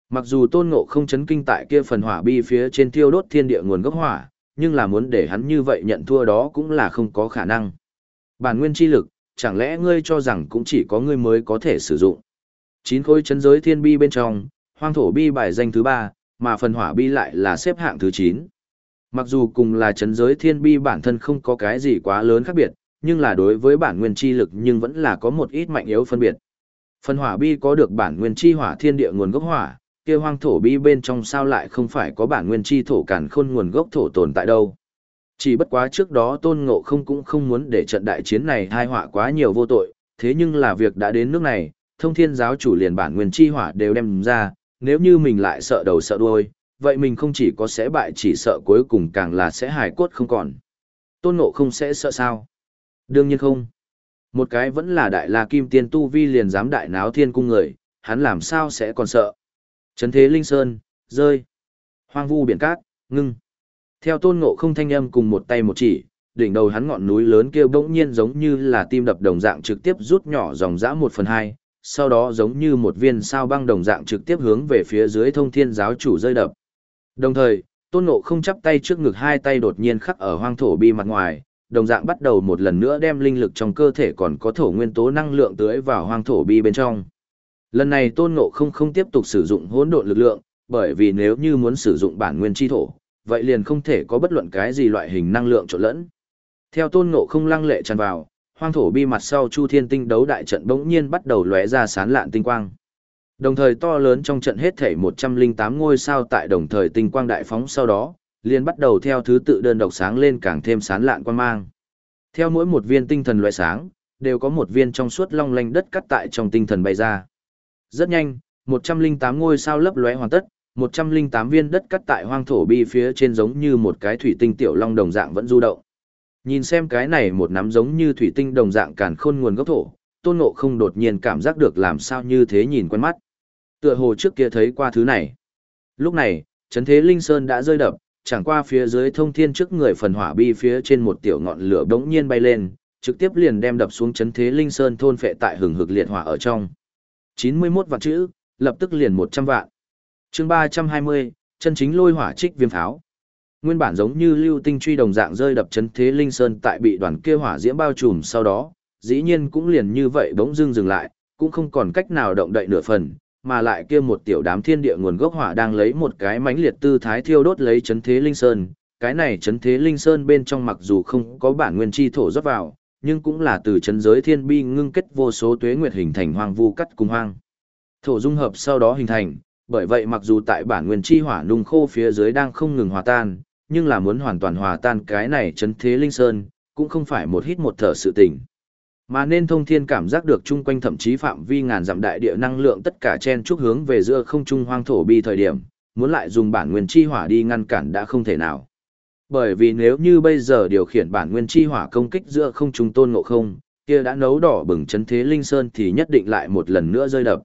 Mặc dù tôn ngộ không chấn kinh tại kia phần hỏa bi phía trên tiêu đốt thiên địa nguồn gốc hỏa, nhưng là muốn để hắn như vậy nhận thua đó cũng là không có khả năng. Bản nguyên chi lực, chẳng lẽ ngươi cho rằng cũng chỉ có ngươi mới có thể sử dụng. Chín khối chấn giới thiên bi bên trong, hoang thổ bi bài danh thứ ba, mà phần hỏa bi lại là xếp hạng thứ 9. Mặc dù cùng là chấn giới thiên bi bản thân không có cái gì quá lớn khác biệt, nhưng là đối với bản nguyên chi lực nhưng vẫn là có một ít mạnh yếu phân biệt. Phần hỏa bi có được bản nguyên chi hỏa thiên địa nguồn gốc hỏa, kia hoang thổ bi bên trong sao lại không phải có bản nguyên chi thổ cản khôn nguồn gốc thổ tồn tại đâu. Chỉ bất quá trước đó tôn ngộ không cũng không muốn để trận đại chiến này thai họa quá nhiều vô tội, thế nhưng là việc đã đến nước này, thông thiên giáo chủ liền bản nguyên chi hỏa đều đem ra, nếu như mình lại sợ đầu sợ đuôi, vậy mình không chỉ có sẽ bại chỉ sợ cuối cùng càng là sẽ hài cốt không còn. Tôn ngộ không sẽ sợ sao? Đương nhiên không. Một cái vẫn là đại la kim tiên tu vi liền dám đại náo thiên cung người, hắn làm sao sẽ còn sợ. Trấn thế linh sơn, rơi. Hoang vu biển cát, ngưng. Theo tôn ngộ không thanh âm cùng một tay một chỉ, đỉnh đầu hắn ngọn núi lớn kia bỗng nhiên giống như là tim đập đồng dạng trực tiếp rút nhỏ dòng dã một phần hai, sau đó giống như một viên sao băng đồng dạng trực tiếp hướng về phía dưới thông thiên giáo chủ rơi đập. Đồng thời, tôn ngộ không chắp tay trước ngực hai tay đột nhiên khắc ở hoang thổ bi mặt ngoài, đồng dạng bắt đầu một lần nữa đem linh lực trong cơ thể còn có thổ nguyên tố năng lượng tưới vào hoang thổ bi bên trong. Lần này tôn ngộ không không tiếp tục sử dụng hỗn độn lực lượng, bởi vì nếu như muốn sử dụng bản nguyên chi thổ, vậy liền không thể có bất luận cái gì loại hình năng lượng trộn lẫn. Theo tôn ngộ không lăng lệ tràn vào, hoang thổ bi mặt sau chu thiên tinh đấu đại trận bỗng nhiên bắt đầu lóe ra sán lạn tinh quang. Đồng thời to lớn trong trận hết thảy 108 ngôi sao tại đồng thời tinh quang đại phóng sau đó, liền bắt đầu theo thứ tự đơn độc sáng lên càng thêm sán lạn quang mang. Theo mỗi một viên tinh thần loại sáng, đều có một viên trong suốt long lanh đất cắt tại trong tinh thần bay ra. Rất nhanh, 108 ngôi sao lấp lóe hoàn tất, 108 viên đất cắt tại hoang thổ bi phía trên giống như một cái thủy tinh tiểu long đồng dạng vẫn du động. Nhìn xem cái này một nắm giống như thủy tinh đồng dạng càn khôn nguồn gốc thổ, tôn ngộ không đột nhiên cảm giác được làm sao như thế nhìn quen mắt. Tựa hồ trước kia thấy qua thứ này. Lúc này, chấn thế linh sơn đã rơi đập, chẳng qua phía dưới thông thiên trước người phần hỏa bi phía trên một tiểu ngọn lửa đống nhiên bay lên, trực tiếp liền đem đập xuống chấn thế linh sơn thôn phệ tại hừng hực liệt hỏa ở trong. 91 vạn chữ, lập tức liền 100 vạn. chương 320, chân chính lôi hỏa trích viêm pháo. Nguyên bản giống như lưu tinh truy đồng dạng rơi đập chấn thế linh sơn tại bị đoàn kia hỏa diễm bao trùm sau đó, dĩ nhiên cũng liền như vậy bỗng dưng dừng lại, cũng không còn cách nào động đậy nửa phần, mà lại kia một tiểu đám thiên địa nguồn gốc hỏa đang lấy một cái mãnh liệt tư thái thiêu đốt lấy chấn thế linh sơn. Cái này chấn thế linh sơn bên trong mặc dù không có bản nguyên chi thổ rót vào, nhưng cũng là từ chấn giới thiên bi ngưng kết vô số tuế nguyệt hình thành hoang vu cắt cùng hoang. Thổ dung hợp sau đó hình thành, bởi vậy mặc dù tại bản nguyên chi hỏa nung khô phía dưới đang không ngừng hòa tan, nhưng là muốn hoàn toàn hòa tan cái này chấn thế linh sơn, cũng không phải một hít một thở sự tình. Mà nên thông thiên cảm giác được chung quanh thậm chí phạm vi ngàn dặm đại địa năng lượng tất cả chen chúc hướng về giữa không trung hoang thổ bi thời điểm, muốn lại dùng bản nguyên chi hỏa đi ngăn cản đã không thể nào. Bởi vì nếu như bây giờ điều khiển bản nguyên chi hỏa công kích giữa không trung tôn ngộ không, kia đã nấu đỏ bừng chấn thế linh sơn thì nhất định lại một lần nữa rơi đập.